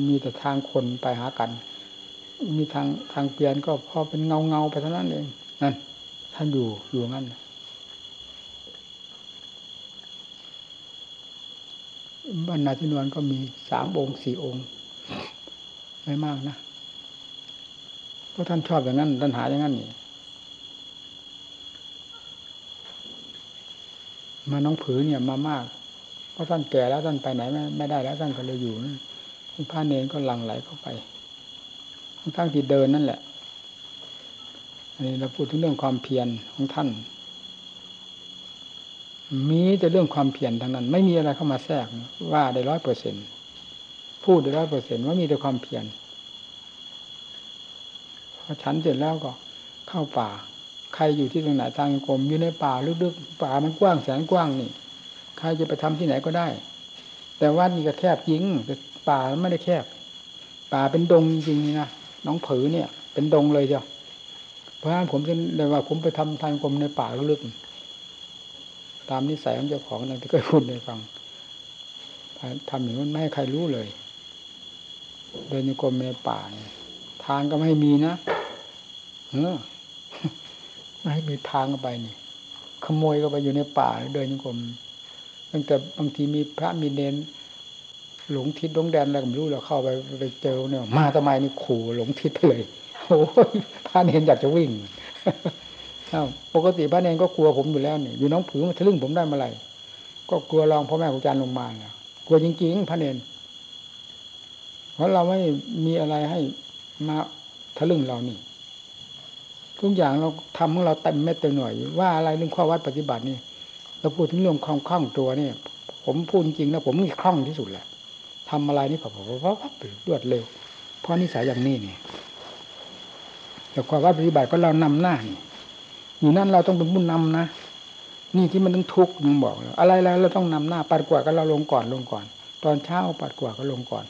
S1: มีแต่ทางคนไปหากัน มีทางทางเปลี่ยนก็พอเป็นเงาเงาไปเท่านั้นเองนั่นท่านอยู่อยู่งั้นบ้านนาที่นวลก็มีสามองค์สี่องค์ ไม่มากนะเพราะท่านชอบอย่างนั้นท่านหาอย่างนั้นนี่มาน้องผือเนี่ยมามาก เพราะท่านแก่แล้วท่านไปไหนไม่ไมได้แล้วท่านก็เลยอยู่นั่น พระเนรก็หลั่งไหลเข้าไปทั้งที่เดินนั่นแหละ อันนี้เราพูดถึงเรื่องความเพียรของท่าน มีแต่เรื่องความเพียรทั้งนั้น ไม่มีอะไรเข้ามาแทรกว่าได้ร้อยเปอร์เซ็นพูดได้ร้อยเปอร์เซ็นว่ามีแต่ความเพียรพอฉันเสร็จแล้วก็เข้าป่า ใครอยู่ที่ตรงไหนทางกรมอยู่ในป่าลึกๆป่ามันกว้างแสนกว้างนี่ ใครจะไปทำที่ไหนก็ได้ แต่วัดนี่ก็แคบจริง ป่าไม่ได้แคบ ป่าเป็นดงจริงๆนะน้องผือเนี่ย เป็นดงเลยเจ้าเพราะฉะนั้นผมจะเลยว่าผมไปทำทางกรมในป่าลึกตามนิสัยของเจ้าของนั่นที่เคยพูดให้ฟังทำอย่างนั้นไม่ให้ใครรู้เลย เดินในกรมในป่าเนี่ยทางก็ไม่มีนะเออไม่ให้มีทางไปนี่ ขโมยก็ไปอยู่ในป่าเดินในกรมตั้งแต่บางทีมีพระมีเนน หลงทิศหลงแดนอะไรก็ไม่รู้เราเข้าไปไปเจอเนี่ย มาทำไมนี่ขู่หลงทิศไปเลยโอ้ยพระเนนอยากจะวิ่งปกติพระเนนก็กลัวผมอยู่แล้วนี่อยู่น้องผือมาทะลึ่งผมได้เมื่อไหร่ก็กลัวรองพ่อแม่ครูอาจารย์ลงมาเนี่ยกลัวจริงๆพระเนนเพราะเราไม่มีอะไรให้มาทะลึ่งเรานี่ ทุกอย่างเราทำของเราเต็มเม็ดเต็มหน่วย ว่าอะไรเรื่องข้อวัดปฏิบัตินี่เราพูดถึงเรื่องความคล่องตัวนี่ผผมพูดจริงนะผมมีคล่องที่สุดแหละ ทำอะไรนี่ผมว่ารวดเร็ว เพราะนิสัยอย่างนี้นี่แต่ความว่าปฏิบัติก็เรานำหน้านี่อยู่นั่นเราต้องเป็นผู้นำนะนี่ที่มันต้องทุกข์มึงบอกเลยอะไรแล้วเราต้องนำหน้าปัดกวาดก็เราลงก่อนลงก่อน ตอนเช้าปัดกวาดก็ลงก่อน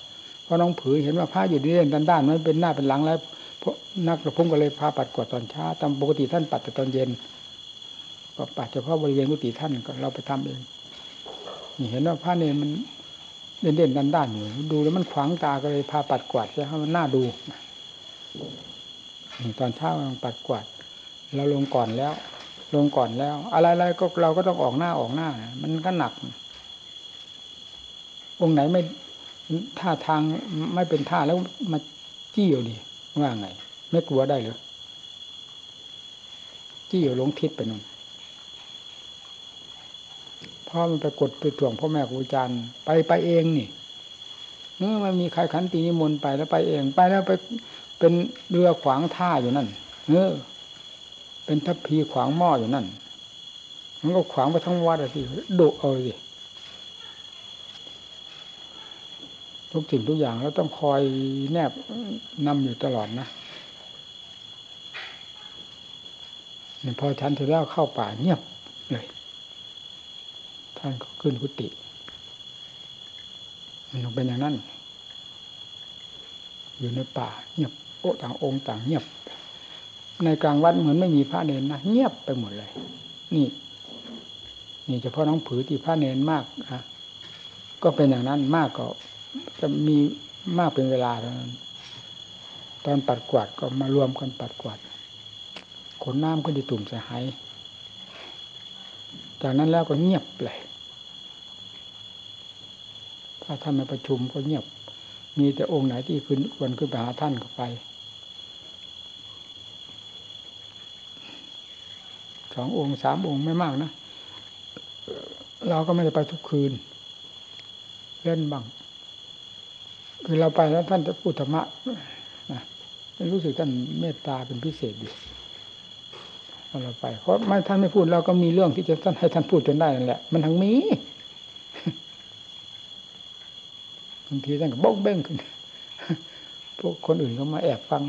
S1: เพราะน้องผือเห็นว่าผ้าอยู่ดีเด่นด้านๆมันเป็นหน้าเป็นหลังแล้วพวกนักประพุ่งก็เลยพาปัดกวาดตอนเช้าตามปกติท่านปัดแต่ตอนเย็นก็ปัดเฉพาะบริเวณกุฏิท่านก็เราไปทำเองนี่เห็นว่าผ้าเนรมัน เด่นเด่นด้านด้านอยู่ดูแล้วมันขวางตาก็เลยพาปัดกวาดใช่ไหมมันน่าดูตอนเช้ามันปัดกวาดเราลงก่อนแล้ว ลงก่อนแล้ว อะไรๆก็เราก็ต้องออกหน้าออกหน้ามันก็หนัก องไหนไม่ท่าทางไม่เป็นท่าแล้วมาจี้เอาดิว่าไง ไม่กลัวได้หรือจี้เอาลงทิศไปนู่น พ่อมันไปกดไปถ่วงพ่อแม่ครูอาจารย์ไปไปเองนี่เมื่อมันมีใครขันตีนิมนต์ไปแล้วไปเอง ไปแล้วไปเป็นเรือขวางท่าอยู่นั่นเออ เป็นทัพพีขวางหม้ออยู่นั่น มันก็ขวางไปทั้งวัดสิดุเอาสิทุกสิ่งทุกอย่างเราต้องคอยแนบนำอยู่ตลอดนะพอฉันเสร็จแล้วเข้าป่าเงียบเลย ท่านก็ขึ้นกุฏิมันเป็นอย่างนั้น อยู่ในป่าเงียบโอ้ต่างองค์ต่างเงียบ ในกลางวัดเหมือนไม่มีพระเนนนะเงียบไปหมดเลย นี่ นี่เฉพาะน้องผือที่พระเนนมากนะก็เป็นอย่างนั้นมากก็ จะมีมากเป็นเวลาเท่านั้นตอนปัดกวาดก็มารวมกันปัดกวาดขนน้ำก็ดีตุ่มเสียหาย จากนั้นแล้วก็เงียบเลยถ้าท่านมาประชุมก็เงียบ มีแต่องค์ไหนที่ขึ้นควรขึ้นไปหาท่านก็ไปสององค์สามองค์ไม่มากนะ เราก็ไม่ได้ไปทุกคืน เล่นบ้างคือเราไปแล้วท่านจะพูดธรรมะนะรู้สึกท่านเมตตาเป็นพิเศษอยู่ เราไป เพราะไม่ท่านไม่พูดเราก็มีเรื่องที่จะท่านให้ท่านพูดจนได้นั่นแหละ มันทั้งมีบางทีท่านก็บ้องเบ้งขึ้นพวกคนอื่นก็มาแอบฟัง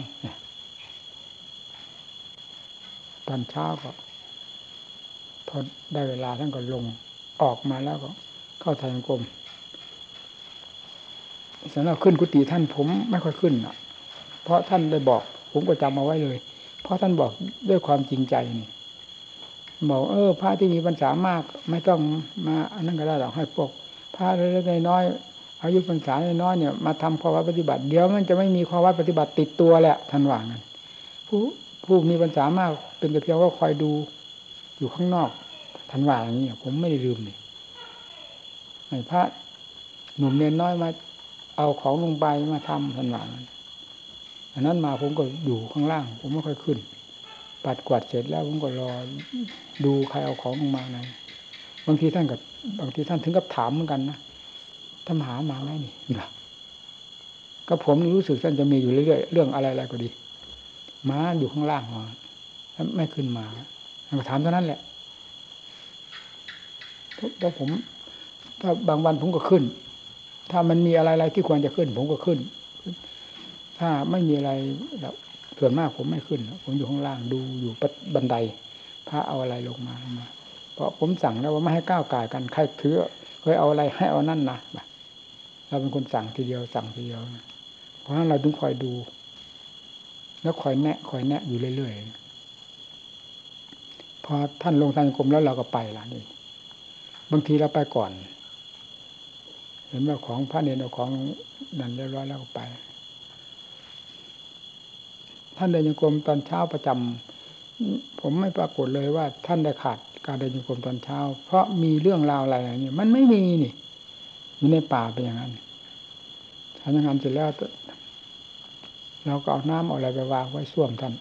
S1: ตอนเช้าก็พอได้เวลาท่านก็ลงออกมาแล้วก็เข้าทางกรมสำหรับขึ้นกุฏิท่านผมไม่ค่อยขึ้นอะ เพราะท่านได้บอกผมก็จำมาไว้เลย เพราะท่านบอกด้วยความจริงใจนี่บอกเออพระที่มีพรรษามากไม่ต้องมาอันนั้นก็ได้หรอกให้พวกพระเล็กๆน้อยอายุพรรษาน้อยเนี่ยมาทำข้อวัดปฏิบัติ เดี๋ยวมันจะไม่มีข้อวัดปฏิบัติติดตัวแหละท่านว่างั้นผู้ผู้มีพรรษามากเป็นแต่เพียงก็คอยดูอยู่ข้างนอกท่านว่าอย่างนี้ผมไม่ได้ลืมนี่ให้พระหนุ่มเนียนน้อยมา เอาของลงไปมาทำท่านว่างั้น อันนั้นมาผมก็อยู่ข้างล่าง ผมไม่ค่อยขึ้น ปัดกวาดเสร็จแล้วผมก็รอดูใครเอาของลงมาไงบางทีท่านกับบางทีท่านถึงกับถามเหมือนกันนะท่านหามาไหมนี่นะก็ผมรู้สึกท่านจะมีอยู่เรื่อยๆเรื่องอะไรๆก็ดีมาอยู่ข้างล่างมาไม่ขึ้นมาก็ถามเท่านั้นแหละเพราผม ถ้าบางวันผมก็ขึ้น ถ้ามันมีอะไรๆที่ควรจะขึ้น ผมก็ขึ้น ถ้าไม่มีอะไรแบบส่วนมากผมไม่ขึ้น ผมอยู่ข้างล่างดูอยู่บันไดพระเอาอะไรลงมามา เพราะผมสั่งแล้วว่าไม่ให้ก้าวไก่กันใครถือเคยเอาอะไรให้เอานั่นนะเราเป็นคนสั่งทีเดียวสั่งทีเดียวเพราะฉะนั้นเราต้องคอยดู แล้วคอยแนะคอยแนะอยู่เรื่อยๆพอท่านลงทางกรมแล้วเราก็ไปละนี่บางทีเราไปก่อน เห็นว่าของพระเนรเอาของนั่นเรียบร้อยแล้วก็ไป ท่านเดินยงกรมตอนเช้าประจำผมไม่ปรากฏเลยว่า ท่านได้ขาดการเดินยงกรมตอนเช้า เพราะมีเรื่องราวอะไรอย่างนี้มันไม่มีนี่อยู่ในป่าเป็นอย่างนั้นทำงานเสร็จแล้วเราก็เอาน้ำเอาอะไรไปวางไว้ส้วมท่าน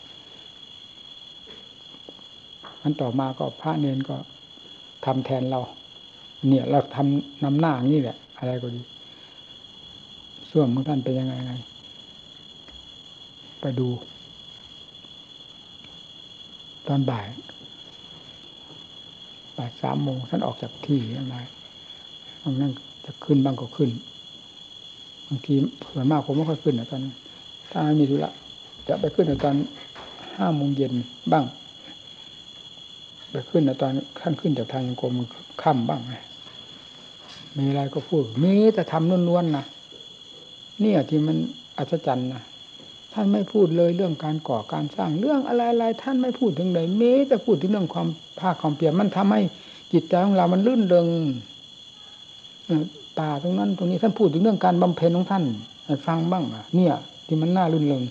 S1: อันต่อมาก็พระเนนก็ทำแทนเรา เนี่ย เราทำนำหน้าอย่างนี้แหละ อะไรก็ดีส้วมของท่านเป็นยังไงไง ไปดู ตอนบ่ายบ่ายสามโมงท่านออกจากที่อะไรบางนั่นจะขึ้นบ้างก็ขึ้นบางทีส่วนมากผมไม่ค่อยขึ้นนะตอนถ้ามีธุระจะไปขึ้นในตอนห้าโมงเย็นบ้าง ไปขึ้นในตอนขั้นขึ้นจากทางกรมค่ำบ้างไงมีอะไรก็พูดมีแต่ทำล้วนๆนะเนี่ยที่มันอัศจรรย์นะ ท่านไม่พูดเลยเรื่องการก่อการสร้างเรื่องอะไรๆท่านไม่พูดถึงเลยเมีแต่พูดถึงเรื่องความภาคความเปลี่ยนมันทำให้จิตใจของเรามันลื่นเริงป่าตรงนั้นตรงนี้ท่านพูดถึงเรื่องการบำเพ็ญของท่านฟังบ้างอะ เนี่ย ที่มันน่าลื่นเริง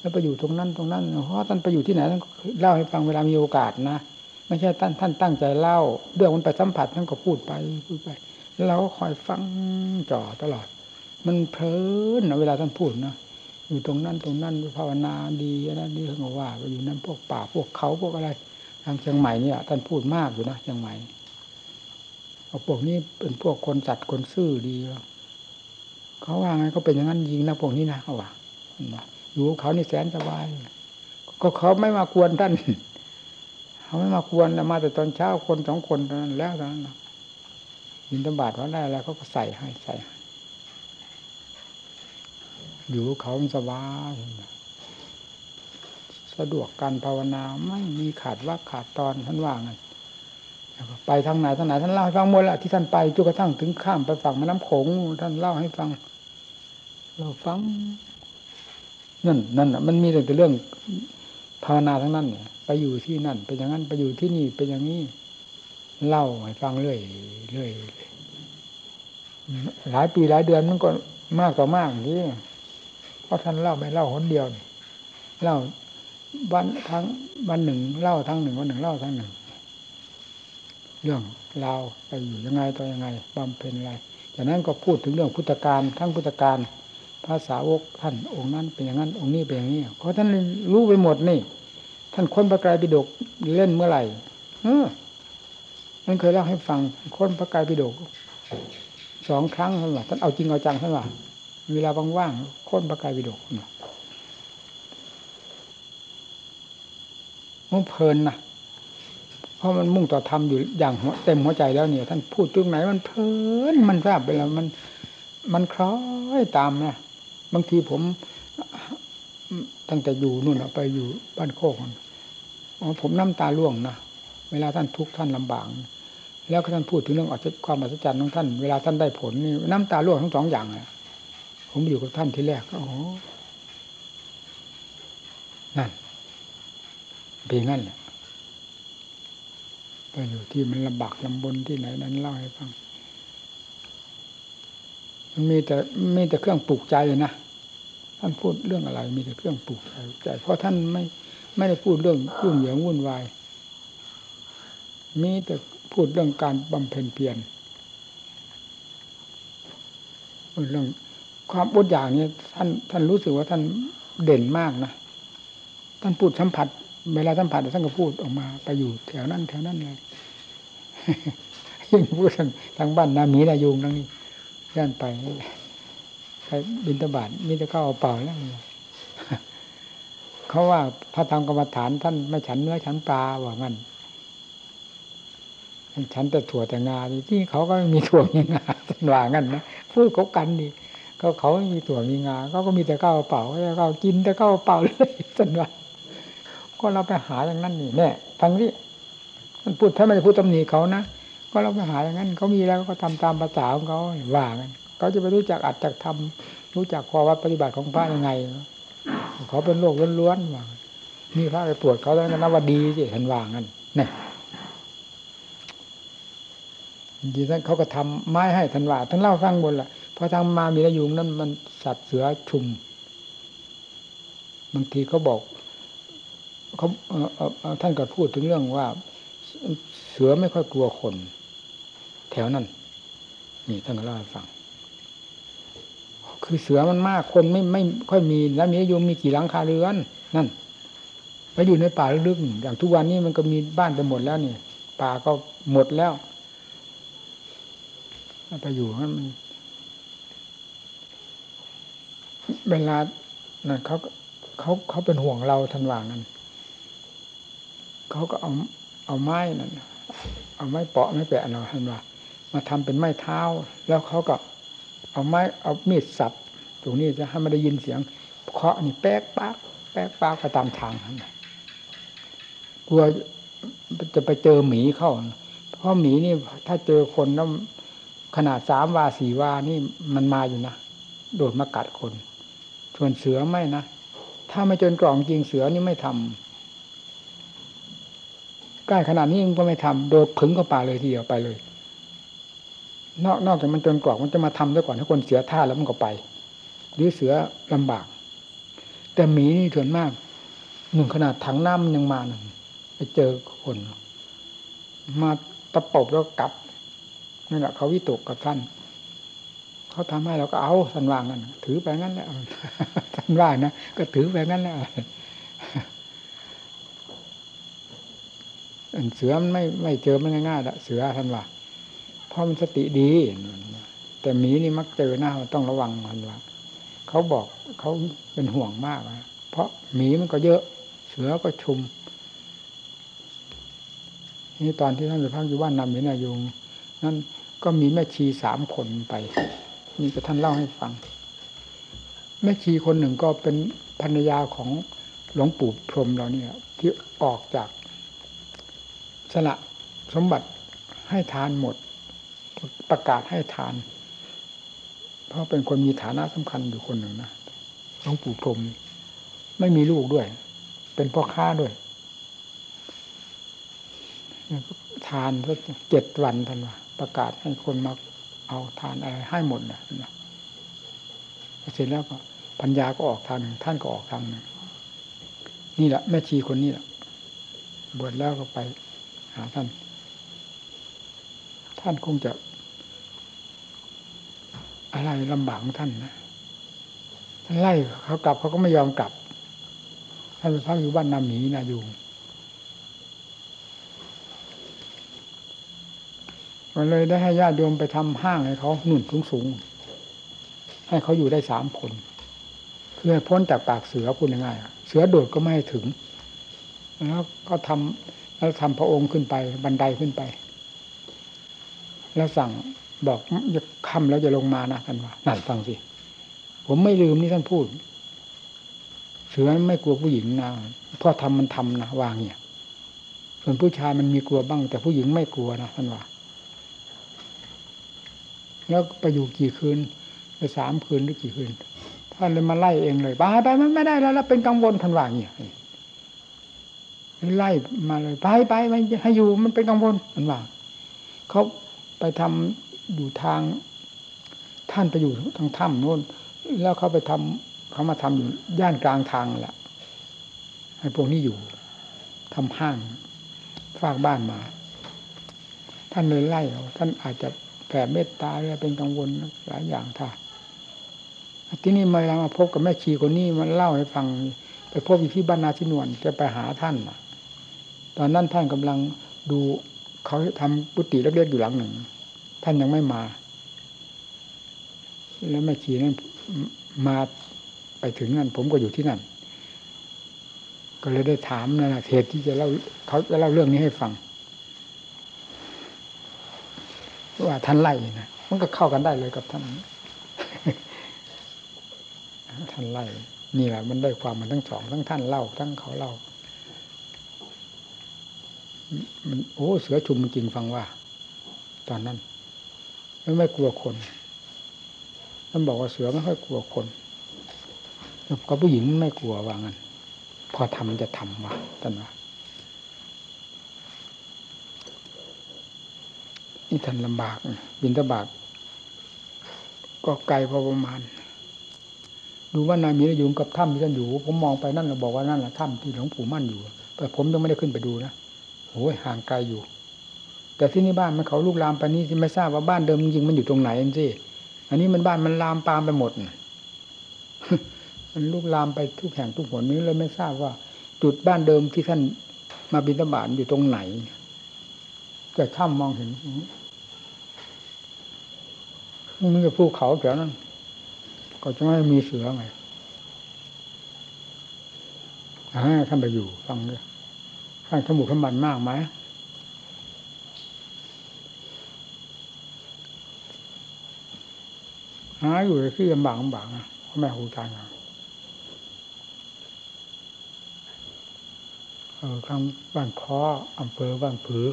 S1: แล้วไปอยู่ตรงนั้นตรงนั้นเพราะท่านไปอยู่ที่ไหนท่านเล่าให้ฟังเวลามีโอกาสนะไม่ใช่ท่านท่านตั้งใจเล่าเรื่องมันไปสัมผัสท่านก็พูดไปพูดไปเราก็คอยฟังจ่อตลอด มันเพลินนะเวลาท่านพูดนะ อยู่ตรงนั้นตรงนั้นภาวนาดีนะดีเขาว่าไปอยู่นั้นพวกป่าพวกเขาพวกอะไร ทางเชียงใหม่เนี่ยท่านพูดมากอยู่นะเชียงใหม่เอาพวกนี้เป็นพวกคนจัดคนซื่อดีเขาว่าไงก็เป็นอย่างนั้นยิงนะพวกนี้นะเขาว่าอยู่เขานี่แสนสบายก็เขาไม่มากวนท่านเขาไม่มากวนมาแต่ตอนเช้าคนสองคนตอนนั้นแล้วตอนนั้นยินตบาทว่าได้แล้วเขาก็ใส่ให้ใส่ อยู่เขาสบายสะดวกการภาวนาไม่มีขาดว่าขาดตอนท่านว่างันไปทางไหนทางไหนท่านเล่าให้ฟังหมดละที่ท่านไปจนกระทั่งถึงข้ามไปฝั่งแม่น้ำโขงท่านเล่าให้ฟัง เราฟังนั่นนั่นอะมันมีแต่เรื่องภาวนาทั้งนั้นเนี่ย ไปอยู่ที่นั่น เป็นอย่างนั้นไปอยู่ที่นี่เป็นอย่างนี้เล่าให้ฟังเรื่อยเรื่อยหลายปีหลายเดือนมันก็มากต่อมากที่ เพราะท่านเล่าไม่เล่าคนเดียวเล่าวันทั้งวันหนึ่งเล่าทั้งหนึ่งวันหนึ่งเล่าทั้งหนึ่ง เรื่องราวไปอยู่ยังไงต่อยังไงบำเพ็ญอะไรจากนั้นก็พูดถึงเรื่องพุทธการทั้งพุทธการภาษาวกท่านองค์นั้นเป็นอย่างนั้น องค์นี้เป็นอย่างนี้เพราะท่านรู้ไปหมดนี่ ท่านค้นพระกายปิฎกเล่นเมื่อไหร่เออท่านเคยเล่าให้ฟังค้นพระกายปิฎกสองครั้งท่านว่าท่านเอาจริงเอาจังท่านว่า เวลาว่างๆค้นพระกายปิฎกมันเพลินนะเพราะมันมุ่งต่อธรรมอยู่อย่างเต็มหัวใจแล้วเนี่ย ท่านพูดตรงไหนมันเพลินมันทราบไปแล้วมันมันคล้อยตามนะบางทีผมตั้งแต่อยู่นู่นไปอยู่บ้านโคกผมน้ำตาล่วงนะเวลาท่านทุกข์ท่านลำบากแล้วท่านพูดถึงเรื่องความอัศจรรย์ของท่าน เวลาท่านได้ผลนี่น้ำตาล่วงทั้งสองอย่างเลย ผมอยู่กับท่านที่แรกก็โอ้นั่นเป็นงั้นแหละไปอยู่ที่มันลำบากลำบนที่ไหนนั้นเล่าให้ฟังมันมีแต่มีแต่เครื่องปลูกใจนะท่านพูดเรื่องอะไร มีแต่เครื่องปลูกใจใจเพราะท่านไม่ไม่ได้พูดเรื่องยุ่งเหยิงวุ่นวาย มีแต่พูดเรื่องการบำเพ็ญเพียรเรื่อง ความอดอยากนี้ท่านท่านรู้สึกว่าท่านเด่นมากนะท่านพูดสัมผัส เวลาสัมผัสท่านก็พูดออกมา ไปอยู่แถวนั้นแถวนั้นเลยยิ่งพูดทางทางบ้านนามีนายุงทั้งนี้ย่านไปไปบินตบาทมีแต่เข้าเอาเปล่าแล้วเขาว่าพระธรรมกรรมฐานท่านไม่ฉันเนื้อฉันปลาว่างั้นฉันแต่ถั่วแต่งาที่เขาก็ไม่มีถั่วมีงาท่านว่างั้นนะพูดเขากันดี เขาเขาไม่มีถั่วมีงาเขาก็มีแต่ข้าวเปล่าเขากินแต่ข้าวเปล่าเลยท่านว่าก็เราไปหาอย่างนั้นนี่แน่ฟังนี่มันพูดถ้าไม่ได้พูดตำหนิเขานะก็เราไปหาอย่างนั้นเขามีแล้วก็ทำตามภาษาของเขาว่ากันเขาจะไปรู้จักอัดจักทำรู้จักข้อวัดปฏิบัติของพระยังไงเขาเป็นโลกล้วนๆว่ามีพระไปตรวจเขาแล้วก็นับว่าดีสิท่านว่างั้นเนี่ยจริงๆเขาก็ทำไม้ให้ท่านว่าท่านเล่าฟังบนแหละ พอทามามีระยุงนั้นมันสัตว์เสือชุมบางทีเขาบอกเขาท่านก็พูดถึงเรื่องว่า เสือไม่ค่อยกลัวคน แถวนั้นนี่ท่านก็เล่าให้ฟัง คือเสือมันมากคนไม่ไม่ค่อยมีแล้วมียุมมีกี่หลังคาเรือนนั่นไปอยู่ในป่าลึกๆอย่างทุกวันนี้มันก็มีบ้านไปหมดแล้วนี่ป่าก็หมดแล้ว ไปอยู่นั้นมัน เวลานั่นเขาเขาเขาเป็นห่วงเราทันว่างนั้นเขาก็เอาเอาไม้นั่นเอาไม้เปาะไม้แปะเราทันว่า มาทำเป็นไม้เท้า แล้วเขาก็เอาไม้เอามีดสับตรงนี้จะให้ไม่ได้ยินเสียงเคาะนี่แป๊กปักแป๊กปักไปตามทางนั้นกลัวจะไปเจอหมีเข้า เพราะหมีนี่ถ้าเจอคนแล้วขนาดสามวาสี่วานี่มันมาอยู่นะโดดมากัดคน ส่วนเสือไม่นะ ถ้าไม่จนกล่องจริงเสือนี่ไม่ทำใกล้ขนาดนี้มันก็ไม่ทำโดดขึงเข้าป่าเลยทีเดียวไปเลย นอกนอกจากมันจนกล่องมันจะมาทำด้วยก่อนให้คนเสียท่าแล้วมันก็ไป หรือเสือลำบาก แต่หมีนี่ส่วนมากหนึ่งขนาดถังน้ำมันยังมาหนึ่งไปเจอคน มาตะปบแล้วกลับนี่แหละเขาวิตกกับท่าน เขาทำให้เราก็เอาท่านวางกันถือไปงั้นแหละท่านว่านะก็ถือไปงั้นแหละเสือมันไม่ไม่เจอมันง่ายๆละเสือท่านว่าเพราะมันสติดี แต่หมีนี่มักเจอหน้าต้องระวังท่านว่าเขาบอกเขาเป็นห่วงมากนะเพราะหมีมันก็เยอะ เสือก็ชุม นี่ตอนที่ท่านไปพักอยู่บ้านนำมินายุงนั่นก็มีแม่ชีสามคนไป นี่ก็ท่านเล่าให้ฟัง แม่ชีคนหนึ่งก็เป็นภรรยาของหลวงปู่พรมเราเนี่ย ที่ออกจากสละสมบัติให้ทานหมด ประกาศให้ทาน เพราะเป็นคนมีฐานะสำคัญอยู่คนหนึ่งนะหลวงปู่พรมไม่มีลูกด้วย เป็นพ่อค้าด้วยทานสักเจ็ดวันท่านว่าประกาศให้คนมา เอาทานอะไรให้หมดนะเสร็จแล้วก็ปัญญาก็ออกทางหนึ่งท่านก็ออกทางหนึ่งนี่แหละแม่ชีคนนี้แหละบวชแล้วก็ไปหาท่าน ท่านคงจะ อะไรลำบากของท่านนะท่านไล่เขากลับเขาก็ไม่ยอมกลับท่านไปพักอยู่บ้านนาหมีนายูง มันเลยได้ให้ญาติโยมไปทำห้างให้เขาหนุนสูงสูงให้เขาอยู่ได้สามคนคือพ้นจากปากเสือพูดง่ายๆเสือโดดก็ไม่ถึงแล้วก็ทำแล้วทำพระองค์ขึ้นไปบันไดขึ้นไป แล้วสั่งบอกจะค่ำแล้วจะลงมานะท่านว่านั่นฟังสิ ผมไม่ลืมนี่ท่านพูด เสือไม่กลัวผู้หญิงนะเพราะทำมันทำนะวางเนี่ย ส่วนผู้ชายมันมีกลัวบ้าง แต่ผู้หญิงไม่กลัวนะท่านว่า แล้วไปอยู่กี่คืนไปสามคืนหรือกี่คืนท่านเลยมาไล่เองเลยไปไปมันไม่ได้แล้วแล้วเป็นกังวลท่านว่าอย่างนี้ไล่มาเลยไปไปมันให้อยู่มันเป็นกังวลท่านว่าเขาไปทำอยู่ทาง ท่านไปอยู่ทางถ้ำโน้น แล้วเขาไปทำเขามาทำอยู่ย่านกลางทางแหละให้พวกนี้อยู่ทำห้างฝากบ้านมา ท่านเลยไล่เราท่านอาจจะ ผ่เมตตาอะไรเป็นกังวลหลายอย่างท่าที่นี่มาเรามาพบกับแม่ชีคนนี้มันเล่าให้ฟัง ไปพบอยู่ที่บ้านนาชินวนจะไปหาท่านตอนนั้นท่านกำลังดูเขาทำกุฏิเล็กๆอยู่หลังหนึ่ง ท่านยังไม่มา แล้วแม่ชีนั้นมาไปถึงนั่นผมก็อยู่ที่นั่น ก็เลยได้ถามนะเหตุที่จะเล่าเขาจะเล่าเรื่องนี้ให้ฟัง ว่าท่านไล่นะมันก็เข้ากันได้เลยกับท่านท่านไล่นี่แหละมันได้ความมันทั้งสองทั้งท่านเล่าทั้งเขาเล่า มันโอ้เสือชุมมันจริงฟังว่า ตอนนั้นไม่ไม่กลัวคนท่านบอกว่าเสือไม่ค่อยกลัวคนกับผู้หญิงไม่กลัวว่างั้นพอทำจะทำว่าท่านว่า นี่ท่านลำบาก บินทบาทก็ไกลพอประมาณ ดูว่านายมีอยู่กับถ้ำที่ท่านอยู่ ผมมองไปนั่นเราบอกว่านั่นแหละถ้ำที่หลวงปู่มั่นอยู่ แต่ผมยังไม่ได้ขึ้นไปดูนะโอ้ยห่างไกลอยู่ แต่ที่นี่บ้านมันเขาลูกลามไปนี่ที่ไม่ทราบว่าบ้านเดิมจริงมันอยู่ตรงไหนสิอันนี้มันบ้านมันลามปามไปหมดมันลูกลามไปทุกแห่งทุกหนนี้เลยไม่ทราบว่า จุดบ้านเดิมที่ท่านมาบินตบาทอยู่ตรงไหนจะถ้ำมองเห็น มันจะภูเขาแถวนั้น ก็จะไม่มีเสือไงท่านไปอยู่ฟังด้วยท่านสมุขมันมากไหมหาอยู่ที่ลำบากลำบากนะพ่อแม่ครูอาจารย์เออข้างบ้านคออำเภอบ้านผือ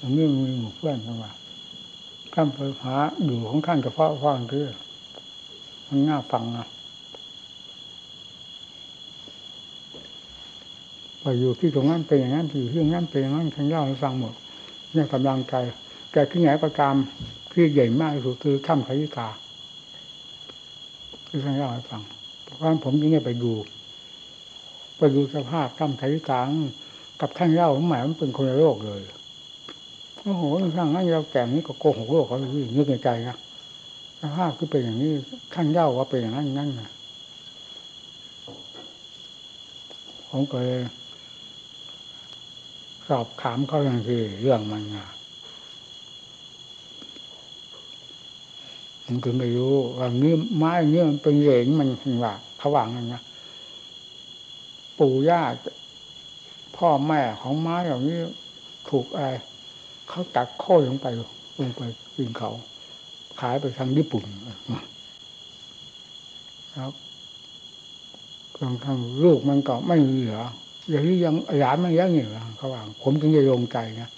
S1: อันนี้มีหมู่เพื่อนกันว่า ข้ามไปหาอยู่ของข้างกระเพาะฟังคือมันง่าฟังอะไปอยู่ที่ตรงนั้นเป็นอย่างนั้นอยู่ที่ตรงนั้นเป็นอย่างนั้นทั้งเล่าให้ฟังหมดเนี่ยกำลังใจแต่ที่ไหนก็ตามที่ใหญ่มากที่สุดคือถ้ำขยิกาที่ท่านเล่าให้ฟังเพราะฉะนั้นผมจึงได้ไปดูไปดูสภาพถ้ำขยิกากับท่านเล่าหมายมันเป็นคนละโลกเลย โอ้โหทางนั้นเราแก่นี้ก็โกหกโลกเขาเลยนึกในใจนะสภาพคือเป็นอย่างนี้ท่านเล่าว่าเป็นอย่างนั้นนั่นนะผมก็เลยสอบถามเขาอย่างที่เรื่องมันนะมันคือไม่รู้ว่าเนื้อไม้เนื้อมันเป็นเหงมันถึงว่าเขาวางนั่นนะปู่ย่าพ่อแม่ของไม้เหล่านี้ถูกอะไร เขาตัดโค่อยลงไปลงไปกินเขา ขายไปทางญี่ปุ่นครับบางครั้งลูกมันก็ไม่เหลืออย่างนี้ยังหลานไม่ยังเหนียวเขาว่าผมจึงจะลงใจนะ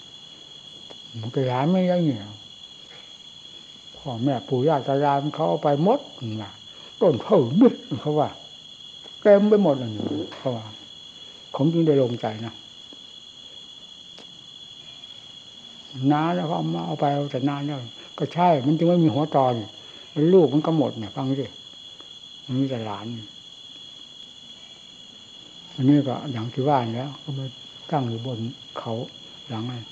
S1: มันก็หลานไม่ยังเหนียวพ่อแม่ปู่ย่าตายายเขาเอาไปหมดนะต้นเพิ่มบึ้เขาว่าเต็มไปหมดเลยเขาว่าผมจึงได้ลงใจนะ นานแล้วเขามาเอาไปเอาแต่นานแล้วก็ใช่ มันจึงไม่มีหัวตอนลูกมันก็หมดเนี่ยฟังสิมันมีแต่หลานอันนี้ก็อย่างที่ว่าแล้ว ก็มาตั้งอยู่บนเขาหลังนั้น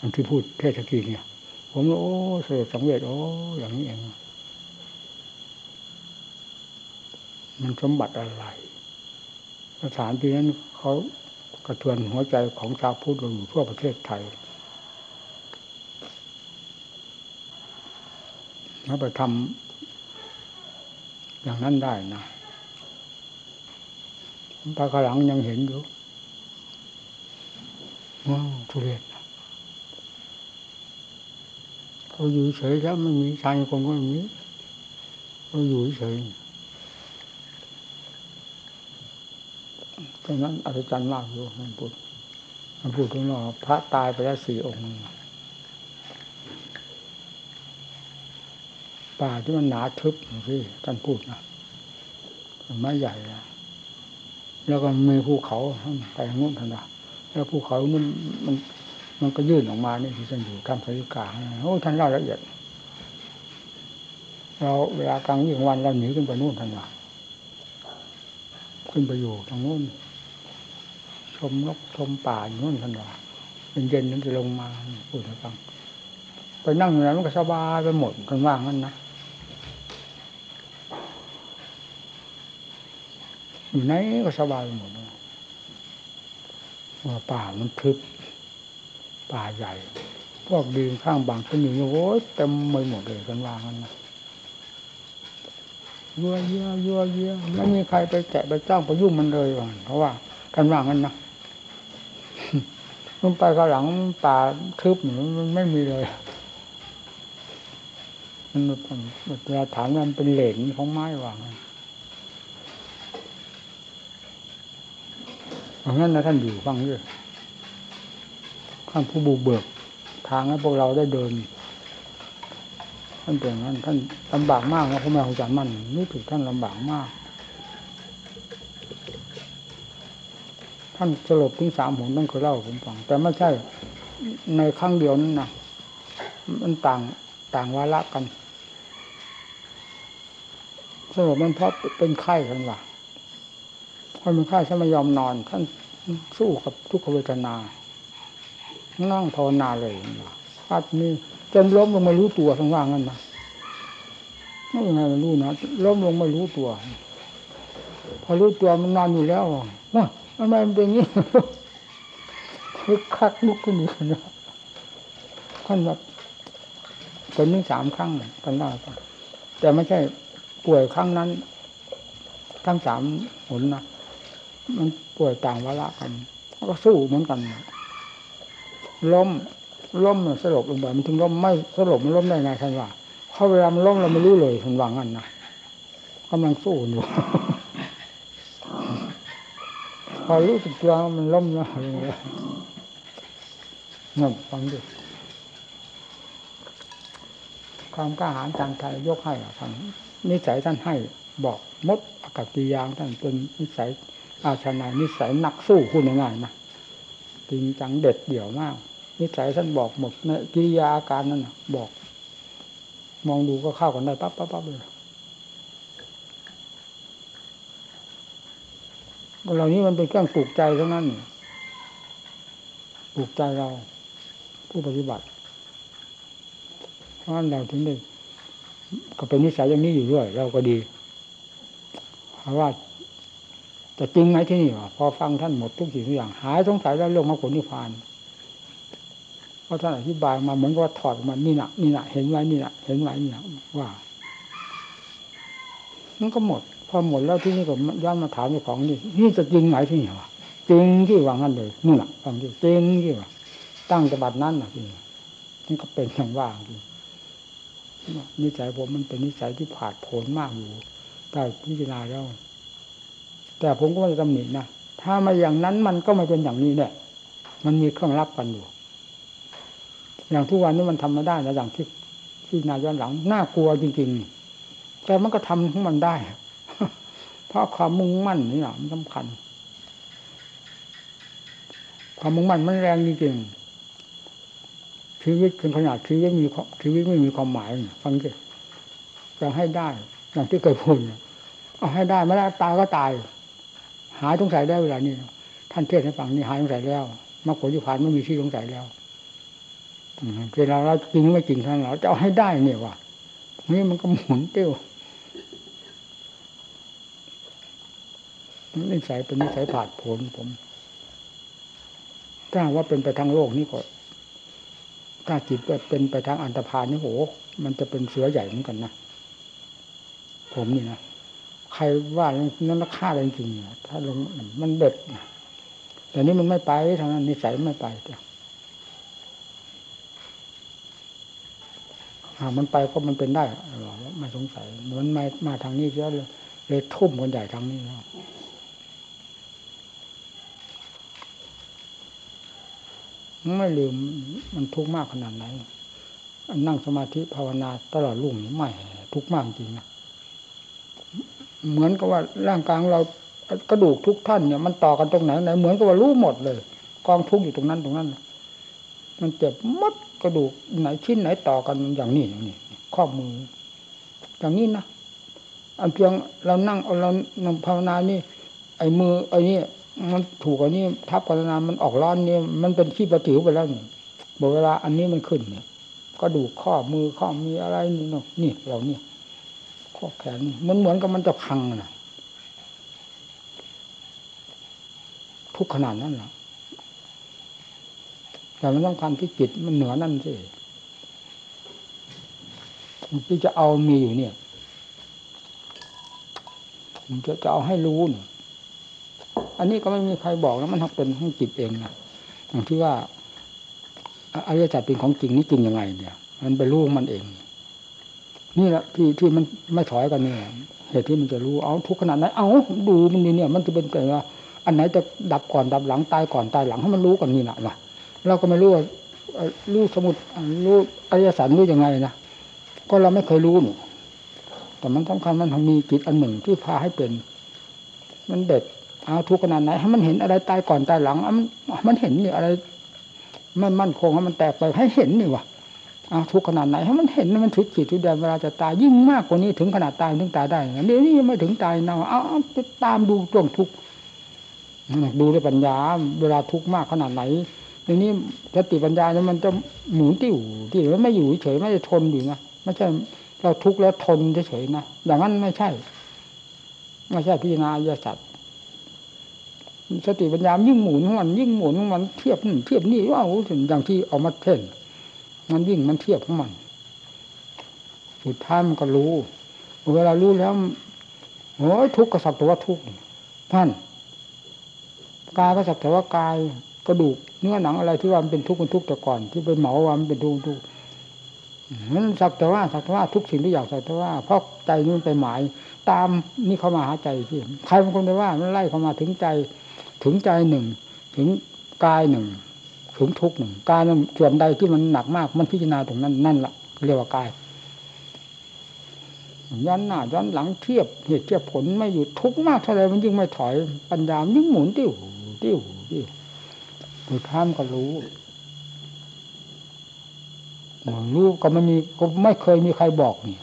S1: อันที่พูดเทศกีเนี่ย ผมโอ้เสดสังเวชโอ้อย่างนี้เองมันสมบัติอะไรสถานที่นั้นเขากระเทือนหัวใจของชาวพุทธอยู่ทั่วประเทศไทย แล้วไปทำอย่างนั้นได้นะปากระหลังยังเห็นอยู่ว้าวทุเรศเขาอยู่เฉยแล้วไม่มีชายคนก็ไม่มีเขาอยู่เฉยตรงนั้นอัศจรรย์มากอยู่มันพูดมันพูดถึงว่าพระตายไปแล้วสี่องค์ ป่าที่มันหนาทึบที่ท่านพูดนะไม้ใหญ่นะแล้วก็มีภูเขาไปงู้นทันทีแล้วภูเขามันมันมันก็ยื่นออกมานี่ที่ท่านอยู่ทำสริกาโอ้ท่านเล่าละเอียด เราเวลากลางวี่วันเราหนีขึ้นไปนู่นทันทีขึ้นไปอยู่ทางนู้นชมนกชมป่าอยู่นู่นทันทีเย็นๆนั้นจะลงมาพูดให้ฟังไปนั่งอยู่นั้นมันก็สบายไปหมดกันว่างนั่นนะ อยู่ไหนก็สบายหมดว่าป่ามันทึบป่าใหญ่ พวกดินข้างบางต้นอยู่โอ้ยเต็มไปหมดเลยกันว่างันนะยัวเยี่ยยัวเยี่ยไม่มีใครไปแกะไปจ้างไปยุ่งมันเลยว่ะเพราะว่ากันว่างันนะมันไปข้างหลังป่าทึบมันไม่มีเลยมันเวลาถามมันเป็นเหลนของไม้ว่างเพ ราะงั้นนะท่านอยู่ฟังด้วยท่านผู้บุกเบิก ทางให้พวกเราได้เดิน ท่านเป็นงั้นท่านลำบากมากนะพ่อแม่ของจารย์มั่นนี่ถือท่านลำบากมาก ท่านสลบถึงสามหนต้องเคยเล่าผมฟัง แต่ไม่ใช่ ในครั้งเดียวนั้นนะมันต่างต่างวาระกันสลบมันเพราะเป็นไข้กันว่า คนเป็นไข้ฉันไม่ยอมนอนท่านสู้กับทุกขเวทนา นั่งภาวนาเลยพัดนี่จนล้มลงไม่รู้ตัวทั้งว่างนั่นนะไม่ยังไงรู้นะล้มลงไม่รู้ตัว พอรู้ตัวมันนอนอยู่แล้วว่าทำไมมันเป็นอย่างนี้คึกคักลุกขึ้นอยู่นะท่านแบบเป็นนี่สามครั้งท่านว่าแต่ไม่ใช่ป่วยครั้งนั้นทั้งสามหนนะ มันป่วยต่างวาระกันก็สู้เหมือนกันล้มล้มสลบลงไปมันถึงล้มไม่สลบมันล้มได้ไงท่านว่าเพราะเวลามันล้มเราไม่รู้เลยมันวางั้นนะกำลังสู้อยู่พอรู้สึกตัวมันล้มแล้วอะไรเงี้ยนั่นฟังดิความกล้าหาญทางใจยกให้ท่านนิสัยท่านให้บอกมดอากาศกิยางท่านเป็นนิสัย อาชนานิสัยนักสู้พูดง่ายๆนะจริงจังเด็ดเดี่ยวมาก นิสัยท่านบอกหมดในกิริยาอาการนั้นนะบอก มองดูก็เข้ากันได้ปั๊บปั๊บปั๊บเลยเหล่านี้มันเป็นเครื่องปลูกใจทั้งนั้นปลูกใจเรา ผู้ปฏิบัติเพราะฉะนั้นเราถึงได้ก็เป็นนิสัยอย่างนี้อยู่ด้วย เราก็ดีเพราะว่า จะจริงไหมที่นี่วะพอฟังท่านหมดทุกสิ่งทุกอย่าง หายสงสัยแล้วลงมาผลนิพพานเพราะท่านอธิบายมาเหมือนกับว่าถอดออกมานี่นะนี่นะเห็นไว้นี่นะเห็นไว้นี่นะว่ามันก็หมด พอหมดแล้วที่นี่ก็ย้อนมาถามเจ้าของนี่นี่จะจริงไหมที่นี่วะจริงที่วางนั่นเลยนู่นแหละฟังที่จริงที่ว่าตั้งแต่บัดนั้นนะพี่มันก็เป็นอย่างว่าจริงนิสัยผมมันเป็นนิสัยที่ผาดโผนมากอยู่ได้พิจารณาแล้ว แต่ผมก็ไม่ตำหนินะถ้ามาอย่างนั้นมันก็ไม่เป็นอย่างนี้เนี่ยมันมีเครื่องรับกันอยู่ อย่างทุกวันนี้มันทำไม่ได้นะอย่างที่ที่นายย้อนหลังน่ากลัวจริง ๆ แต่มันก็ทำของมันได้ เพราะความมุ่งมั่นนี่แหละมันสำคัญ ความมุ่งมั่นมันแรงจริงๆชีวิตเป็นขนาดชีวิตมีชีวิตไม่มีความหมายฟังสิจะให้ได้ อย่างที่เคยพูดเอาให้ได้ไม่ได้ตายก็ตาย หายสงสัยได้เวลานี้ท่านเทศให้ฟังนี่หายสงสัยแล้วมรรคผลที่ผ่านไม่มีที่สงสัยแล้วเวลาเราจริงไม่จริงท่านเราจะเอาให้ได้เนี่ยว่ะนี่มันก็หมุนเตี้ยวนิสัยเป็นนิสัยผาดผลผมถ้าว่าเป็นไปทางโลกนี่ก็ถ้าจิตเป็นไปทางอันตรพานนี่โหมันจะเป็นเสือใหญ่เหมือนกันนะผมนี่นะ ใครว่านั้นฆ่าจริงๆถ้าลงมันเด็ดแต่นี้มันไม่ไปทางนั้นนิสัยไม่ไปหากมันไปก็มันเป็นได้หรอไม่สงสัยมันมามาทางนี้เยอะเลยเลยทุ่มคนใหญ่ทางนี้แล้วไม่ลืมมันทุกข์มากขนาดไหนนั่งสมาธิภาวนาตลอดรุ่งนี่ไม่ทุกข์มากจริงนะ เหมือนกับว่าร่างกายเรากระดูกทุกท่านเนี่ยมันต่อกันตรงไหนไหนเหมือนกับว่ารู้หมดเลย กองทุกอยู่ตรงนั้นตรงนั้น มันเจ็บมัดกระดูกไหนชิ้นไหนต่อกันอย่างนี้อย่างนี้ข้อมือ อย่างนี้นะอันเพียงเรานั่งเรานั่งภาวนานี่ ไอ้มือไอ้นี่มันถูกอันนี้ทับภาวนามันออกร้อนนี่มันเป็นขี้ประติ๋วไปแล้วนี่บอกเวลาอันนี้มันขึ้นเนี่ยก็ดูข้อมือข้อมีอะไรนี่เนาะนี่เราเนี่ย ข้อแขนมันเหมือนกับมันจะพังนะทุกขนาดนั้นแหละแต่มันต้องการที่จิตมันเหนือนั่นสิที่จะเอามีอยู่เนี่ยมันจะจะเอาให้รู้นอันนี้ก็ไม่มีใครบอกแล้วมันเป็นของจิตเองนะอย่างที่ว่าอริยสัจเป็นของจริงนี่จริงยังไงเนี่ย มันไปรู้มันเอง นี่แหละที่ที่มันไม่ถอยกันนี่เหตุที่มันจะรู้เอาทุกขนาดไหนเอาดูมันนี่เนี่ย มันจะเป็นไงว่าอันไหนจะดับก่อนดับหลังตายก่อนตายหลังให้มันรู้กันนี่แหละนะเราก็ไม่รู้ว่ารู้สมุดรู้อริยสัจรู้ยังไงนะก็เราไม่เคยรู้แต่มันสำคัญมันมีจิตอันหนึ่งที่พาให้เป็น มันเด็ดเอาทุกขนาดไหนให้มันเห็นอะไรตายก่อนตายหลังมันมันเห็นนี่อะไร มันมั่นคงให้มันแตกไปให้เห็นนี่วะ เอาทุกขนาดไหนให้มันเห็นมันทุกจิตทุกแดนเวลาจะตายยิ่งมากกว่านี้ถึงขนาดตายถึงตายได้เดี๋ยวนี้ยังไม่ถึงตายเนาเอาไปตามดูช่วงทุกดูด้วยปัญญา เวลาทุกข์มากขนาดไหนทีนี้สติปัญญาเนี่ยมันจะหมุนติ้วที่แล้วไม่อยู่เฉยไม่ได้ทนอยู่นะไม่ใช่เราทุกข์แล้วทนเฉยๆนะอย่างนั้นไม่ใช่ ไม่ใช่พิจารณาอริยสัจสติปัญญายิ่งหมุนมันยิ่งหมุนมันเทียบนี่เทียบนี่ว่าโอ้ถึงอย่างที่เอามาเท่น มันยิ่งมันเทียบของมัน สุดท้ายมันก็รู้ เวลารู้แล้วโอ้ยทุกข์ก็สักแต่ว่าทุกข์ท่านกายก็สักแต่ว่ากายกระดูกเนื้อหนังอะไรที่ว่ามันเป็นทุกข์เป็นทุกข์แต่ก่อน ที่ไปเหมาว่ามันเป็นทุกข์ทุกข์มันสักแต่ว่าสักแต่ว่าทุกสิ่งทุกอย่างสักแต่ว่าเพราะใจมันไปหมาย ตามนี่เขามาหาใจที่ใครบางคนไปว่า มันไล่เขามาถึงใจ ถึงใจหนึ่ง ถึงกายหนึ่ง ถึงทุกหนึ่งกายส่วนใดที่มันหนักมาก มันพิจารณาตรงนั้นนั่นละเรียกว่ากายย้อนหน้าย้อนหลังเทียบเหตุเทียบผลไม่อยู่ทุกมากเท่าไรมันยิ่งไม่ถอย ปัญญายิ่งหมุนติ้วติ้วติ้วสุดท้ามก็รู้รู้ก็ไม่มีก็ไม่เคยมีใครบอกนี่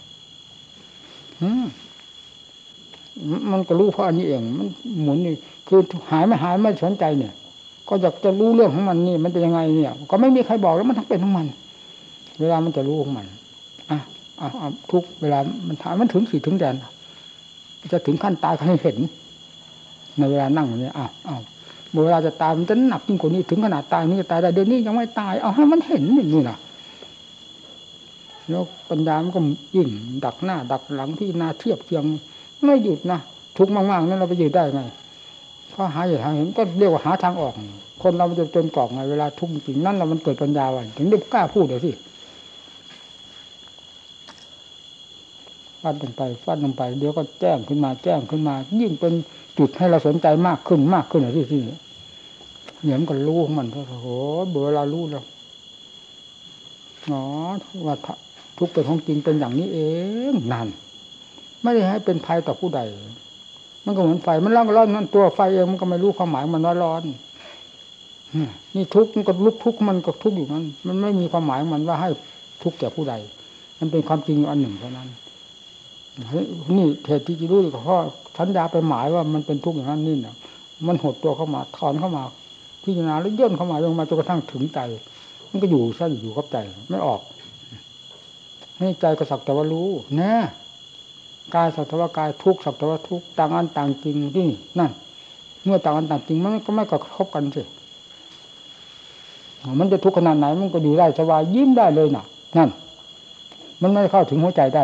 S1: มันก็รู้เพราะอันนี้เอง มันหมุนนี่คือหายไม่หายไม่สนใจเนี่ย ก็อยากจะรู้เรื่องของมันนี่ มันเป็นยังไงเนี่ย ก็ไม่มีใครบอกแล้วมันทั้งเป็นของมัน เวลามันจะรู้ของมันอะอะทุกเวลามันถามมันถึงสี่ถึงแดนจะถึงขั้นตายให้เห็น ในเวลานั่งอย่างนี้อ้าวอ้าวเวลาจะตายมันจะหนักยิ่งกว่านี้ถึงขนาดตายนี่จะตายได้เดี๋ยวนี้ยังไม่ตายเอาให้มันเห็นนี่นะแล้วปัญญามันก็ยิ่งดักหน้า ดักหลังที่นาเทียบเทียงไม่หยุดนะทุกมากๆนั้นเราไปยืดได้ไง เพราะหาอย่างทางเห็นก็เรียกว่าหาทางออก คนเราจะจนกรอกไงเวลาทุกข์จริงนั่นเรามันเกิดปัญญาวันถึงได้กล้าพูดเลยสิฟาดลงไปฟาดลงไปเดี๋ยวก็แจ้งขึ้นมาแจ้งขึ้นมา ยิ่งเป็นจุดให้เราสนใจมากขึ้นมากขึ้นอะไรที่ที่เนี่ยมันก็รู้ของมันโอ้โหเบื่อเรารู้แล้วอ๋อว่าทุกเป็นของจริงเป็นอย่างนี้เองนั่นไม่ได้ให้เป็นภัยต่อผู้ใด มันก็เหมือนไฟมันร้อนร้อนนั่นตัวไฟเองมันก็ไม่รู้ความหมายมันว่าร้อนนี่ทุกมันก็ลุกทุกมันก็ทุกอยู่นั้น มันไม่มีความหมายมันว่าให้ทุกแก่ผู้ใด มันเป็นความจริงอยู่อันหนึ่งเท่านั้นนี่เหตุที่จะรู้เพราะสัญญาไปหมายว่ามันเป็นทุกข์อย่างนั้นนี่เนี่ยมันหดตัวเข้ามาถอนเข้ามาพิจารณาแล้วย่นเข้ามาลงมาจนกระทั่งถึงใจ มันก็อยู่ซะอยู่กับใจไม่ออกให้ใจก็สักแต่ว่ารู้แน่ กายสัตว่ากายทุกสัตว่าทุกต่างอันต่างจริงที่นั่น เมื่อต่างอันต่างจริงมันก็ไม่กระทบกันสิมันจะทุกข์ขนาดไหนมันก็อยู่ได้สบายยิ้มได้เลยน่ะ นั่น มันไม่เข้าถึงหัวใจได้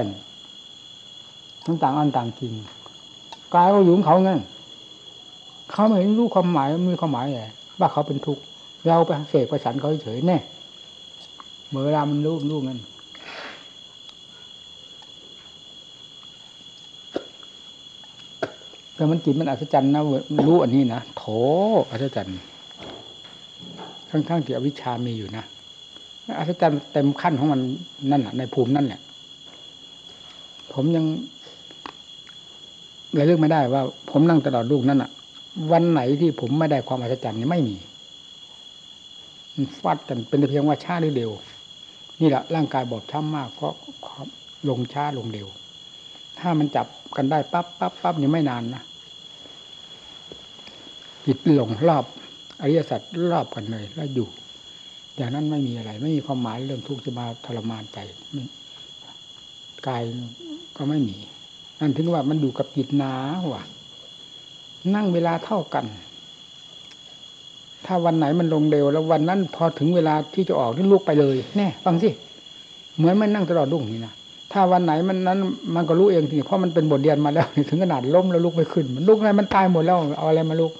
S1: มันต่างอันต่างจริงกายก็อยู่ของเขาไงเขาไม่เห็นรู้ความหมายมีความหมายอะไรว่าเขาเป็นทุกข์เราไปเสกประสันเขาเฉยแน่เมื่อเวลามันรู้รู้งั้น แต่มันจิตมันอัศจรรย์นะรู้อันนี้นะโถอัศจรรย์ทั้งๆที่อวิชามีอยู่นะอัศจรรย์เต็มขั้นของมันนั่นแหละในภูมินั่นแหละผมยังเลยเลือกไม่ได้ว่า ผมนั่งตลอดลูกนั่นอะวันไหนที่ผมไม่ได้ความอัศจรรย์นี่ไม่มีฟัดกันเป็นเพียงว่าช้าหรือเร็ว นี่แหละร่างกายบอบช้ำมากเพราะลงช้าลงเร็ว ถ้ามันจับกันได้ปั๊บปั๊บปั๊บนี่ไม่นานนะ จิตหลงรอบอริยสัจรอบกันเลยแล้วอยู่อย่างนั้นไม่มีอะไร ไม่มีความหมายเรื่องทุกข์จะมาทรมานใจกายก็ไม่มีนั่นถึงว่ามันอยู่กับจิตนาว่ะ นั่งเวลาเท่ากัน ถ้าวันไหนมันลงเร็ว แล้ววันนั้นพอถึงเวลาที่จะออกนี่ลุกไปเลยแน่ฟังสิเหมือนมันนั่งตลอดรุ่งนี่นะถ้าวันไหนมันนั้น มันก็รู้เองทีเพราะมันเป็นบทเรียนมาแล้ว ถึงขนาดล้มแล้วลุกไม่ขึ้น มันลุกอะไรมันตายหมดแล้วเอาอะไรมาลุก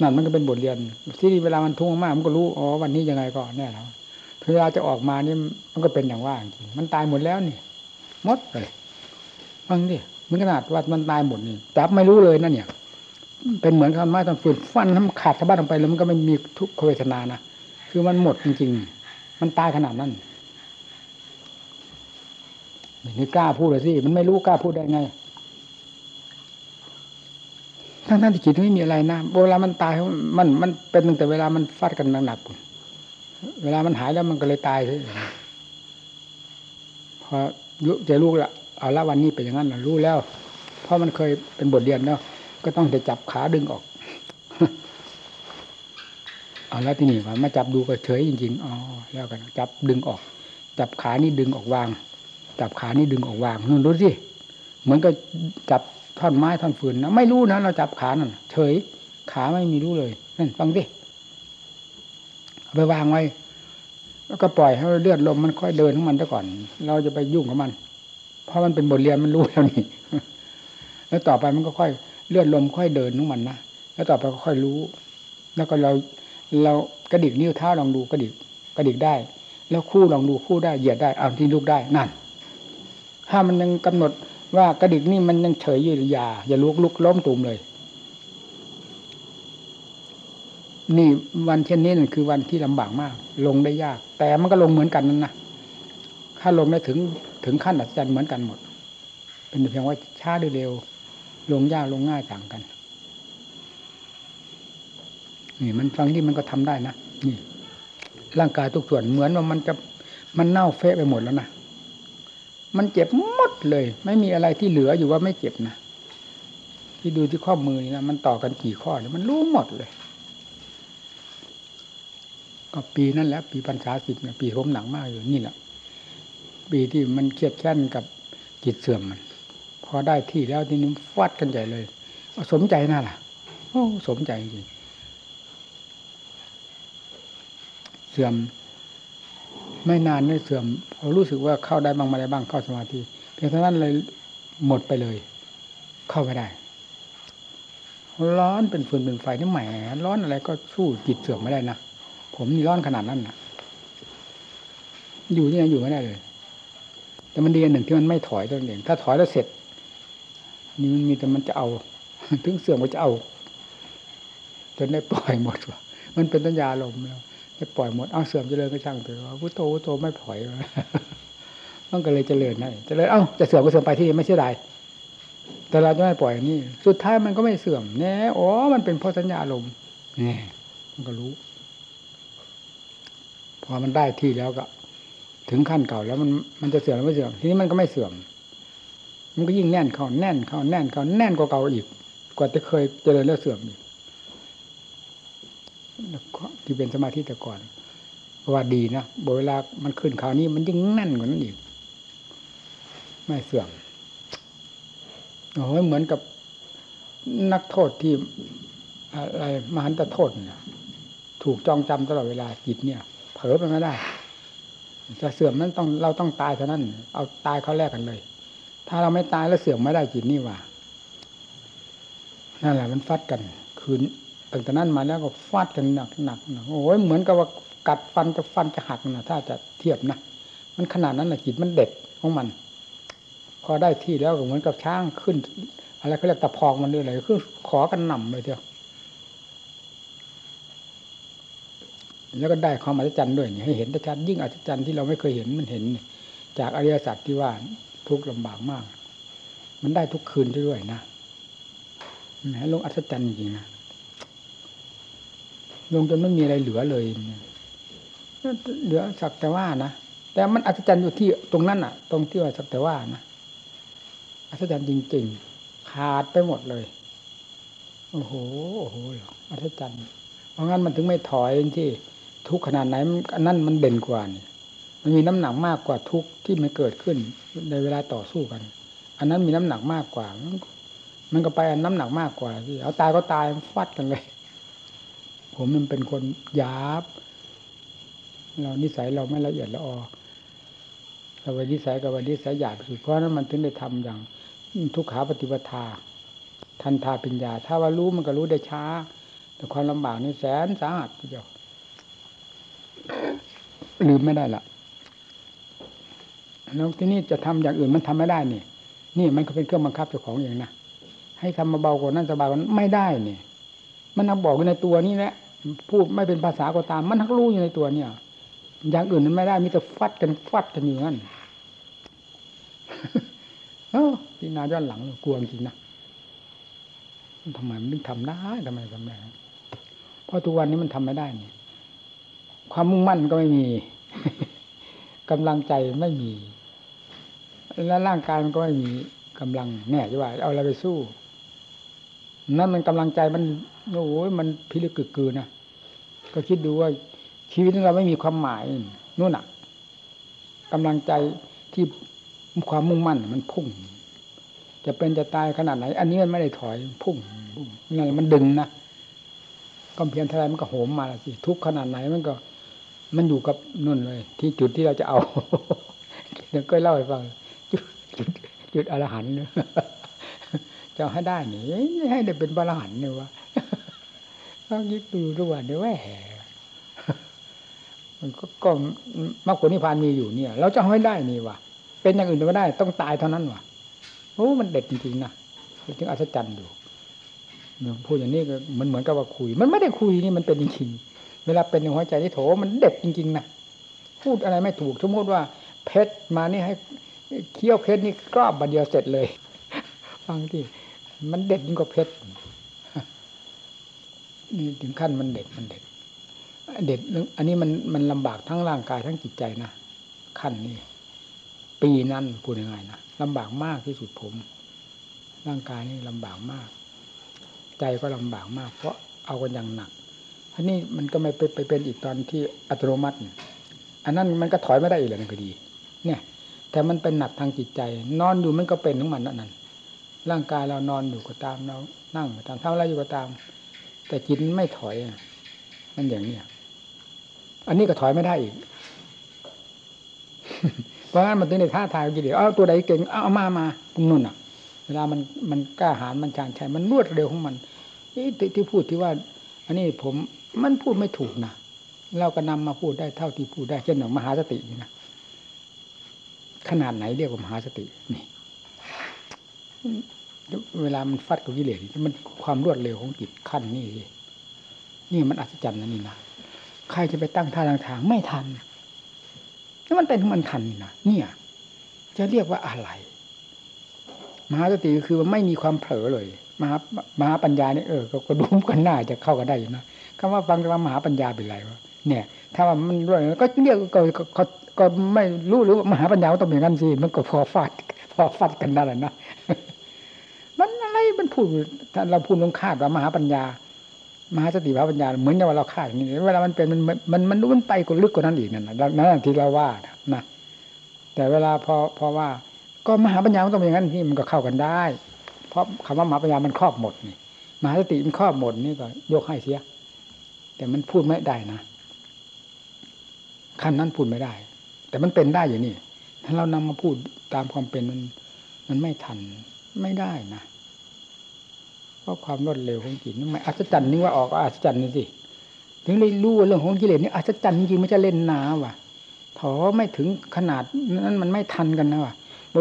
S1: นั่นมันก็เป็นบทเรียน ที่เวลามันทุ่งมากมันก็รู้อ๋อวันนี้ยังไงก็แน่แล้วเวลาจะออกมานี่มันก็เป็นอย่างว่าจริงมันตายหมดแล้วนี่มดเลยฟังดิมันขนาดว่ามันตายหมดนี่จับไม่รู้เลยนั่นเนี่ยเป็นเหมือนคำไม้ตอนฝืนฟันน้ำขาดสะบัดลงไปแล้วมันก็ไม่มีทุกขเวทนานะคือมันหมดจริง ๆ มันตายขนาดนั้นนี่กล้าพูดเลยสิมันไม่รู้กล้าพูดได้ไง ทั้งท่านที่จิตไม่มีอะไรนะเวลามันตายมันมันเป็นตั้งแต่เวลามันฟาดกันหนักๆเวลามันหายแล้วมันก็เลยตายเลยพอจะลูกละเอาละวันนี้เป็นอย่างนั้นเรารู้แล้ว เพราะมันเคยเป็นบทเรียนแล้วก็ต้องจะจับขาดึงออกเอาแล้วที่นี่ว่ามาจับดูก็เฉยจริงๆอ๋อแล้วกันจับดึงออก จับขานี่ดึงออกวาง จับขานี่ดึงออกวางนู่นรู้สิเหมือนกับจับ ท่อนไม้ท่อนฟืนนะไม่รู้นะเราจับขานั่นเฉย ขาไม่มีรู้เลยนั่นฟังดิเอาไปวางไว้ แล้วก็ปล่อยให้เลือดลมมันค่อยเดินของมันซะก่อน เราจะไปยุ่งกับมัน เพราะมันเป็นบทเรียนมันรู้แล้วนี่แล้วต่อไปมันก็ค่อยเลือนลมค่อยเดินของมันนะแล้วต่อไปก็ค่อยรู้ แล้วก็เราเรากระดิกนิ้วเท้าลองดูกระดิกกระดิกได้ แล้วคู่ลองดูคู่ได้เหยียดได้เอาที่ลูกได้นั่น ถ้ามันยังกำหนด ว่ากระดิกนี่มันยังเฉยอยู่อย่าอย่าลุกลุกล้มตุ่มเลย นี่วันเช่นนี้นั่นคือวันที่ลำบากมาก ลงได้ยาก แต่มันก็ลงเหมือนกันนั่นนะถ้าลงได้ถึงถึงขั้นอัศจรรย์เหมือนกันหมด เป็นเพียงว่าช้าหรือเร็ว ลงยากลงง่ายต่างกัน นี่มันฟังที่มันก็ทำได้นะนี่ร่างกายทุกส่วนเหมือนว่ามันจะมันเน่าเฟะไปหมดแล้วนะ มันเจ็บหมดเลย ไม่มีอะไรที่เหลืออยู่ว่าไม่เจ็บนะที่ดูที่ข้อมือนี่นะมันต่อกันกี่ข้อเนี่ยมันรู้หมดเลย ก็ปีนั่นแหละปีพรรษาสิบเนี่ยปีผมหนังมากอยู่นี่แหละปีที่มันเครียดแค้นกับจิตเสื่อมมัน พอได้ที่แล้วทีนี้ฟาดกันใหญ่เลยสมใจน่าล่ะโอ้สมใจจริงเสื่อม ไม่นานไม่เสื่อมพอรู้สึกว่าเข้าได้บ้างมาได้บ้างเข้าสมาธิเพียงเท่านั้นเลยหมดไปเลย เข้าไม่ได้ ร้อนเป็นฟืนเป็นไฟนี่แหมร้อนอะไรก็สู้จิตเสื่อมไม่ได้นะผมนี่ร้อนขนาดนั้นนะอยู่ที่ไหนอยู่ไม่ได้เลย แต่มันดีอันหนึ่งที่มันไม่ถอยตัวเองถ้าถอยแล้วเสร็จ นี่มันมีแต่มันจะเอา ถึงเสื่อมก็จะเอาจนได้ปล่อยหมดว่ะมันเป็นตัญญาลมแล้ว จะปล่อยหมดเอาเสื่อมเจริญก็ช่างเถอะพุทโธพุทโธไม่ปล่อยมันก็เลยเจริญได้เจริญเอ้าจะเสื่อมก็เสื่อมไปที่ไม่เสียดายแต่เราจะไม่ปล่อยนี่ สุดท้ายมันก็ไม่เสื่อมแน่อ๋อมันเป็นเพราะสัญญาลมนี่มันก็รู้ พอมันได้ที่แล้วก็ ถึงขั้นเก่าแล้วมันมันจะเสื่อมหรือไม่เสื่อมทีนี้มันก็ไม่เสื่อม มันก็ยิ่งแน่นเข้าแน่นเข้าแน่นเข้าแน่นกว่าเก่าอีก กว่าจะเคยเจริญแล้วเสื่อมอีก ที่เป็นสมาธิแต่ก่อนว่าดีนะบเวลามันขึ้นคราวนี้มันยิ่งแน่นกว่านั้นอีก ไม่เสื่อมโอ้ยเหมือนกับนักโทษที่อะไรมหันตโทษเนี่ยถูกจองจำตลอดเวลาจิตเนี่ย เผลอไปไม่ได้จะเสื่อมนั้นต้องเราต้องตายเท่านั้น เอาตายเขาแลกกันเลย ถ้าเราไม่ตายแล้วเสื่อมไม่ได้จิตนี่ว่านั่นแหละมันฟัดกัน คืน ตั้งแต่นั้นมาแล้วก็ฟาดกันหนักหนักโอ้ยเหมือนกับว่ากัดฟันจะฟันจะหักนะถ้าจะเทียบนะมันขนาดนั้นนะจิตมันเด็ดของมัน พอได้ที่แล้วก็เหมือนกับช้างขึ้น อะไรเขาเรียกตะพองมันด้วยอะไรคือขอกันหน่ำเลยเดียวแล้วก็ได้ความอัศจรรย์ด้วยนี่ให้เห็นชัดยิ่งอัศจรรย์ที่เราไม่เคยเห็นมันเห็น จากอริยสัจที่ว่าทุกข์ลำบากมาก มันได้ทุกคืนด้วยนะแหมลงอัศจรรย์จริงนะ ลงจนไม่มีอะไรเหลือเลยเหลือสักแต่ว่านะแต่มันอัศจรรย์อยู่ที่ตรงนั้นอะ ตรงที่ว่าสักแต่ว่านะอัศจรรย์จริง ๆ ขาดไปหมดเลยโอ้โหโอ้โหอัศจรรย์เพราะงั้นมันถึงไม่ถอยที่ทุกขนาดไหนอันนั้นมันเด่นกว่านี่มันมีน้ำหนักมากกว่าทุกที่มันเกิดขึ้นในเวลาต่อสู้กัน อันนั้นมีน้ำหนักมากกว่า มันก็ไปอันน้ำหนักมากกว่าที่เอาตายก็ตายฟัดกันเลย ผมมันเป็นคนหยาบ เรานิสัยเราไม่ละเอียดละออเราไปนิสัยกับวันนิสัยหยาบสุดเพราะนั้นมันถึงได้ทำอย่าง ทุกขาปฏิปทา ทันทาปัญญา ถ้าว่ารู้มันก็รู้ได้ช้า แต่ความลำบากนี่แสนสาหัสทีเดียวลืมไม่ได้ละแล้วที่นี่จะทำอย่างอื่นมันทำไม่ได้นี่นี่มันก็เป็นเครื่องบังคับเจ้าของอย่างนะให้ทำมาเบากว่านั้นสบายกว่านั้นไม่ได้นี่มันนักบอกในตัวนี่แหละ พูดไม่เป็นภาษาก็ตาม มันทักรู้อยู่ในตัวเนี่ย อย่างอื่นมันไม่ได้มีแต่ฟัดกันฟัดกันอยู่นั่นเออที่นาย้อนหลังกลัวจริงนะทำไมมันถึงทำได้ทำไมทำไมเพราะทุกวันนี้มันทำไม่ได้เนี่ย ความมุ่งมั่นก็ไม่มีกำลังใจไม่มี และร่างกายมันก็ไม่มีกำลังแน่จะว่าเอาอะไรไปสู้นั่นมันกำลังใจมันโอ้ยมันพิลึกกึกกือนะ ก็คิดดูว่าชีวิตของเราไม่มีความหมายนู่นน่ะกำลังใจที่ความมุ่งมั่นมันพุ่ง จะเป็นจะตายขนาดไหน อันนี้มันไม่ได้ถอยพุ่งพุ่งนั่มันดึงนะก็เพียงเท่าไรมันก็โหมมาละสิทุกขนาดไหนมันก็ มันอยู่กับนุ่นเลย ที่จุดที่เราจะเอาเดี๋ยวก็เล่าให้ฟังจุดจุดจุดอรหันต์เนี่ยจะให้ได้นี่ให้ได้เป็นอรหันต์เนี่ยวะ ต้องยึดดูทุกวันเนี่ยวแหวมันก็ก็มรรคผลนิพพานมีอยู่เนี่ย เราจะเอาให้ได้นี่วะเป็นอย่างอื่นไม่ได้ ต้องตายเท่านั้นวะโอ้มันเด็ดจริงๆนะจึงอัศจรรย์อยู่พูดอย่างนี้ก็มันเหมือนกับว่าคุย มันไม่ได้คุยนี่มันเป็นจริงๆเวลาเป็นในหัวใจที่โถมันเด็ดจริงๆนะพูดอะไรไม่ถูกสมมติว่า เพชรมานี่ให้เคี้ยวเพชรนี่กรอบบันเดียวเสร็จเลย ฟังที่มันเด็ดยิ่งกว่าเพชร นี่ถึงขั้นมันเด็ดมันเด็ดเด็ดอันนี้มันมันลำบากทั้งร่างกายทั้งจิตใจนะขั้นนี้ปีนั้นพูดยังไงนะลำบากมากที่สุดผม ร่างกายนี่ลำบากมาก ใจก็ลำบากมาก เพราะเอากันอย่างหนักอันนี้มันก็ไม่ไปไปเป็นอีกตอนที่อัตโนมัติ อันนั้นมันก็ถอยไม่ได้อีกเลยนั่นก็ดี เนี่ย แต่มันเป็นหนักทางจิตใจ นอนอยู่มันก็เป็นของมันนั่นร่างกายเรานอนอยู่ก็ตามเรานั่งก็ตามทำอะไรอยู่ก็ตาม แต่จิตไม่ถอยมันอย่างเนี้ยอันนี้ก็ถอยไม่ได้อีก เพราะงั้นมันถึงในท่าทายกิเลสเอาตัวใดเก่งเอามามานุ่นอะ เวลามันมันกล้าหาญมันชาญชัยมันรวดเร็วของมันที่ที่พูดที่ว่า อันนี้ผมมันพูดไม่ถูกนะเราก็นำมาพูดได้เท่าที่พูดได้เช่นอย่างมหาสตินะขนาดไหนเรียกว่ามหาสตินี่ เวลามันฟัดกับกิเลสมันความรวดเร็วของจิตขั้นนี่นี่มันอัศจรรย์นะนี่นะใครจะไปตั้งท่าทางไม่ทันแล้วมันเป็นมันทันนี่นะเนี่ย จะเรียกว่าอะไรมหาสติคือมันไม่มีความเผลอเลยมหามหาปัญญาเนี่ยเออก็ดูมกันหน้าจะเข้ากันได้อยู่นะคำว่าฟังว่ามหาปัญญาเป็นไรวะเนี่ย ถ้าว่ามันด้วยก็เรียกก็ก็ก็ไม่รู้หรือว่ามหาปัญญาต้องเป็นกันสิมันก็พอฟาดพอฟาดกันได้แหละนะ มันพูดถ้าเราพูดลงคาดว่ามหาปัญญามหาสติมหาปัญญาเหมือนอย่างว่าเราคาดนี่เวลามันเป็นมันมันมันมันไปกว่าลึกกว่านั้นอีกนั่นนะนั่นที่เราว่านะแต่เวลาพอพอว่า ก็มหาปัญญาต้องเป็นอย่างนั้นที่มันก็เข้ากันได้ เพราะคำว่ามหาปัญญามันครอบหมดนี่มหาสติมันครอบหมดนี่ก็ยกให้เสีย แต่มันพูดไม่ได้นะขั้นนั้นพูดไม่ได้ แต่มันเป็นได้อยู่นี่ ถ้าเรานำมาพูดตามความเป็นมันมันไม่ทันไม่ได้นะ เพราะความรวดเร็วของจิตนั่นไม่อัศจรรย์นึกว่าออกอัศจรรย์นี่สิถึงได้รู้เรื่องของกิเลสนี่อัศจรรย์จริงไม่ใช่เล่นนาว่ะถอไม่ถึงขนาดนั้นมันไม่ทันกันนะว่ะ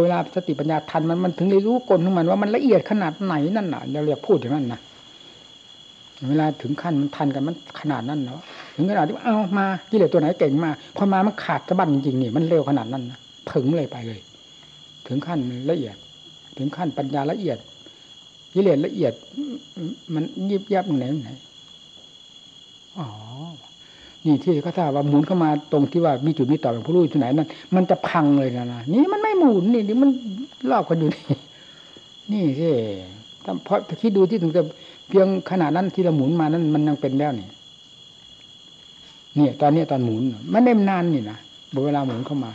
S1: เวลาสติปัญญาทันมันมันถึงได้รู้กลของมันว่ามันละเอียดขนาดไหนนั่นน่ะเราเรียกพูดอย่างนั้นนะเวลาถึงขั้นมันทันกันมันขนาดนั้นเนาะถึงขนาดที่เอามากิเลสตัวไหนเก่งมาพอมามันขาดสะบั้นจริงๆนี่มันเร็วขนาดนั้นนะถึงเลยไปเลย ถึงขั้นละเอียด ถึงขั้นปัญญาละเอียด กิเลสละเอียด มันยิบยับไหนไหนอ๋อ นี่ที่เขาถ้าว่าหมุนเข้ามาตรงที่ว่ามีจุดนี้ต่ออย่างผู้รู้ที่ไหนนั้นมันจะพังเลยนะนะนี่มันไม่หมุนนี่นี่มันรอบกันอยู่นี่นี่สิเพราะคิดดูที่ถึงจะเพียงขนาดนั้นที่เราหมุนมานั้น มันยังเป็นแล้วนี่เนี่ย ตอนนี้ตอนหมุนมันเน่มนานนี่นะเวลาหมุนเข้ามา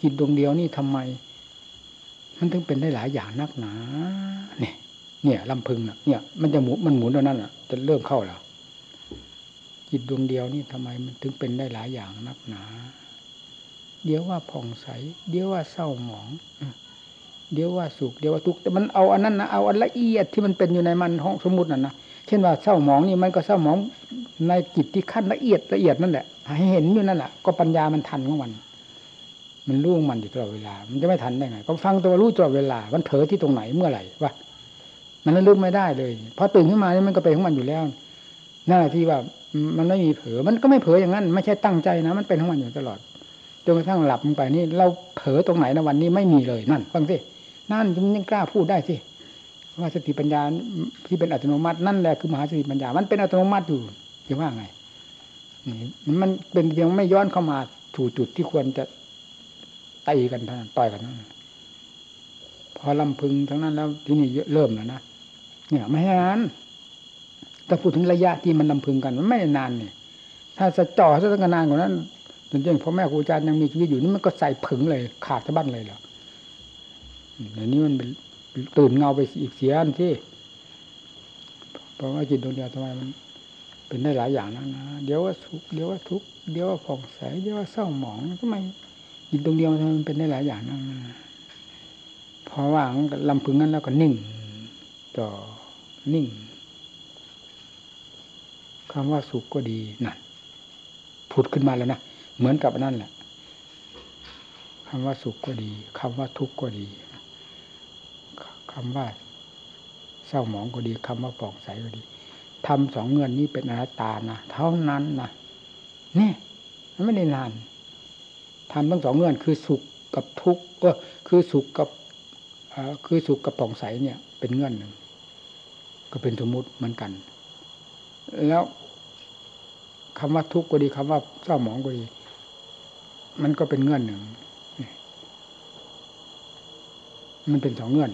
S1: จิตดวงเดียวนี่ทำไม มันถึงเป็นได้หลายอย่างนักหนา เนี่ย เนี่ยลำพึงนะเนี่ย มันจะหมุนมันหมุนตอนนั้นอะ จะเริ่มเข้าแล้วจิตดวงเดียวนี่ทำไมมันถึงเป็นได้หลายอย่างนักหนา เดี๋ยวว่าผ่องใส เดี๋ยวว่าเศร้าหมองเดี๋ยวว่าสุขเดี๋ยวว่าทุกข์แต่มันเอาอันนั้นนะเอาอันละเอียดที่มันเป็นอยู่ในมันห้องสมมุติน่ะนะเช่นว่าเศร้าหมองนี่มันก็เศร้าหมองในจิตที่ขั้นละเอียดละเอียดนั่นแหละให้เห็นอยู่นั่นแหละก็ปัญญามันทันของมัน มันรู้มันอยู่ตลอดเวลา มันจะไม่ทันได้ไงก็ฟังตัวรู้ตลอดเวลา มันเผลอที่ตรงไหนเมื่อไหร่วะมันระลึกไม่ได้เลยพอตื่นขึ้นมานี่มันก็เป็นของมันอยู่แล้วนั่นแหละที่ว่ามันไม่มีเผลอมันก็ไม่เผลออย่างนั้น ไม่ใช่ตั้งใจนะ มันเป็นของมันอยู่ตลอดจนกระทั่งหลับลงไปนี่ เราเผลอตรงไหนในวันนี้ไม่มีเลยนั่นฟังสินั่นยังกล้าพูดได้สิว่าสติปัญญาที่เป็นอัตโนมัตินั่นแหละคือมหาสติปัญญา มันเป็นอัตโนมัติอยู่จะว่าไงมันเป็นยังไม่ย้อนเข้ามาถูจุดที่ควรจะ ตีกันท่านต่อยกันนะพอลำพึงทั้งนั้นแล้วที่นี่เริ่มแล้วนะเนี่ยไม่นานถ้าพูดถึงระยะที่มันลำพึงกัน มันไม่นานเนี่ยถ้าจะจ่อซะตั้งนานกว่านั้นจนๆพ่อแม่ครูอาจารย์ยังมีชีวิตอยู่นี่มันก็ใส่ผึ่งเลย ขาดสะบั้นเลยเหรออันนี้มันตื่นเงาไปอีกเสียนที่เพราะว่าจิตดวงเดียวทำไมมันเป็นได้หลายอย่างนะนะเดี๋ยวว่าสุขเดี๋ยวว่าทุกข์เดี๋ยวว่าผ่องใสเดี๋ยวว่าเศร้าหมองทำไม จินตดวงเดียวมันเป็นได้หลายอย่างนะพอว่างลำพึงนั้นแล้วก็นิ่งจ่อนิ่งคำว่าสุขก็ดีนั่นผุดขึ้นมาแล้วนะเหมือนกับนั่นแหละคำว่าสุขก็ดีคำว่าทุกข์ก็ดีคำว่าเศร้าหมองก็ดีคำว่าปลองใสก็ดีทำสองเงื่อนนี้เป็นอนัตตานะเท่านั้นนะนี่มันไม่ได้นาน ทำทั้งสองเงื่อนคือสุขกับทุกข์ก็คือสุขกับคือสุขกับปลองใสเนี่ย เป็นเงื่อนหนึ่งก็เป็นสมมุติเหมือนกัน แล้วคำว่าทุกข์ก็ดีคำว่าเศร้าหมองก็ดี มันก็เป็นเงื่อนหนึ่งมันเป็นสองเงื่อน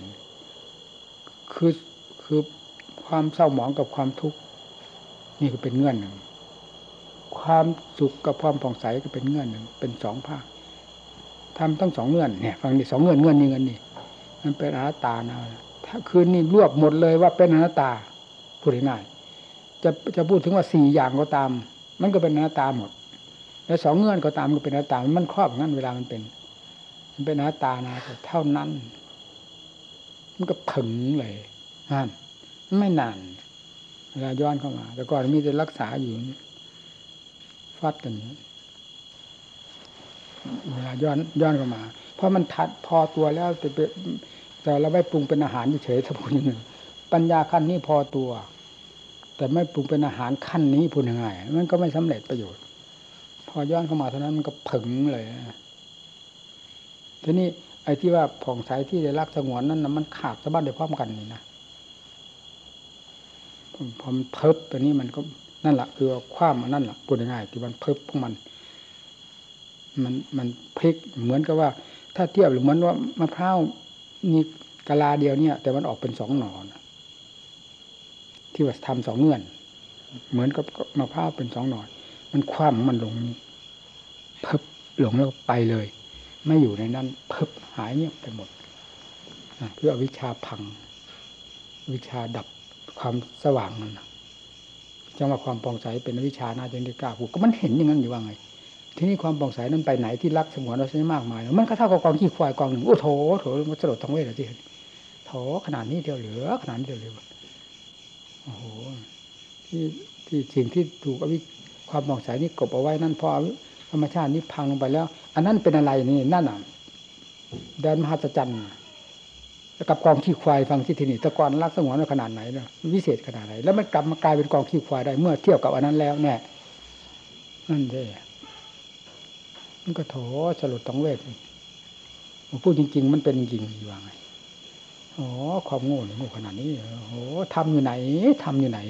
S1: คือคือความเศร้าหมองกับความทุกข์นี่ก็เป็นเงื่อนหนึ่ง ความสุขกับความผ่องใสก็เป็นเงื่อนหนึ่งเป็นสองภาคทำทั้งสองเงื่อนเนี่ยฟังดิสองเงื่อนเงื่อนนี้เงื่อนนี่มันเป็นอนัตตานะถ้าคืนนี้รวบหมดเลยว่าเป็นอนัตตาพูดง่ายจะจะพูดถึงว่าสี่อย่างก็ตาม มันก็เป็นอนัตตาหมด แล้วสองเงื่อนก็ตามก็เป็นอนัตตามันครอบงั้นเวลามันเป็น มันเป็นอนัตตานะแต่เท่านั้น มันก็ถึงเลยนั่นไม่นานเวลาย้อนเข้ามา แต่ก่อนมีแต่รักษาอยู่ ฟัดกันเวลาย้อนย้อนเข้ามา เพราะมันทัดพอตัวแล้วแต่แต่เราไม่ปรุงเป็นอาหารเฉยๆถ้าพูดอย่งปัญญาขั้นนี้พอตัว แต่ไม่ปรุงเป็นอาหารขั้นนี้พูดยังไงมันก็ไม่สำเร็จประโยชน์ พอย้อนเข้ามาเท่านั้นมันก็ผึ่งเลยทีนี้ไอ้ที่ว่าผ่องใสที่ได้รักสงวนนั้นนะมันขาดสะบั้นได้พร้อมกันนี่นะพอมันเพิบตัวนี้มันก็ นั่นแหละคือความนั่นแหละพูดง่ายๆที่มันเพิบพวกมัน มันมันพลิกเหมือนกับว่า ถ้าเทียบหรือเหมือนว่ามะพร้าวมีกะลาเดียวเนี่ย แต่มันออกเป็นสองหนอนที่ว่าทำสองเงื่อน เหมือนกับมะพร้าวเป็นสองหนอน มันคว่ำมันลงนี้เพิบหลงแล้วไปเลย ไม่อยู่ในนั้นเพิบหายเงียบไปหมดเพื่อวิชาพัง วิชาดับความสว่างมัน จังว่าความปองใสเป็นวิชาน่าจะได้กล้าพูดก็มันเห็นอย่างนั้นอยู่ว่าไง ทีนี้ความปองใสนั้นไปไหนที่รักสงวนเราใช้มากมาย มันก็เท่ากับกองขี้ควายกองหนึ่งโอ้โถโถมันสลดทั้งเวทเลยที่โถขนาดนี้เดียวเหลือ ขนาดนี้เดียวเหลือโอ้โหที่ที่สิ่งที่ถูกอวิความปองใสนี่กบเอาไว้นั่นพอธรรมชาตินี้พังลงไปแล้ว อันนั้นเป็นอะไรนี่นั่นอะแดนมหัศจรรย์ กับกองขี้ควายฟังที่ทีนี่ตะกอนรักสงวนขนาดไหนเนาะวิเศษขนาดไหนแล้วมันกลับมากลายเป็นกองขี้ควายได้เมื่อเทียบกับอันนั้นแล้วเนี่ยนั่นเองมันก็โถสลดต้องเวทผมพูดจริง ๆ มันเป็นจริงอยู่ว่าไงอ๋อความโง่โง่ขนาดนี้โอ้ทำอยู่ไหนทำอยู่ไหน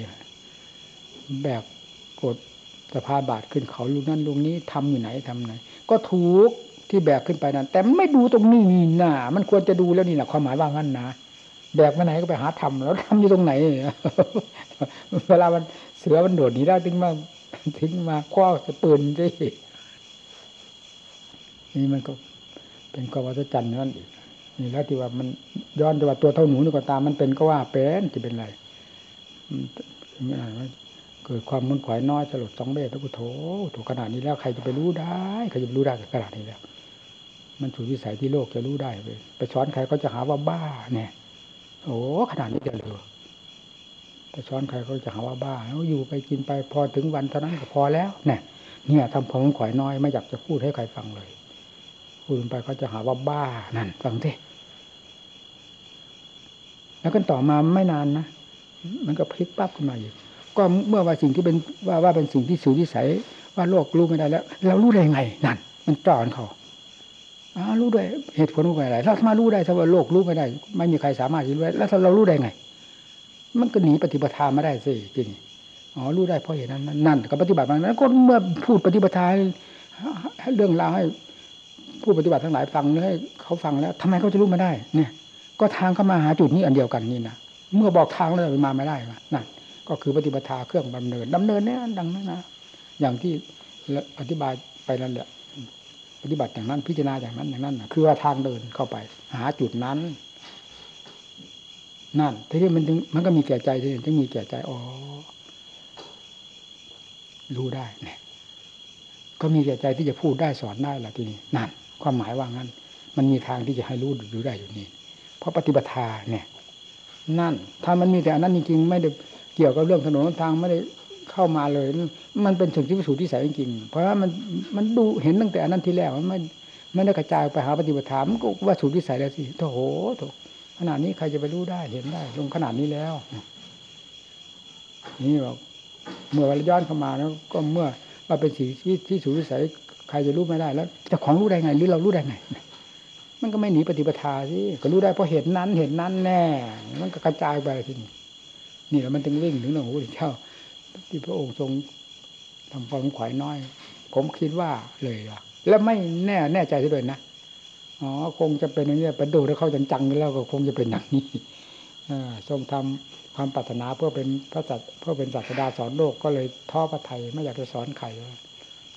S1: แบกกดสะพาบาทขึ้นเขาลูกนั่นลูกนี้ทำอยู่ไหนทำไหน ก็ถูก ที่แบกขึ้นไปนั้น แต่ไม่ดูตรงนี้นี่นะมันควรจะดูแล้วนี่แหละความหมายว่างั้นนะแบกไปไหนก็ไปหาทำแล้วทำอยู่ตรงไหนเวลามันเสือมันโดดหนีได้ถึงมาถึงมาคว้าจะปืนสินี่มันก็เป็นกวัฏจันทร์นั่นอีกนี่แล้วที่ว่ามันย้อนที่ว่าตัวเท่าหนูนี่ก็ตามมันเป็นก็ว่าเป็นจะเป็นไรไม่อ่านว่า เกิดความมุ่นขวายน้อยสลดสองเบสแล้วก็โถถูกขนาดนี้แล้วใครจะไปรู้ได้ใครจะรู้ได้กับขนาดนี้แล้ว มันสุดวิสัยที่โลกจะรู้ได้ไปไปช้อนใครก็จะหาว่าบ้าเนี่ยโอ้ขนาดนี้เดียวเลยไปช้อนใครก็จะหาว่าบ้าแล้วอยู่ไปกินไปพอถึงวันเท่านั้นก็พอแล้วเนี่ยเนี่ยทำความขวายน้อยไม่อยากจะพูดให้ใครฟังเลยพูดไปเขาจะหาว่าบ้านั่นฟังสิแล้วกันต่อมาไม่นานนะมันก็พลิกปั๊บขึ้นมาอีก ก็เมื่อว่าสิ่งที่เป็นว่าว่าเป็นสิ่งที่สูญวิสัย ว่าโลกรู้ไม่ได้แล้ว เรารู้ได้ไงนั่น มันจอนเขาอ้ารู้ด้วยเหตุผลรู้ไม่ได้เราทำไมรู้ได้ถ้าว่าโลกรู้ไม่ได้ ไม่มีใครสามารถรู้ได้แล้วเรารู้ได้ไง มันก็หนีปฏิปทาไม่ได้สิจริงอ๋อรู้ได้เพราะเหตุนั้นนั่นก็ปฏิบัติมาแล้วก็เมื่อพูดปฏิปทาเรื่องราวให้ผู้ปฏิบัติทั้งหลายฟังให้เขาฟังแล้วทำไมเขาจะรู้ไม่ได้ เนี่ย ก็ทางเข้ามาหาจุดนี้อันเดียวกันนี่นะเมื่อบอกทางแล้วมาไม่ได้นั่น ก็คือปฏิปทาเครื่องดำเนินดำเนินเนี่ยดังนั้นนะอย่างที่อธิบายไปนั่นแหละปฏิบัติอย่างนั้นพิจารณาอย่างนั้นอย่างนั้นนะคือว่าทางเดินเข้าไป หาจุดนั้น นั่นทีนี้มันถึงมันก็มีแก่ใจทีนี้ถึงมีแก่ใจอ๋อรู้ได้เนี่ยก็มีแก่ใจที่จะพูดได้สอนได้ละทีนี้นั่น ความหมายว่างั้น มันมีทางที่จะให้รู้รู้ได้อยู่นี่เพราะปฏิบัติเนี่ย นั่น ถ้ามันมีแต่อันนั้นจริงๆไม่ได้ เกี่ยวกับเรื่องถนนทางไม่ได้เข้ามาเลย มันเป็นถึงที่พิสูจน์ที่ใสจริงๆเพราะว่ามันมันดูเห็นตั้งแต่อันนั้นทีแรกมันไม่ไม่ได้กระจายไปหาปฏิบัติธรรมก็ว่าสูตรที่ใสแล้วสิโอ้โหโถขนาดนี้ใครจะไปรู้ได้เห็นได้ ลงขนาดนี้แล้ว นี่บอกเมื่อวันย้อนเข้ามาแล้ว ก็เมื่อว่าเป็นสีที่ที่สูตรที่ใสใครจะรู้ไม่ได้แล้วจ้าของรู้ได้ไงหรือเรารู้ได้ไงมันก็ไม่หนีปฏิปทาสิก็รู้ได้เพราะเห็นนั้นเห็นนั้นแน่ มันก็กระจายไปทีนี้ นี่แล้วมันถึงวิ่งถึงหลวงพ่อเจ้าที่พระองค์ทรงทำความขวายน้อย ผมคิดว่าเลยอะแล้วไม่แน่แน่ใจด้วยนะอ๋อคงจะเป็นอย่างนี้ไปดูแล้วเข้าจังๆแล้วก็คงจะเป็นอย่างนี้ทรงทำความปรารถนาเพื่อเป็นพระสัตเพื่อเป็นศาสดาสอนโลกก็เลยท้อพระไทยไม่อยากจะสอนใคร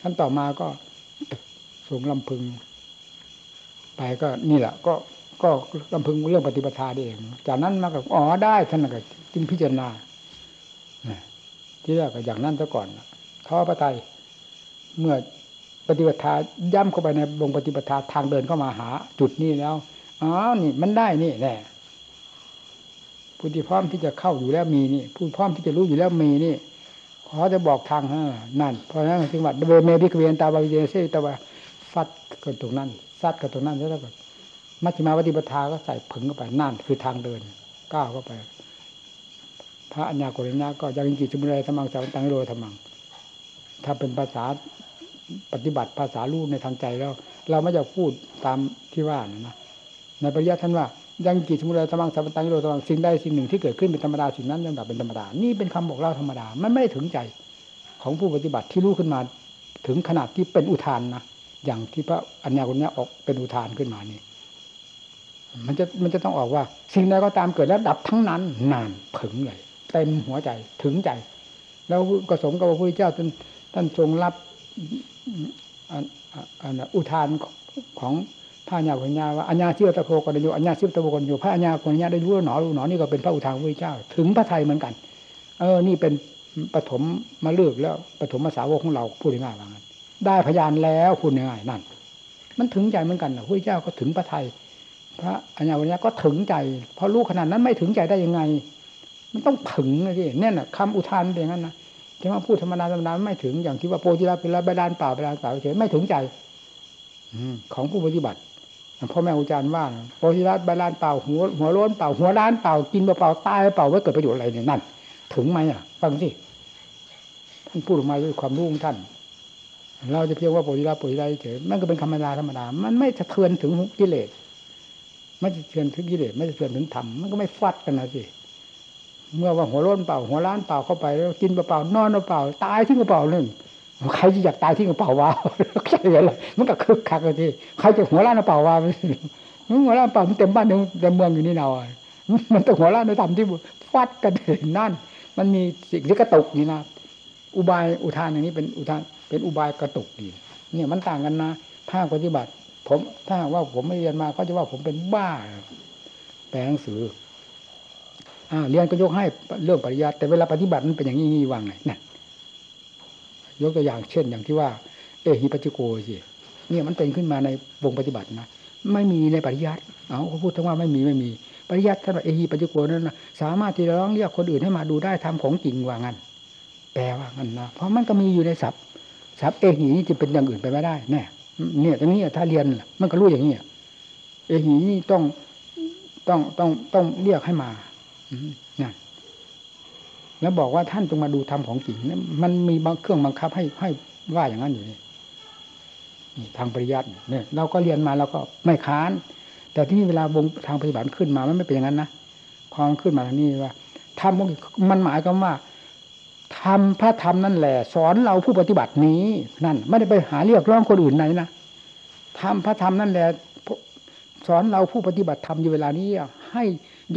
S1: ขั้นต่อมาก็สูงลำพึง ไปก็นี่แหละก็ ก็ลำพึงเรื่องปฏิปทาเอง จากนั้นมาก็อ๋อได้ท่านก็จึงพิจารณาที่แรกก็อย่างนั้นซะก่อนท้อพระไทยเมื่อปฏิปทาย่ำเข้าไปในวงปฏิปทาทางเดินเข้ามาหา จุดนี้แล้วอ๋อนี่มันได้นี่แน่ผู้ที่พร้อมที่จะเข้าอยู่แล้วมีนี่ผู้พร้อมที่จะรู้อยู่แล้วมีนี่ขอจะบอกทางนั่น เพราะนั้นถึงว่าเบเมพิกเวียนตาบาวิเจเซตาบาฟัดกันตรงนั้นซัดกันตรงนั้นแล้วก็ มัชฌิมาปฏิปทาก็ใส่ผึ่งเข้าไปนั่นคือทางเดินก้าวเข้าไป พระอัญญาโกริญาก็ยังกิจสมุทัยธรรมังสาวังโรธรรมัง ถ้าเป็นภาษาปฏิบัติภาษาลูกในทางใจแล้ว เราไม่จะพูดตามที่ว่านะในปริยัติท่านว่ายังกิจสมุทัยธรรมังสัมตังโรธรรมังสิ่งใดสิ่งหนึ่งที่เกิดขึ้นเป็นธรรมดาสิ่งนั้นย่อมดับเป็นธรรมดานี่เป็นคำบอกเล่าธรรมดามันไม่ได้ถึงใจของผู้ปฏิบัติที่รู้ขึ้นมาถึงขนาดที่เป็นอุทานนะอย่างที่พระอัญญาคนนี้ออกเป็นอุทานขึ้นมานี่ มันจะมันจะต้องออกว่า สิ่งใดก็ตามเกิดแล้วดับทั้งนั้น นานผึงเลยเต็มหัวใจถึงใจ แล้วกระสมกับพระพุทธเจ้าท่านท่านทรงรับอุทานของพระญาคนญาว่าอัญญาเชื่อตะโพกันโยอัญญาเชื่อตะโพกนโยพระอัญญาคนญาได้รู้หนอรู้หนอนี่ก็เป็นพระอุทานพระพุทธเจ้า ถึงพระไทยเหมือนกัน เออ นี่เป็นปฐมมาเลือกแล้วปฐมมาสาวกของเราพูดง่ายๆว่างั้นได้พยานแล้วพูดง่ายๆนั่น มันถึงใจเหมือนกันนะพระเจ้าก็ถึงพระไทย พระอัญญาวัญญาก็ถึงใจ เพราะรู้ขนาดนั้นไม่ถึงใจได้ยังไง มันต้องถึงนะที่เนี่ยนะคำอุทานเป็นอย่างนั้นนะจะมาพูดธรรมดาธรรมดาไม่ถึงอย่างที่ว่าโพธิราเป็นละใบลานเปล่าใบลานเปล่าเฉยไม่ถึงใจของผู้ปฏิบัติพ่อแม่อาจารย์ว่าโพธิราใบลานเปล่าหัวหัวร้นเปล่าหัวล้านเปล่ากินเปล่าตายเปล่าไว้เกิดประโยชน์อะไรเนี่ยนั่น ถึงไหมอะฟังสิท่านพูดออกมาด้วยความรู้ของท่าน เราจะเพียงว่าปุริยาปุริยาเฉยมันก็เป็นธรรมดาธรรมดา มันไม่สะเทือนถึงกิเลส ไม่สะเทือนถึงกิเลสไม่สะเทือนถึงธรรมมันก็ไม่ฟัดกันนะสิเมื่อว่าหัวร้นเปล่า หัวล้านเปล่าเข้าไปแล้วกินเปล่านอนเปล่าตายที่กระเป๋าหนึ่งใครจะอยากตายที่กระเป๋าวาใช่ไหมมันก็คึกคักเลยที่ใครจะหัวล้านเปล่าวามันหัวล้านเปล่ามันเต็มบ้านเต็มเมืองอยู่นี่เรามันต้องหัวล้านในธรรมที่ฟัดกันนั่น มันมีสิ่งที่กระตุกนี่นะอุบายอุทานอย่างนี้เป็นอุทานเป็นอุบายกระตุกดีเนี่ยมันต่างกันนะภาคปฏิบัติ ผมถ้าว่าผมไม่เรียนมาก็จะว่าผมเป็นบ้า แปลหนังสืออ่าเรียนก็ยกให้เรื่องปริยัติแต่เวลาปฏิบัติมันเป็นอย่างนี้นี่วางไงนะยกตัวอย่างเช่นอย่างที่ว่า เอหิปัจจิโกสิเนี่ยมันเป็นขึ้นมาในวงปฏิบัตินะไม่มีในปริยัติเอาเขาพูดทั้งว่าไม่มีไม่มีปริยัติท่านว่าเอหิปัจจิโกนั้นนะสามารถที่จะร้องเรียกคนอื่นให้มาดูได้ทำของจริงว่างั้นแปลว่างั้นนะเพราะมันก็มีอยู่ในศัพท์ศัพท์เอหีนี่จะเป็นอย่างอื่นไปไม่ได้แน่ เนี่ยตรงนี้ถ้าเรียนมันก็รู้อย่างนี้เอหีนี่ต้องต้องต้องต้องเรียกให้มานั่นแล้วบอกว่าท่านจงมาดูธรรมของจริงมันมีบางเครื่องบังคับให้ให้ว่าอย่างนั้นอยู่นี่ทางปริยัติเนี่ย เราก็เรียนมาเราก็ไม่ค้าน แต่ที่นี่เวลาวงทางปฏิบัติขึ้นมามันไม่เป็นอย่างนั้นนะพอขึ้นมาทางนี้ว่าธรรมมันหมายควา มว่าทำพระธรรมนั่นแหละ สอนเราผู้ปฏิบัตินี้นั่น ไม่ได้ไปหาเรียกร้องคนอื่นไหนนะทำพระธรรมนั่นแหละสอนเราผู้ปฏิบัติธรรมอยู่เวลานี้ให้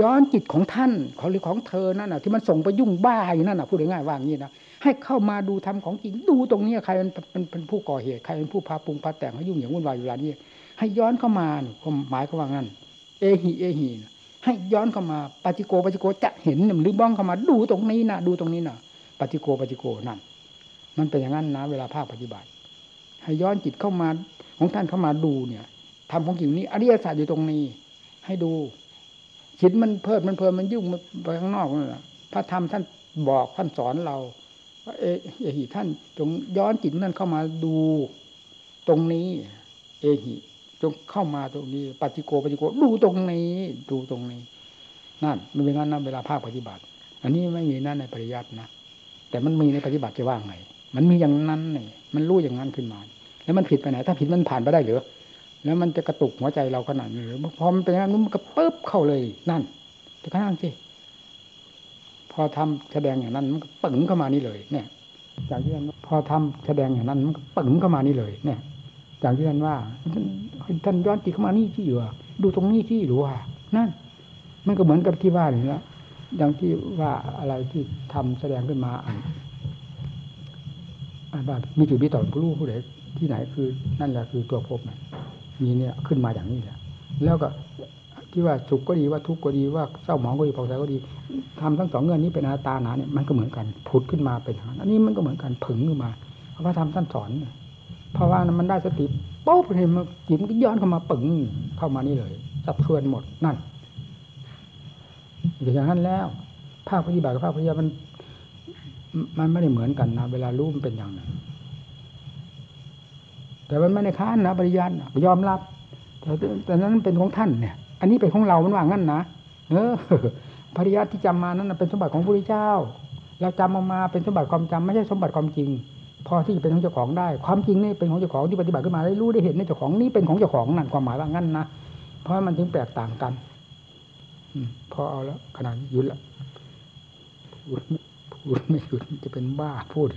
S1: ย้อนจิตของท่านของหรือของเธอนั่นน่ะ ที่มันส่งไปยุ่งบ้าอยู่นั่นน่ะพูดง่ายๆว่างี้นะให้เข้ามาดูธรรมของจริงดูตรงนี้ใครเป็นเป็นผู้ก่อเหตุใครเป็นผู้พาปรุงพาแต่งให้ยุ่งอย่างวุ่นวายอยู่เวลานี้ให้ย้อนเข้ามาความหมายก็ว่างั้น เอหิเอหิให้ย้อนเข้ามาปฏิโกปฏิโกจะเห็นหรือบ้องเข้ามา ดูตรงนี้นะดูตรงนี้นะ ปฏิโกปฏิโกนั่น มันเป็นอย่างนั้นนะเวลาภาคปฏิบัติ ให้ย้อนจิตเข้ามาของท่านเข้ามาดูเนี่ยทำของจริงนี้อริยศาสัจอยู่ตรงนี้ ให้ดูจิตมันเพิดมันเพลินมันยุ่งไปข้างนอกนั่นแหละพระธรรมท่านบอกท่านสอนเราว่าเอเอหิท่านจงย้อนจิตนั่นเข้ามาดูตรงนี้ เอหิจงเข้ามาตรงนี้ปฏิโกปฏิโกดูตรงนี้ ดูตรงนี้ นั่นมันเป็นงั้นนะเวลาภาคปฏิบัติ อันนี้ไม่มีนั่นในปริยัตินะ แต่มันมีในปฏิบัติจะว่าไง มันมีอย่างนั้นนี่มันรู้อย่างนั้นขึ้นมา แล้วมันผิดไปไหน ถ้าผิดมันผ่านไปได้หรือแล้วมันจะกระตุกหัวใจเราขนาดนี้หรือพอมันเป็นอย่างนั้นมันก็ปึ๊บเข้าเลยนั่นจะข้างสิพอทำแสดงอย่างนั้น มันก็ปึ๋งเข้ามานี่เลย เนี่ย จากที่ท่านพอทำแสดงอย่างนั้น มันก็ปึ๋งเข้ามานี่เลย เนี่ย จากที่ท่านว่าท่านย้อนจิตเข้ามานี่ที่อยู่อดูตรงนี้ที่หรือว่า นั่น มันก็เหมือนกับที่ว่าอย่างนี้ละ อย่างที่ว่าอะไรที่ทำแสดงขึ้นมาอ่านอ่านว่ามีจุดมีต่อผู้รู้ผู้ใดที่ไหนคือ นั่นแหละคือตัวภพนมีเนี่ยขึ้นมาอย่างนี้แหละแล้วก็ที่ว่าสุขก็ดีว่าทุกข์ก็ดีว่าเศร้าหมองก็ดีผ่องใสก็ดีทำทั้งสองเงื่อนนี้เป็นอาตาหนาเนี่ยมันก็เหมือนกันผุดขึ้นมาเป็นอย่างนั้นอันนี้มันก็เหมือนกันผึ่งขึ้นมาเพราะว่าทำท่านสอนเพราะว่ามันได้สติปุ๊บเห็นมันจิตมันก็ย้อนเข้ามาปึ่งเข้ามานี่เลยสะเทือนหมดนั่น อย่างนั้นแล้ว ภาคปฏิบัติกับภาคปฏิบัติมัน มันไม่ได้เหมือนกันนะเวลารู้มันเป็นอย่างนั้นแต่มันไม่ได้ค้านนะปริยัติยอมรับ แต่แต่นั้นเป็นของท่านเนี่ย อันนี้เป็นของเรามันว่างั้นนะเออปริยัติที่จำมานั้นเป็นสมบัติของพระพุทธเจ้า เราจำออกมาเป็นสมบัติความจำไม่ใช่สมบัติความจริง พอที่จะเป็นของเจ้าของได้ ความจริงนี่เป็นของเจ้าของที่ปฏิบัติขึ้นมาได้รู้ได้เห็นในเจ้าของนี่เป็นของเจ้าของนั่นความหมายว่างั้นนะเพราะมันถึงแตกต่างกัน พอเอาแล้วขนาดนี้หยุดละพูดพูดไม่หยุดจะเป็นบ้าพูด